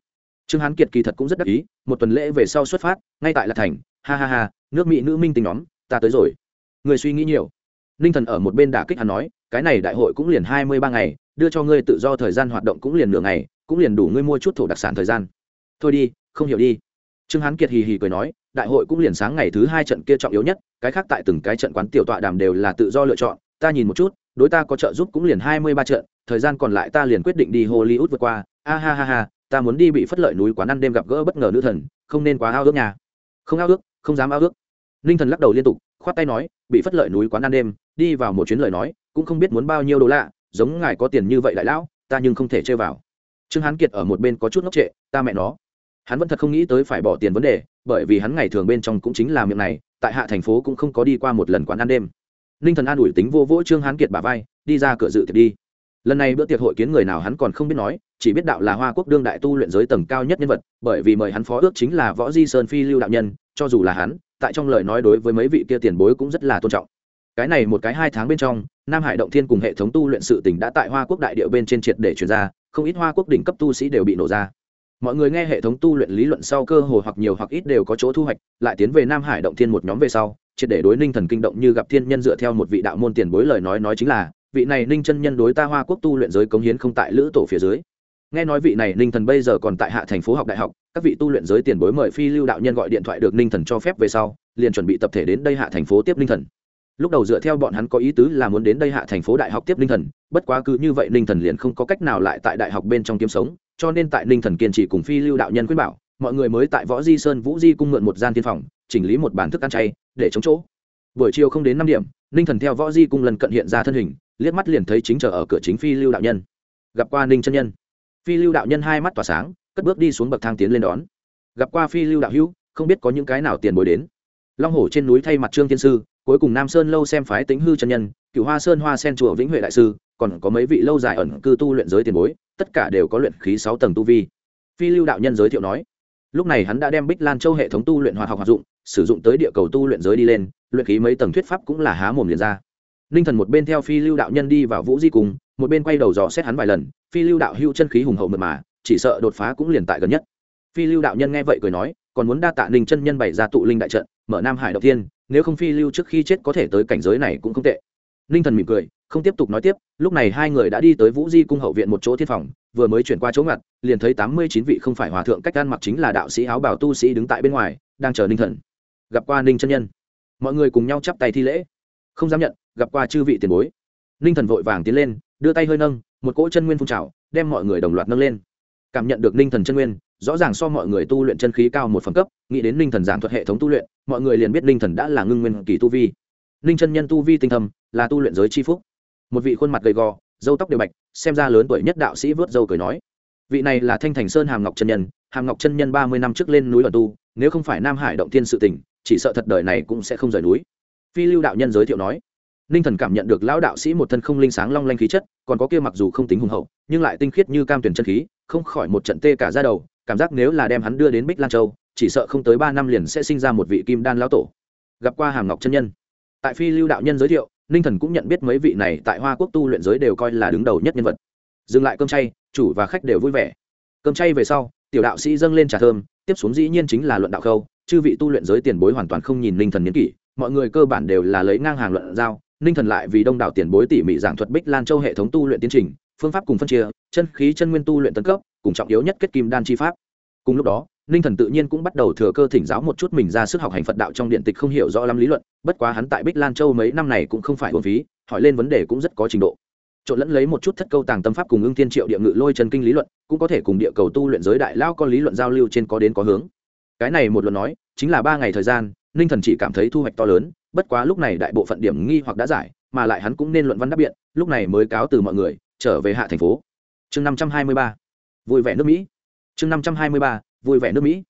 Trương hán kiệt kỳ thật cũng rất đắc ý, một tuần lễ về sau xuất phát, ngay tại lạc thành, ha ha ha, nước mỹ nữ minh tình nhóm, ta tới rồi. Người suy nghĩ nhiều. Ninh thần ở một bên đả kích hắn nói cái này đại hội cũng liền hai mươi ba ngày, đưa cho ngươi tự do thời gian hoạt động cũng liền nửa ngày, cũng liền đủ ngươi mua chút thổ đặc sản thời gian. Thôi đi, không hiểu đi. Trương hán kiệt hì hì cười nói, đại hội cũng liền sáng ngày thứ hai trận kia trọng yếu nhất, cái khác tại từng cái trận quán tiểu tọa đàm đều là tự do lựa chọn, ta nhìn một chút, đối ta có trợ giúp cũng liền hai mươi ba trận, thời gian còn lại ta liền quyết định đi hollywood vượt qua. A ha ha ha, ta muốn đi bị phất lợi núi quán ăn đêm gặp gỡ bất ngờ nữ thần, không nên quá ao ước nhà không ao ước, không dám ao ước. Ninh thần lắc đầu liên tục, khoát tay nói, bị phất lợi núi quán ăn đêm, đi vào một chuyến lời nói cũng không biết muốn bao nhiêu đô la, giống ngài có tiền như vậy đại lão ta nhưng không thể chơi vào. Trương hán kiệt ở một bên có chút ngốc trệ ta mẹ nó. Hắn vẫn thật không nghĩ tới phải bỏ tiền vấn đề bởi vì hắn ngày thường bên trong cũng chính là miệng này tại hạ thành phố cũng không có đi qua một lần quán ăn đêm. Ninh thần an ủi tính vô vỗ trương hán kiệt bà vai đi ra cửa dự tiệc đi. Lần này bữa tiệc hội kiến người nào hắn còn không biết nói chỉ biết đạo là hoa quốc đương đại tu luyện giới tầng cao nhất nhân vật bởi vì mời hắn phó ước chính là võ di sơn phi lưu đạo nhân cho dù là hắn tại trong lời nói đối với mấy vị kia tiền bối cũng rất là tôn trọng. Cái này một cái hai tháng bên trong nam hải động thiên cùng hệ thống tu luyện sự tỉnh đã tại hoa quốc đại Điệu bên trên triệt để chuyển ra, không ít hoa quốc đỉnh cấp tu sĩ đều bị nổ ra. Mọi người nghe hệ thống tu luyện lý luận sau cơ hồ hoặc nhiều hoặc ít đều có chỗ thu hoạch, lại tiến về nam hải động thiên một nhóm về sau, triệt để đối ninh thần kinh động như gặp thiên nhân dựa theo một vị đạo môn tiền bối lời nói nói chính là, vị này ninh chân nhân đối ta hoa quốc tu luyện giới cống hiến không tại lữ tổ phía dưới. Nghe nói vị này ninh thần bây giờ còn tại hạ thành phố học đại học, các vị tu luyện giới tiền bối mời phi lưu đạo nhân gọi điện thoại được ninh thần cho phép về sau, liền chuẩn bị tập thể đến đây hạ thành phố tiếp ninh thần lúc đầu dựa theo bọn hắn có ý tứ là muốn đến đây hạ thành phố đại học tiếp ninh thần, bất quá cứ như vậy ninh thần liền không có cách nào lại tại đại học bên trong kiếm sống, cho nên tại ninh thần kiên trì cùng phi lưu đạo nhân quyết bảo, mọi người mới tại võ di sơn vũ di cung mượn một gian tiên phòng, chỉnh lý một bản thức ăn chay, để chống chỗ. Buổi chiều không đến năm điểm ninh thần theo võ di cung lần cận hiện ra thân hình, liếc mắt liền thấy chính chờ ở cửa chính phi lưu đạo nhân. Gặp qua ninh chân nhân. Phi lưu đạo nhân hai mắt tỏa sáng, cất bước đi xuống bậc thang tiến lên đón. Gặp qua phi lưu đạo hữu, không biết có những cái nào tiền bồi đến. Long hổ trên núi thay mặt trương thiên sư cuối cùng nam sơn lâu xem phái tính hư chân nhân cựu hoa sơn hoa sen chùa vĩnh huệ đại sư, còn có mấy vị lâu dài ẩn cư tu luyện giới tiền bối, tất cả đều có luyện khí sáu tầng tu vi. Phi lưu đạo nhân giới thiệu nói, lúc này hắn đã đem bích lan châu hệ thống tu luyện hoạt học hoạt dụng, sử dụng tới địa cầu tu luyện giới đi lên, luyện khí mấy tầng thuyết pháp cũng là há mồm liền ra. Ninh thần một bên theo phi lưu đạo nhân đi vào vũ di cùng, một bên quay đầu dò xét hắn vài lần, phi lưu đạo hưu chân khí hùng hậu mật mà, chỉ sợ đột phá cũng liền tại gần nhất. Phi lưu đạo nhân nghe vậy cười nói, còn muốn đa tạ ninh chân nhân bày ra tụ linh đại trận mở nam hải đầu tiên nếu không phi lưu trước khi chết có thể tới cảnh giới này cũng không tệ. Ninh thần mỉm cười, không tiếp tục nói tiếp, lúc này hai người đã đi tới vũ di cung hậu viện một chỗ thiên phòng, vừa mới chuyển qua chỗ ngặt, liền thấy tám mươi chín vị không phải hòa thượng cách ăn mặc chính là đạo sĩ áo bảo tu sĩ đứng tại bên ngoài, đang chờ ninh thần. Gặp qua ninh chân nhân. Mọi người cùng nhau chắp tay thi lễ. Không dám nhận, gặp qua chư vị tiền bối. Ninh thần vội vàng tiến lên, đưa tay hơi nâng, một cỗ chân nguyên phun trào, đem mọi người đồng loạt nâng lên. Cảm nhận được ninh thần chân nguyên rõ ràng so mọi người tu luyện chân khí cao một phẩm cấp, nghĩ đến ninh thần giảng thuật hệ thống tu luyện, mọi người liền biết ninh thần đã là ngưng nguyên kỳ tu vi. Ninh chân nhân tu vi tinh thầm là tu luyện giới c h i phúc. Một vị khuôn mặt gầy gò dâu tóc đều bạch, xem ra lớn tuổi nhất đạo sĩ vớt dâu cười nói. Vị này là thanh thành sơn hàm ngọc chân nhân, hàm ngọc chân nhân ba mươi năm trước lên núi ở tu, nếu không phải nam hải động tiên sự tỉnh chỉ sợ thật đời này cũng sẽ không rời núi. Phi lưu đạo nhân giới thiệu nói. Ninh thần cảm nhận được lão đạo sĩ một thân không linh sáng long lanh khí chất, còn có kia mặc dù không tính hùng hậu, nhưng lại tinh khiết như cam tuyển chân khí, không khỏi một trận tê cả ra đầu cảm giác nếu là đem hắn đưa đến bích lan châu, chỉ sợ không tới ba năm liền sẽ sinh ra một vị kim đan lão tổ. Gặp qua hàm ngọc chân nhân. Tại phi lưu đạo nhân giới thiệu, ninh thần cũng nhận biết mấy vị này tại hoa quốc tu luyện giới đều coi là đứng đầu nhất nhân vật. Dừng lại cơm chay, chủ và khách đều vui vẻ. Cơm chay về sau, tiểu đạo sĩ dâng lên trà thơm, tiếp xuống dĩ nhiên chính là luận đạo khâu, chư vị tu luyện giới tiền bối hoàn toàn không nhìn ninh thần niên kỷ, mọi người cơ bản đều là lấy ngang hàng luận giao, ninh thần lại vì đông đảo tiền bối tỉ mỉ giảng thuật bích lan châu hệ thống tu luyện tiến trình, phương pháp cùng phân chia, chân khí chân nguyên tu luyện tân cấp cùng trọng yếu nhất kết kim đan chi pháp. Cùng lúc đó, ninh thần tự nhiên cũng bắt đầu thừa cơ thỉnh giáo một chút mình ra sức học hành phật đạo trong điện tịch không hiểu rõ lắm lý luận, bất quá hắn tại bích lan châu mấy năm này cũng không phải hồn phí, hỏi lên vấn đề cũng rất có trình độ. Trộn lẫn lấy một chút thất câu tàng tâm pháp cùng ưng tiên triệu địa ngự lôi chân kinh lý luận, cũng có thể cùng địa cầu tu luyện giới đại lao con lý luận giao lưu trên có đến có hướng. Cái này một luận nói, chính là ba ngày thời gian, ninh thần chỉ cảm thấy thu hoạch to lớn, bất quá lúc này đại bộ phận điểm nghi hoặc đã giải, mà lại hắn cũng nên luận văn đáp biện, lúc này mới cáo từ mọi người, trở về hạ thành phố. Chương năm trăm hai mươi ba vui vẻ nước mỹ. Chương năm trăm hai mươi ba, vui vẻ nước mỹ.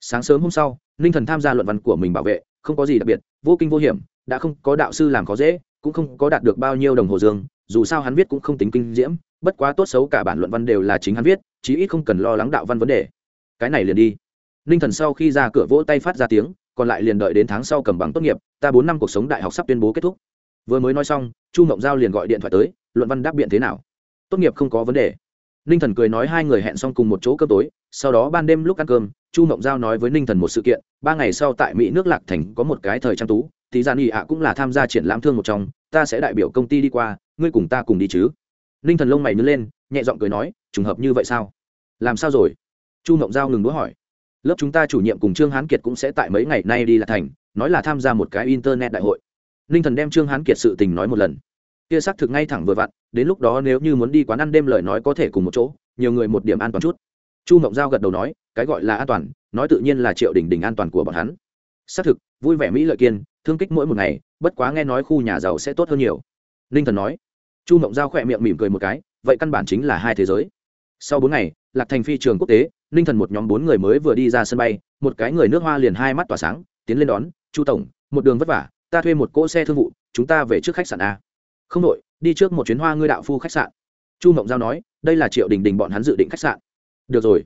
Sáng sớm hôm sau, ninh thần tham gia luận văn của mình bảo vệ, không có gì đặc biệt, vô kinh vô hiểm, đã không có đạo sư làm khó dễ, cũng không có đạt được bao nhiêu đồng hồ dương, dù sao hắn viết cũng không tính kinh diễm, bất quá tốt xấu cả bản luận văn đều là chính hắn viết, chí ít không cần lo lắng đạo văn vấn đề. Cái này liền đi. Ninh thần sau khi ra cửa vỗ tay phát ra tiếng, còn lại liền đợi đến tháng sau cầm bằng tốt nghiệp, ta bốn năm cuộc sống đại học sắp tuyên bố kết thúc. Vừa mới nói xong, chu mộng giao liền gọi điện thoại tới, luận văn đáp biện thế nào? Tốt nghiệp không có vấn đề ninh thần cười nói hai người hẹn xong cùng một chỗ cơm tối, sau đó ban đêm lúc ăn cơm, chu mộng giao nói với ninh thần một sự kiện, ba ngày sau tại mỹ nước lạc thành có một cái thời trang tú thì gian nghị ạ cũng là tham gia triển lãm thương một trong, ta sẽ đại biểu công ty đi qua, ngươi cùng ta cùng đi chứ. Ninh thần lông mày nhớ lên, nhẹ giọng cười nói, trùng hợp như vậy sao? Làm sao rồi? Chu mộng giao ngừng đũa hỏi. Lớp chúng ta chủ nhiệm cùng trương hán kiệt cũng sẽ tại mấy ngày nay đi lạc thành, nói là tham gia một cái internet đại hội. Ninh thần đem trương hán kiệt sự tình nói một lần kia xác thực ngay thẳng vừa vặn, đến lúc đó nếu như muốn đi quán ăn đêm lời nói có thể cùng một chỗ, nhiều người một điểm an toàn chút. Chu mộng giao gật đầu nói, cái gọi là an toàn, nói tự nhiên là triệu đỉnh đỉnh an toàn của bọn hắn. Xác thực, vui vẻ mỹ lợi kiên, thương kích mỗi một ngày, bất quá nghe nói khu nhà giàu sẽ tốt hơn nhiều. Ninh thần nói. Chu mộng giao khỏe miệng mỉm cười một cái, vậy căn bản chính là hai thế giới. Sau bốn ngày, lạc thành phi trường quốc tế, ninh thần một nhóm bốn người mới vừa đi ra sân bay, một cái người nước hoa liền hai mắt tỏa sáng, tiến lên đón, chu tổng, một đường vất vả, ta thuê một cỗ xe thương vụ, chúng ta về trước khách sạn a không đội đi trước một chuyến hoa ngươi đạo phu khách sạn. Chu mộng giao nói, đây là triệu đình đình bọn hắn dự định khách sạn. Được rồi.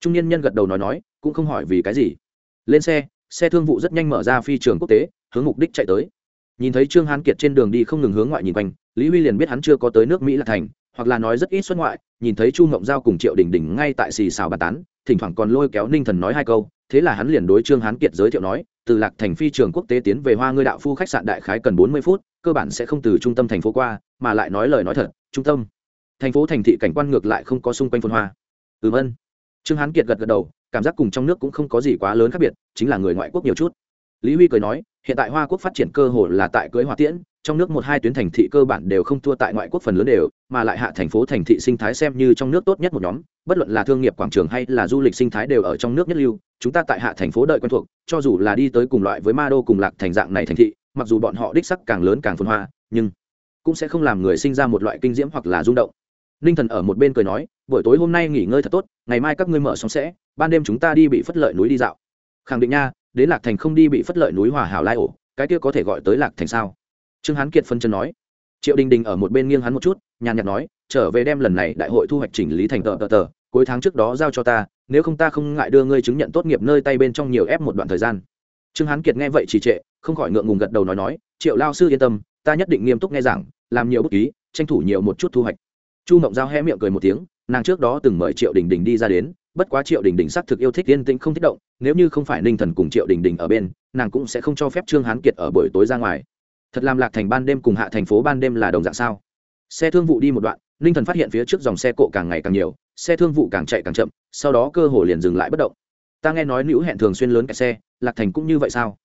Trung niên nhân gật đầu nói nói, cũng không hỏi vì cái gì. Lên xe xe thương vụ rất nhanh mở ra phi trường quốc tế, hướng mục đích chạy tới. Nhìn thấy trương hán kiệt trên đường đi không ngừng hướng ngoại nhìn quanh, lý huy liền biết hắn chưa có tới nước mỹ là thành, hoặc là nói rất ít xuất ngoại, nhìn thấy chu mộng giao cùng triệu đình đình ngay tại xì xào bàn tán, thỉnh thoảng còn lôi kéo ninh thần nói hai câu, thế là hắn liền đối trương hán kiệt giới thiệu nói từ lạc thành phi trường quốc tế tiến về hoa ngươi đạo phu khách sạn đại khái cần bốn mươi phút, cơ bản sẽ không từ trung tâm thành phố qua, mà lại nói lời nói thật, trung tâm. Thành phố thành thị cảnh quan ngược lại không có xung quanh phồn hoa. Ừm ân trương hán kiệt gật gật đầu, cảm giác cùng trong nước cũng không có gì quá lớn khác biệt, chính là người ngoại quốc nhiều chút lý huy cười nói, hiện tại hoa quốc phát triển cơ hội là tại cưới hỏa tiễn, trong nước một hai tuyến thành thị cơ bản đều không thua tại ngoại quốc phần lớn đều, mà lại hạ thành phố thành thị sinh thái xem như trong nước tốt nhất một nhóm. Bất luận là thương nghiệp quảng trường hay là du lịch sinh thái đều ở trong nước nhất lưu, chúng ta tại hạ thành phố đợi quen thuộc, cho dù là đi tới cùng loại với ma đô cùng lạc thành dạng này thành thị, mặc dù bọn họ đích sắc càng lớn càng phồn hoa, nhưng cũng sẽ không làm người sinh ra một loại kinh diễm hoặc là rung động. Ninh thần ở một bên cười nói, buổi tối hôm nay nghỉ ngơi thật tốt, ngày mai các ngươi mở xong sẽ, ban đêm chúng ta đi bị phất lợi núi đi dạo. Khẳng định nha đến lạc thành không đi bị phất lợi núi hòa hảo lai ổ, cái kia có thể gọi tới lạc thành sao? Trương hán kiệt phân chân nói. Triệu đình đình ở một bên nghiêng hắn một chút, nhàn nhạt nói, trở về đem lần này đại hội thu hoạch chỉnh lý thành tờ tờ tờ, cuối tháng trước đó giao cho ta, nếu không ta không ngại đưa ngươi chứng nhận tốt nghiệp nơi tay bên trong nhiều ép một đoạn thời gian. Trương hán kiệt nghe vậy trì trệ, không khỏi ngượng ngùng gật đầu nói nói, triệu lao sư yên tâm, ta nhất định nghiêm túc nghe giảng, làm nhiều bút ký, tranh thủ nhiều một chút thu hoạch. Chu mộng giao hé miệng cười một tiếng, nàng trước đó từng mời triệu đình đình đi ra đến bất quá triệu đình đình xác thực yêu thích yên tĩnh không thích động, nếu như không phải ninh thần cùng triệu đình đình ở bên, nàng cũng sẽ không cho phép trương hán kiệt ở buổi tối ra ngoài. Thật làm lạc thành ban đêm cùng hạ thành phố ban đêm là đồng dạng sao? Xe thương vụ đi một đoạn, ninh thần phát hiện phía trước dòng xe cộ càng ngày càng nhiều, xe thương vụ càng chạy càng chậm, sau đó cơ hồ liền dừng lại bất động. Ta nghe nói nữ hẹn thường xuyên lớn kẹt xe, lạc thành cũng như vậy sao?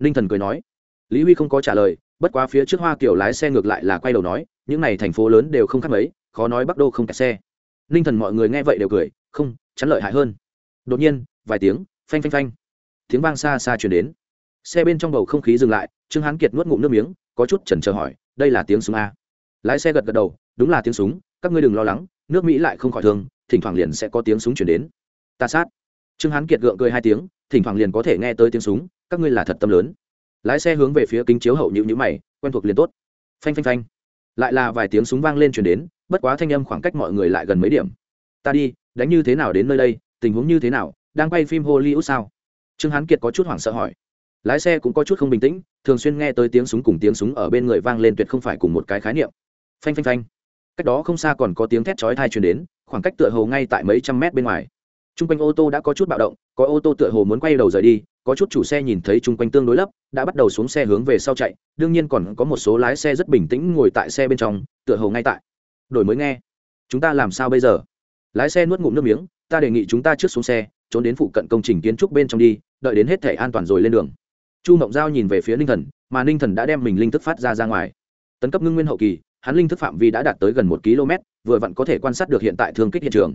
Ninh thần cười nói. Lý huy không có trả lời, bất quá phía trước hoa kiểu lái xe ngược lại là quay đầu nói, những n à y thành phố lớn đều không khác mấy, khó nói bắc đô không kẹt xe. Ninh thần mọi người nghe vậy đều cười, không chắn lợi hại hơn. Đột nhiên, vài tiếng, phanh phanh phanh. Tiếng vang xa xa chuyển đến. Xe bên trong bầu không khí dừng lại, trương hán kiệt nuốt ngụm nước miếng, có chút chần chờ hỏi, đây là tiếng súng a? Lái xe gật gật đầu, đúng là tiếng súng, các ngươi đừng lo lắng, nước mỹ lại không khỏi thương, thỉnh thoảng liền sẽ có tiếng súng chuyển đến. Ta sát. Trương hán kiệt gượng cười hai tiếng, thỉnh thoảng liền có thể nghe tới tiếng súng, các ngươi là thật tâm lớn. Lái xe hướng về phía kính chiếu hậu nhịu nhữ mày, quen thuộc liền tốt. Phanh phanh phanh. Lại là vài tiếng súng vang lên chuyển đến, bất quá thanh âm khoảng cách mọi người lại gần mấy điểm. Ta đi đánh như thế nào đến nơi đây, tình huống như thế nào, đang quay phim hollywood sao? Trương hán kiệt có chút hoảng sợ hỏi. Lái xe cũng có chút không bình tĩnh, thường xuyên nghe tới tiếng súng cùng tiếng súng ở bên người vang lên tuyệt không phải cùng một cái khái niệm. Phanh phanh phanh. Cách đó không xa còn có tiếng thét chói thai truyền đến, khoảng cách tựa hồ ngay tại mấy trăm mét bên ngoài. T r u n g quanh ô tô đã có chút bạo động, có ô tô tựa hồ muốn quay đầu rời đi, có chút chủ xe nhìn thấy chung quanh tương đối lấp, đã bắt đầu xuống xe hướng về sau chạy, đương nhiên còn có một số lái xe rất bình tĩnh ngồi tại xe bên trong, tựa hồ ngay tại. Đổi mới nghe. Chúng ta làm sao bây giờ? Lái xe nuốt ngụm nước miếng, ta đề nghị chúng ta trước xuống xe, trốn đến phụ cận công trình kiến trúc bên trong đi, đợi đến hết thể an toàn rồi lên đường. Chu mộng giao nhìn về phía ninh thần, mà ninh thần đã đem mình linh thức phát ra ra ngoài. Tấn cấp ngưng nguyên hậu kỳ, hắn linh thức phạm vi đã đạt tới gần một km, vừa vặn có thể quan sát được hiện tại thương kích hiện trường.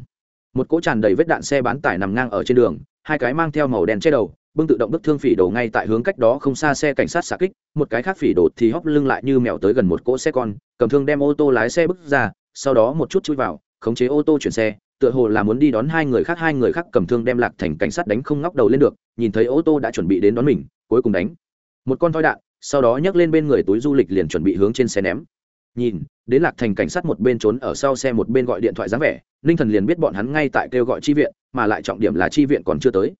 Một cỗ tràn đầy vết đạn xe bán tải nằm ngang ở trên đường, hai cái mang theo màu đen che đầu, bưng tự động bức thương phỉ đổ ngay tại hướng cách đó không xa xe cảnh sát xạ kích, một cái khác phỉ đổ thì hóc lưng lại như mèo tới gần một cỗ xe con, cầm thương đem ô tô lái xe bước ra, sau đó một chút chui vào, khống chế ô tô chuyển xe tựa hồ là muốn đi đón hai người khác, hai người khác cầm thương đem lạc thành cảnh sát đánh không ngóc đầu lên được, nhìn thấy ô tô đã chuẩn bị đến đón mình, cuối cùng đánh. Một con thoi đạn, sau đó nhấc lên bên người túi du lịch liền chuẩn bị hướng trên xe ném. Nhìn, đến lạc thành cảnh sát một bên trốn ở sau xe một bên gọi điện thoại dáng vẻ, ninh thần liền biết bọn hắn ngay tại kêu gọi chi viện, mà lại trọng điểm là chi viện còn chưa tới.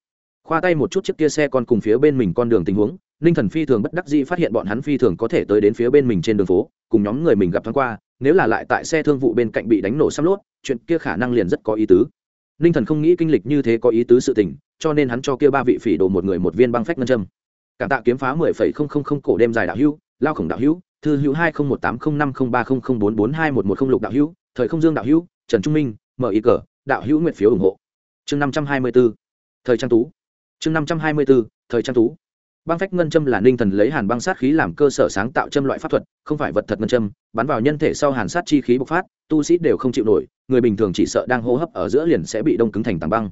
Khoa tay một chút chiếc kia xe con cùng phía bên mình con đường tình huống, ninh thần phi thường bất đắc dĩ phát hiện bọn hắn phi thường có thể tới đến phía bên mình trên đường phố, cùng nhóm người mình gặp thoáng qua nếu là lại tại xe thương vụ bên cạnh bị đánh nổ xăm lốt, chuyện kia khả năng liền rất có ý tứ. Ninh thần không nghĩ kinh lịch như thế có ý tứ sự tình, cho nên hắn cho kia ba vị phỉ đồ một người một viên băng phách ngân châm. Cảm tạ kiếm phá mười phẩy không không không cổ đêm dài đạo hữu, lao khổng đạo hữu, thư hữu hai không một tám không năm không ba không không bốn bốn hai một một không lục đạo hữu, thời không dương đạo hữu, trần trung minh, mở ý cờ, đạo hữu nguyện phiếu ủng hộ. Chương năm trăm hai mươi b ố thời trang tú. Chương năm trăm hai mươi b ố thời trang tú băng phách ngân châm là ninh thần lấy hàn băng sát khí làm cơ sở sáng tạo châm loại pháp thuật, không phải vật thật ngân châm, bắn vào nhân thể sau hàn sát chi khí bộc phát, tu sĩ đều không chịu nổi, người bình thường chỉ sợ đang hô hấp ở giữa liền sẽ bị đông cứng thành tảng băng.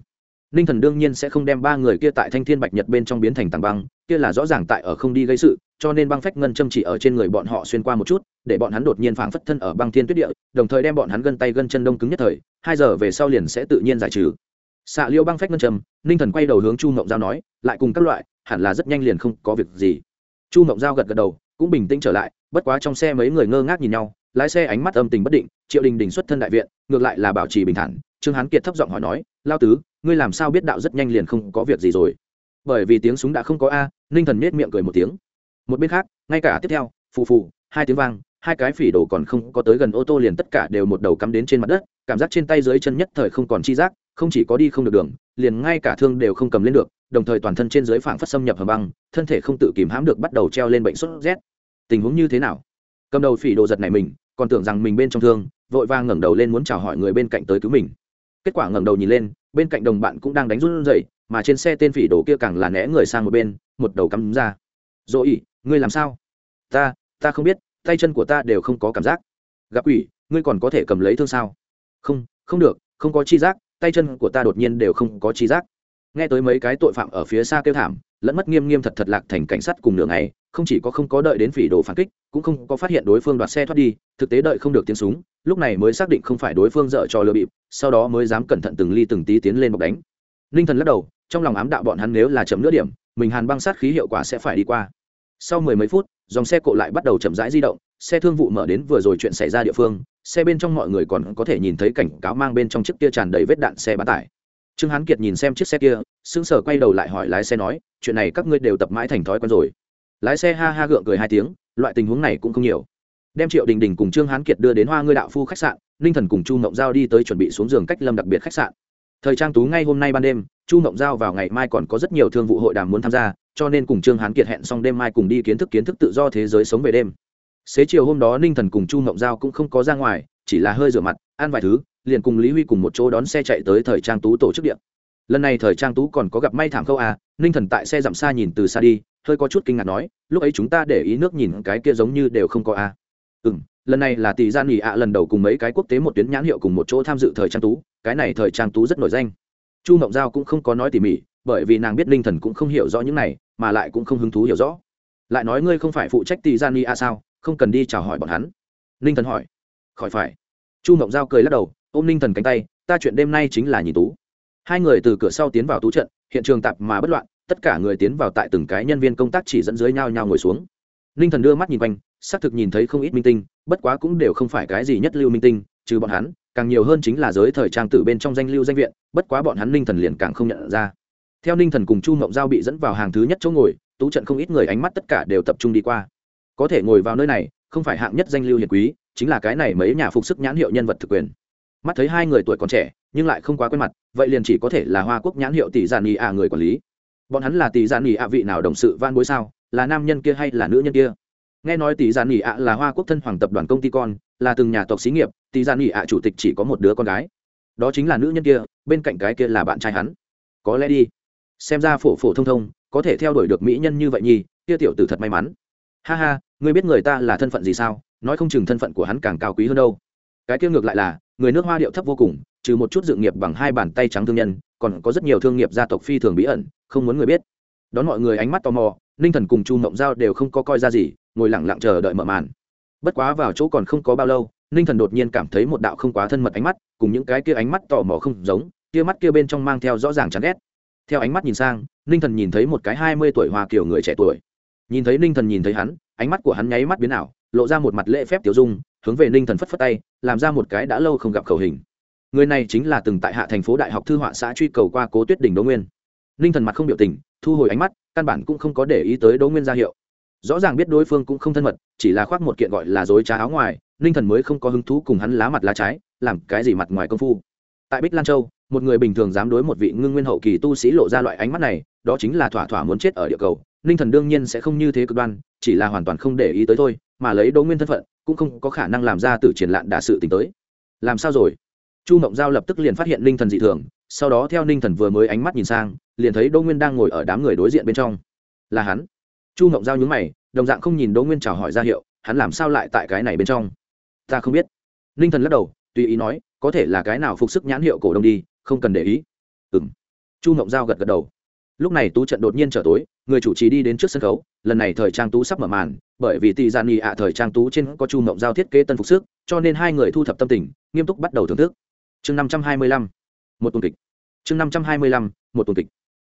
Ninh thần đương nhiên sẽ không đem ba người kia tại thanh thiên bạch nhật bên trong biến thành tảng băng, kia là rõ ràng tại ở không đi gây sự, cho nên băng phách ngân châm chỉ ở trên người bọn họ xuyên qua một chút, để bọn hắn đột nhiên phảng phất thân ở băng thiên tuyết địa, đồng thời đem bọn hắn gân tay gân chân đông cứng nhất thời, hai giờ về sau liền sẽ tự nhiên giải trừ. Xạ liêu băng phách ngân châm, ninh thần quay đầu hướng chu ngộng giao nói, lại cùng các loại hẳn là rất nhanh liền không có việc gì. Chu Mộng giao gật gật đầu, cũng bình tĩnh trở lại, bất quá trong xe mấy người ngơ ngác nhìn nhau, lái xe ánh mắt âm tình bất định, triệu đình đình xuất thân đại viện, ngược lại là bảo trì bình thản. Trương hán kiệt thấp giọng hỏi nói, lao tứ, ngươi làm sao biết đạo rất nhanh liền không có việc gì rồi? Bởi vì tiếng súng đã không có a, ninh thần nết miệng cười một tiếng. Một bên khác, ngay cả tiếp theo, phù phù, hai tiếng vang hai cái phỉ đồ còn không có tới gần ô tô liền tất cả đều một đầu cắm đến trên mặt đất, cảm giác trên tay dưới chân nhất thời không còn chi giác, không chỉ có đi không được đường, liền ngay cả thương đều không cầm lên được, đồng thời toàn thân trên dưới phảng phất xâm nhập hầm băng, thân thể không tự kìm hãm được bắt đầu treo lên bệnh sốt rét. Tình huống như thế nào? Cầm đầu phỉ đồ giật này mình, còn tưởng rằng mình bên trong thương, vội vàng ngẩng đầu lên muốn chào hỏi người bên cạnh tới cứu mình. Kết quả ngẩng đầu nhìn lên, bên cạnh đồng bạn cũng đang đánh run rẩy, mà trên xe tên phỉ đồ kia càng là né người sang một bên, một đầu cắm ra. Dỗ ỉ, ngươi làm sao? Ta ta không biết tay chân của ta đều không có cảm giác. Gặp ủy ngươi còn có thể cầm lấy thương sao? Không không được, không có chi giác, tay chân của ta đột nhiên đều không có chi giác. Nghe tới mấy cái tội phạm ở phía xa kêu thảm, lẫn mất nghiêm nghiêm thật thật lạc thành cảnh sát cùng nửa ngày, không chỉ có không có đợi đến phỉ đồ phản kích, cũng không có phát hiện đối phương đoạt xe thoát đi, thực tế đợi không được tiếng súng, lúc này mới xác định không phải đối phương dở cho lừa bịp, sau đó mới dám cẩn thận từng ly từng tí tiến lên bọc đánh. Ninh thần lắc đầu, trong lòng ám đạo bọn hắn nếu là chậm nửa điểm, mình hàn băng sát khí hiệu quả sẽ phải đi qua. Sau mười mấy phút dòng xe cộ lại bắt đầu chậm rãi di động, xe thương vụ mở đến vừa rồi chuyện xảy ra địa phương, xe bên trong mọi người còn có thể nhìn thấy cảnh cáo mang bên trong chiếc kia tràn đầy vết đạn xe bán tải. Trương hán kiệt nhìn xem chiếc xe kia, sững sờ quay đầu lại hỏi lái xe nói, chuyện này các ngươi đều tập mãi thành thói quen rồi. Lái xe ha ha gượng cười hai tiếng, loại tình huống này cũng không nhiều. Đem triệu đình đình cùng trương hán kiệt đưa đến hoa ngươi đạo phu khách sạn, ninh thần cùng chu ngộng giao đi tới chuẩn bị xuống giường cách lâm đặc biệt khách sạn. Thời trang tú ngay hôm nay ban đêm, chu ngộng giao vào ngày mai còn có rất nhiều thương vụ hội đàm muốn tham gia cho nên cùng trương hán kiệt hẹn xong đêm mai cùng đi kiến thức kiến thức tự do thế giới sống về đêm. Xế chiều hôm đó ninh thần cùng chu ngộng giao cũng không có ra ngoài, chỉ là hơi rửa mặt, ăn vài thứ, liền cùng lý huy cùng một chỗ đón xe chạy tới thời trang tú tổ chức điện lần này thời trang tú còn có gặp may thảm khâu à ninh thần tại xe dặm xa nhìn từ xa đi, hơi có chút kinh ngạc nói, lúc ấy chúng ta để ý nước nhìn cái kia giống như đều không có à. ừ m lần này là tỷ gian nghỉ ạ lần đầu cùng mấy cái quốc tế một tuyến nhãn hiệu cùng một chỗ tham dự thời trang tú, cái này thời trang tú rất nổi danh. Chu mộng giao cũng không có nói tỉ mỉ bởi vì nàng biết linh thần cũng không hiểu rõ những này, mà lại cũng không hứng thú hiểu rõ. Lại nói ngươi không phải phụ trách tỷ gian ni a sao? Không cần đi chào hỏi bọn hắn. Ninh thần hỏi. Khỏi phải. Chu mộng giao cười lắc đầu, ôm ninh thần cánh tay, ta chuyện đêm nay chính là nhìn tú. Hai người từ cửa sau tiến vào tú trận, hiện trường tạp mà bất loạn, tất cả người tiến vào tại từng cái nhân viên công tác chỉ dẫn dưới nhau nhau ngồi xuống. Ninh thần đưa mắt nhìn quanh, xác thực nhìn thấy không ít minh tinh, bất quá cũng đều không phải cái gì nhất lưu minh tinh, trừ bọn hắn, càng nhiều hơn chính là giới thời trang tử bên trong danh lưu danh viện, bất quá bọn hắn ninh thần liền càng không nhận ra theo ninh thần cùng chu mộng giao bị dẫn vào hàng thứ nhất chỗ ngồi, tú trận không ít người ánh mắt tất cả đều tập trung đi qua. Có thể ngồi vào nơi này, không phải hạng nhất danh lưu hiền quý, chính là cái này mấy nhà phục sức nhãn hiệu nhân vật thực quyền. Mắt thấy hai người tuổi còn trẻ, nhưng lại không quá quen mặt, vậy liền chỉ có thể là hoa quốc nhãn hiệu tỷ giàn nhị ạ người quản lý. Bọn hắn là tỷ giàn nhị ạ vị nào đồng sự van bối sao, là nam nhân kia hay là nữ nhân kia? Nghe nói tỷ giàn nhị ạ là hoa quốc thân hoàng tập đoàn công ty con, là từng nhà tộc xí nghiệp, tỷ giàn nhị ạ chủ tịch chỉ có một đứa con gái. Đó chính là nữ nhân kia, bên cạnh cái kia là bạn trai hắn. Có lẽ đi xem ra phổ phổ thông thông, có thể theo đuổi được mỹ nhân như vậy nhi kia tiểu tử thật may mắn. Ha ha, ngươi biết người ta là thân phận gì sao? Nói không chừng thân phận của hắn càng cao quý hơn đâu. Cái kia ngược lại là, người nước hoa điệu thấp vô cùng, trừ một chút dự nghiệp bằng hai bàn tay trắng thương nhân, còn có rất nhiều thương nghiệp gia tộc phi thường bí ẩn, không muốn người biết. Đón mọi người ánh mắt tò mò, ninh thần cùng chu mộng giao đều không có coi ra gì, ngồi lẳng lặng chờ đợi mở màn. Bất quá vào chỗ còn không có bao lâu, ninh thần đột nhiên cảm thấy một đạo không quá thân mật ánh mắt, cùng những cái kia ánh mắt tò mò không giống, kia mắt kia bên trong mang theo rõ ràng chán ghét theo ánh mắt nhìn sang, ninh thần nhìn thấy một cái hai mươi tuổi hoa kiểu người trẻ tuổi. Nhìn thấy ninh thần nhìn thấy hắn, ánh mắt của hắn nháy mắt biến ảo, lộ ra một mặt lễ phép tiểu dung, hướng về ninh thần phất phất tay, làm ra một cái đã lâu không gặp khẩu hình. Người này chính là từng tại hạ thành phố đại học thư họa xã truy cầu qua cố tuyết đình đỗ nguyên. Ninh thần mặt không biểu tình, thu hồi ánh mắt, căn bản cũng không có để ý tới đỗ nguyên ra hiệu. Rõ ràng biết đối phương cũng không thân mật, chỉ là khoác một kiện gọi là dối trá áo ngoài, ninh thần mới không có hứng thú cùng hắn lá mặt lá trái, làm cái gì mặt ngoài công phu. Tại bích lan châu một người bình thường dám đối một vị ngưng nguyên hậu kỳ tu sĩ lộ ra loại ánh mắt này, đó chính là thỏa thỏa muốn chết ở địa cầu. Ninh thần đương nhiên sẽ không như thế cực đoan, chỉ là hoàn toàn không để ý tới thôi, mà lấy đỗ nguyên thân phận, cũng không có khả năng làm ra từ triển lạn đả sự t tới. Làm sao rồi? Chu mộng giao lập tức liền phát hiện ninh thần dị thường, sau đó theo ninh thần vừa mới ánh mắt nhìn sang, liền thấy đỗ nguyên đang ngồi ở đám người đối diện bên trong. Là hắn. Chu mộng giao nhúng mày, đồng dạng không nhìn đỗ nguyên chào hỏi ra hiệu, hắn làm sao lại tại cái này bên trong? Ta không biết. Ninh thần lắc đầu, tùy ý nói, có thể là cái nào phục sức nhãn hiệu cổ đông đi không cần để ý. Ừng chu mộng giao gật gật đầu. Lúc này tú trận đột nhiên trở tối, người chủ trì đi đến trước sân khấu, lần này thời trang tú sắp mở màn, bởi vì tỷ gian nghị ạ thời trang tú trên có chu mộng giao thiết kế tân phục sức, cho nên hai người thu thập tâm tình, nghiêm túc bắt đầu thưởng thức. Chương năm trăm hai mươi lăm, một tuần kịch. Chương năm trăm hai mươi lăm, một tuần kịch.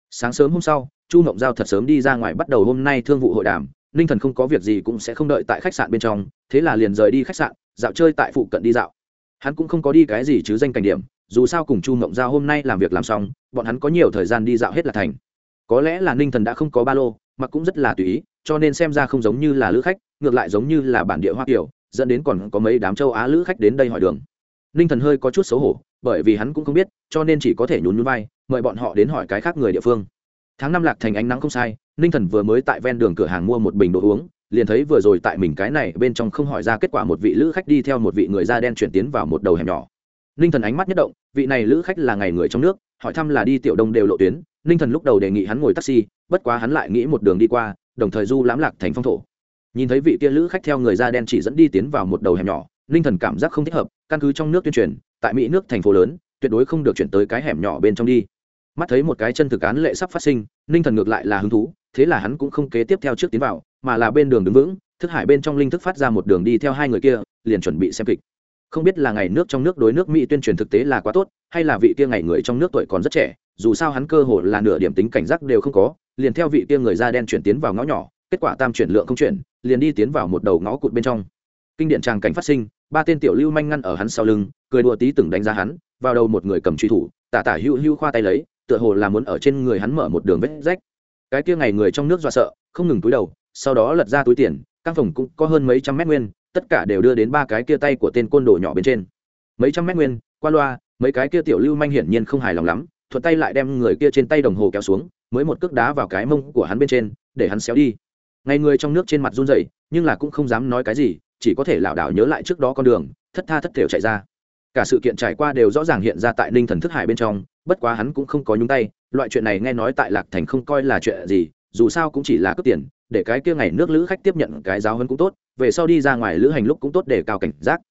Sáng sớm hôm sau, chu mộng giao thật sớm đi ra ngoài bắt đầu hôm nay thương vụ hội đàm, ninh thần không có việc gì cũng sẽ không đợi tại khách sạn bên trong, thế là liền rời đi khách sạn, dạo chơi tại phụ cận đi dạo. Hắn cũng không có đi cái gì chứ danh cảnh điểm dù sao cùng chu mộng giao hôm nay làm việc làm xong, bọn hắn có nhiều thời gian đi dạo hết là thành. Có lẽ là ninh thần đã không có ba lô mặc cũng rất là tùy ý, cho nên xem ra không giống như là lữ khách, ngược lại giống như là bản địa hoa kiểu, dẫn đến còn có mấy đám châu á lữ khách đến đây hỏi đường. Ninh thần hơi có chút xấu hổ, bởi vì hắn cũng không biết, cho nên chỉ có thể nhún nhún vai, mời bọn họ đến hỏi cái khác người địa phương. Tháng năm lạc thành ánh nắng không sai, ninh thần vừa mới tại ven đường cửa hàng mua một bình đồ uống, liền thấy vừa rồi tại mình cái này bên trong không hỏi ra kết quả một vị lữ khách đi theo một vị người da đen chuyển tiến vào một đầu hẻm nhỏ ninh thần ánh mắt nhất động, vị này lữ khách là ngày người trong nước, hỏi thăm là đi tiểu đông đều lộ tuyến. Ninh thần lúc đầu đề nghị hắn ngồi taxi, bất quá hắn lại nghĩ một đường đi qua, đồng thời du lãm lạc thành phong thổ. Nhìn thấy vị kia lữ khách theo người da đen chỉ dẫn đi tiến vào một đầu hẻm nhỏ, ninh thần cảm giác không thích hợp, căn cứ trong nước tuyên truyền, tại mỹ nước thành phố lớn, tuyệt đối không được chuyển tới cái hẻm nhỏ bên trong đi. Mắt thấy một cái chân thực án lệ sắp phát sinh, ninh thần ngược lại là hứng thú, thế là hắn cũng không kế tiếp theo trước tiến vào, mà là bên đường đứng vững, thức hải bên trong linh thức phát ra một đường đi theo hai người kia, liền chuẩn bị xem kịch không biết là ngày nước trong nước đối nước mỹ tuyên truyền thực tế là quá tốt, hay là vị kia ngày người trong nước tuổi còn rất trẻ, dù sao hắn cơ hồ là nửa điểm tính cảnh giác đều không có, liền theo vị kia người da đen chuyển tiến vào ngõ nhỏ, kết quả tam chuyển lượng không chuyển, liền đi tiến vào một đầu ngõ cụt bên trong. Kinh điện tràng cảnh phát sinh, ba tên tiểu lưu manh ngăn ở hắn sau lưng, cười đùa tí từng đánh giá hắn, vào đầu một người cầm truy thủ, tả tả hưu hưu khoa tay lấy, tựa hồ là muốn ở trên người hắn mở một đường vết rách. Cái kia ngày người trong nước dọa sợ, không ngừng túi đầu, sau đó lật ra túi tiền, căn phòng cũng có hơn mấy trăm mét nguyên tất cả đều đưa đến ba cái kia tay của tên côn đồ nhỏ bên trên. Mấy trăm mét nguyên, qua loa, mấy cái kia tiểu lưu manh hiển nhiên không hài lòng lắm, thuận tay lại đem người kia trên tay đồng hồ kéo xuống, mới một cước đá vào cái mông của hắn bên trên, để hắn xéo đi. Ngày người trong nước trên mặt run rẩy, nhưng là cũng không dám nói cái gì, chỉ có thể lảo đảo nhớ lại trước đó con đường, thất tha thất thểu chạy ra. Cả sự kiện trải qua đều rõ ràng hiện ra tại ninh thần thức hải bên trong, bất quá hắn cũng không có nhúng tay, loại chuyện này nghe nói tại lạc thành không coi là chuyện gì, dù sao cũng chỉ là cướp tiền, để cái kia ngày nước lữ khách tiếp nhận cái giáo hơn cũng tốt về sau đi ra ngoài lữ hành lúc cũng tốt để cao cảnh giác.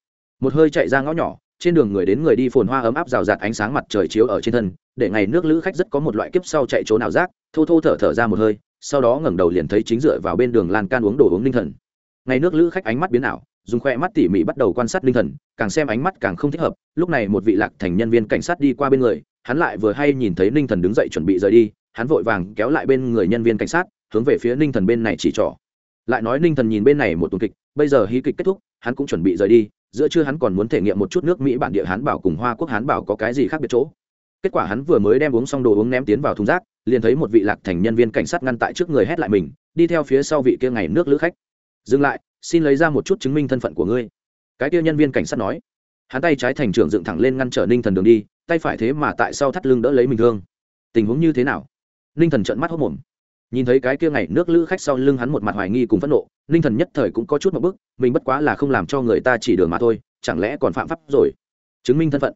Một hơi chạy ra ngõ nhỏ, trên đường người đến người đi phồn hoa ấm áp rào rạt ánh sáng mặt trời chiếu ở trên thân, để ngày nước lữ khách rất có một loại kiếp sau chạy trốn nào rác thô thô thở thở ra một hơi, sau đó ngẩng đầu liền thấy chính dựa vào bên đường lan can uống đồ uống ninh thần. Ngày nước lữ khách ánh mắt biến ảo, dùng khoe mắt tỉ mỉ bắt đầu quan sát ninh thần, càng xem ánh mắt càng không thích hợp, lúc này một vị lạc thành nhân viên cảnh sát đi qua bên người, hắn lại vừa hay nhìn thấy ninh thần đứng dậy chuẩn bị rời đi, hắn vội vàng kéo lại bên người nhân viên cảnh sát, hướng về phía ninh thần bên này chỉ trỏ lại nói ninh thần nhìn bên này một tuần kịch, bây giờ hí kịch kết thúc, hắn cũng chuẩn bị rời đi, giữa trưa hắn còn muốn thể nghiệm một chút nước mỹ bản địa hán bảo cùng hoa quốc hán bảo có cái gì khác biệt chỗ. Kết quả hắn vừa mới đem uống xong đồ uống ném tiến vào thùng rác, liền thấy một vị lạc thành nhân viên cảnh sát ngăn tại trước người hét lại mình, đi theo phía sau vị kia ngày nước lữ khách. Dừng lại, xin lấy ra một chút chứng minh thân phận của ngươi. Cái kia nhân viên cảnh sát nói. Hắn tay trái thành trưởng dựng thẳng lên ngăn trở ninh thần đường đi, tay phải thế mà tại sau thắt lưng đỡ lấy mình thương. Tình huống như thế nào? Ninh thần trợn mắt hốc mồm nhìn thấy cái kia ngày nước lữ khách sau lưng hắn một mặt hoài nghi cùng phẫn nộ, ninh thần nhất thời cũng có chút một bức, mình bất quá là không làm cho người ta chỉ đường mà thôi, chẳng lẽ còn phạm pháp rồi? Chứng minh thân phận.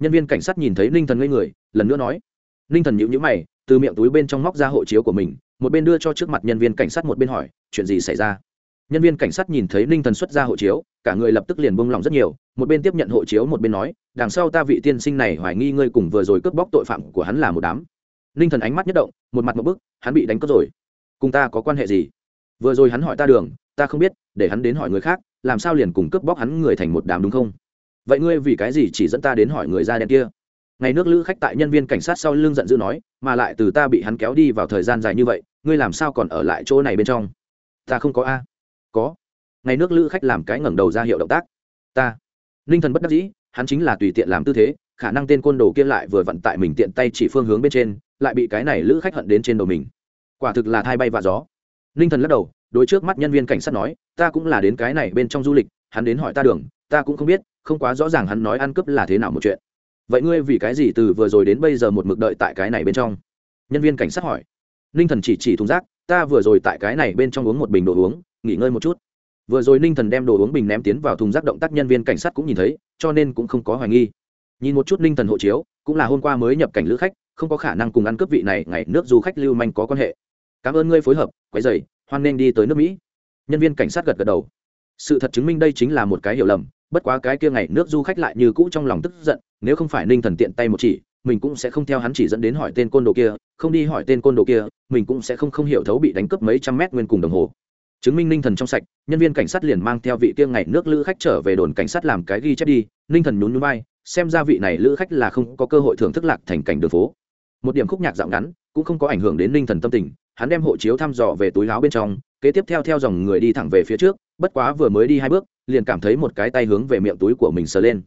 Nhân viên cảnh sát nhìn thấy ninh thần ngây người, lần nữa nói. Ninh thần nhịu nhữ mày, từ miệng túi bên trong móc ra hộ chiếu của mình, một bên đưa cho trước mặt nhân viên cảnh sát một bên hỏi, chuyện gì xảy ra? Nhân viên cảnh sát nhìn thấy ninh thần xuất ra hộ chiếu, cả người lập tức liền bông lòng rất nhiều, một bên tiếp nhận hộ chiếu một bên nói, đằng sau ta vị tiên sinh này hoài nghi ngươi cùng vừa rồi cướp bóc tội phạm của hắn là một đám ninh thần ánh mắt nhất động, một mặt một bức, hắn bị đánh cướp rồi. Cùng ta có quan hệ gì? Vừa rồi hắn hỏi ta đường, ta không biết, để hắn đến hỏi người khác, làm sao liền cùng cướp bóc hắn người thành một đám đúng không? Vậy ngươi vì cái gì chỉ dẫn ta đến hỏi người da đen kia? Ngày nước lữ khách tại nhân viên cảnh sát sau lưng giận dữ nói, mà lại từ ta bị hắn kéo đi vào thời gian dài như vậy, ngươi làm sao còn ở lại chỗ này bên trong? Ta không có a. Có. Ngày nước lữ khách làm cái ngẩng đầu ra hiệu động tác. Ta. Ninh thần bất đắc dĩ, hắn chính là tùy tiện làm tư thế, khả năng tên côn đồ kia lại vừa vận tại mình tiện tay chỉ phương hướng bên trên lại bị cái này lữ khách hận đến trên đầu mình. Quả thực là thai bay và gió. Ninh thần lắc đầu, đối trước mắt nhân viên cảnh sát nói, ta cũng là đến cái này bên trong du lịch, hắn đến hỏi ta đường, ta cũng không biết, không quá rõ ràng hắn nói ăn cướp là thế nào một chuyện. Vậy ngươi vì cái gì từ vừa rồi đến bây giờ một mực đợi tại cái này bên trong? Nhân viên cảnh sát hỏi. Ninh thần chỉ chỉ thùng rác, ta vừa rồi tại cái này bên trong uống một bình đồ uống, nghỉ ngơi một chút. Vừa rồi ninh thần đem đồ uống bình ném tiến vào thùng rác động tác nhân viên cảnh sát cũng nhìn thấy, cho nên cũng không có hoài nghi. Nhìn một chút ninh thần hộ chiếu cũng là hôm qua mới nhập cảnh lữ khách, không có khả năng cùng ăn cướp vị này, ngày nước du khách lưu manh có quan hệ. Cảm ơn ngươi phối hợp quái dày hoan nên đi tới nước mỹ. Nhân viên cảnh sát gật gật đầu. Sự thật chứng minh đây chính là một cái hiểu lầm, bất quá cái kia ngày nước du khách lại như cũ trong lòng tức giận, nếu không phải ninh thần tiện tay một chỉ, mình cũng sẽ không theo hắn chỉ dẫn đến hỏi tên côn đồ kia, không đi hỏi tên côn đồ kia, mình cũng sẽ không không hiểu thấu bị đánh cướp mấy trăm mét nguyên cùng đồng hồ. Chứng minh ninh thần trong sạch, nhân viên cảnh sát liền mang theo vị kia ngày nước lữ khách trở về đồn cảnh sát làm cái ghi chép đi, ninh thần nhún nhún vai xem ra vị này lữ khách là không có cơ hội thưởng thức lạc thành cảnh đường phố. Một điểm khúc nhạc dạo ngắn, cũng không có ảnh hưởng đến ninh thần tâm tình, hắn đem hộ chiếu thăm dò về túi láo bên trong, kế tiếp theo theo dòng người đi thẳng về phía trước, bất quá vừa mới đi hai bước, liền cảm thấy một cái tay hướng về miệng túi của mình sờ lên.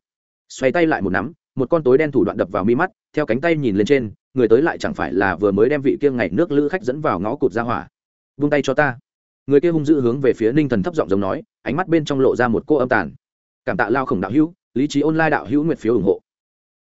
Xoay tay lại một nắm, một con tối đen thủ đoạn đập vào mi mắt, theo cánh tay nhìn lên trên, người tới lại chẳng phải là vừa mới đem vị kia ngày nước lữ khách dẫn vào ngõ cụt ra hỏa. Vung tay cho ta. Người kia hung dữ hướng về phía ninh thần thấp giọng giống nói, ánh mắt bên trong lộ ra một cô âm tàn. Cảm tạ lao khổng đạo hữu lý trí online đạo hữu nguyệt phiếu ủng hộ.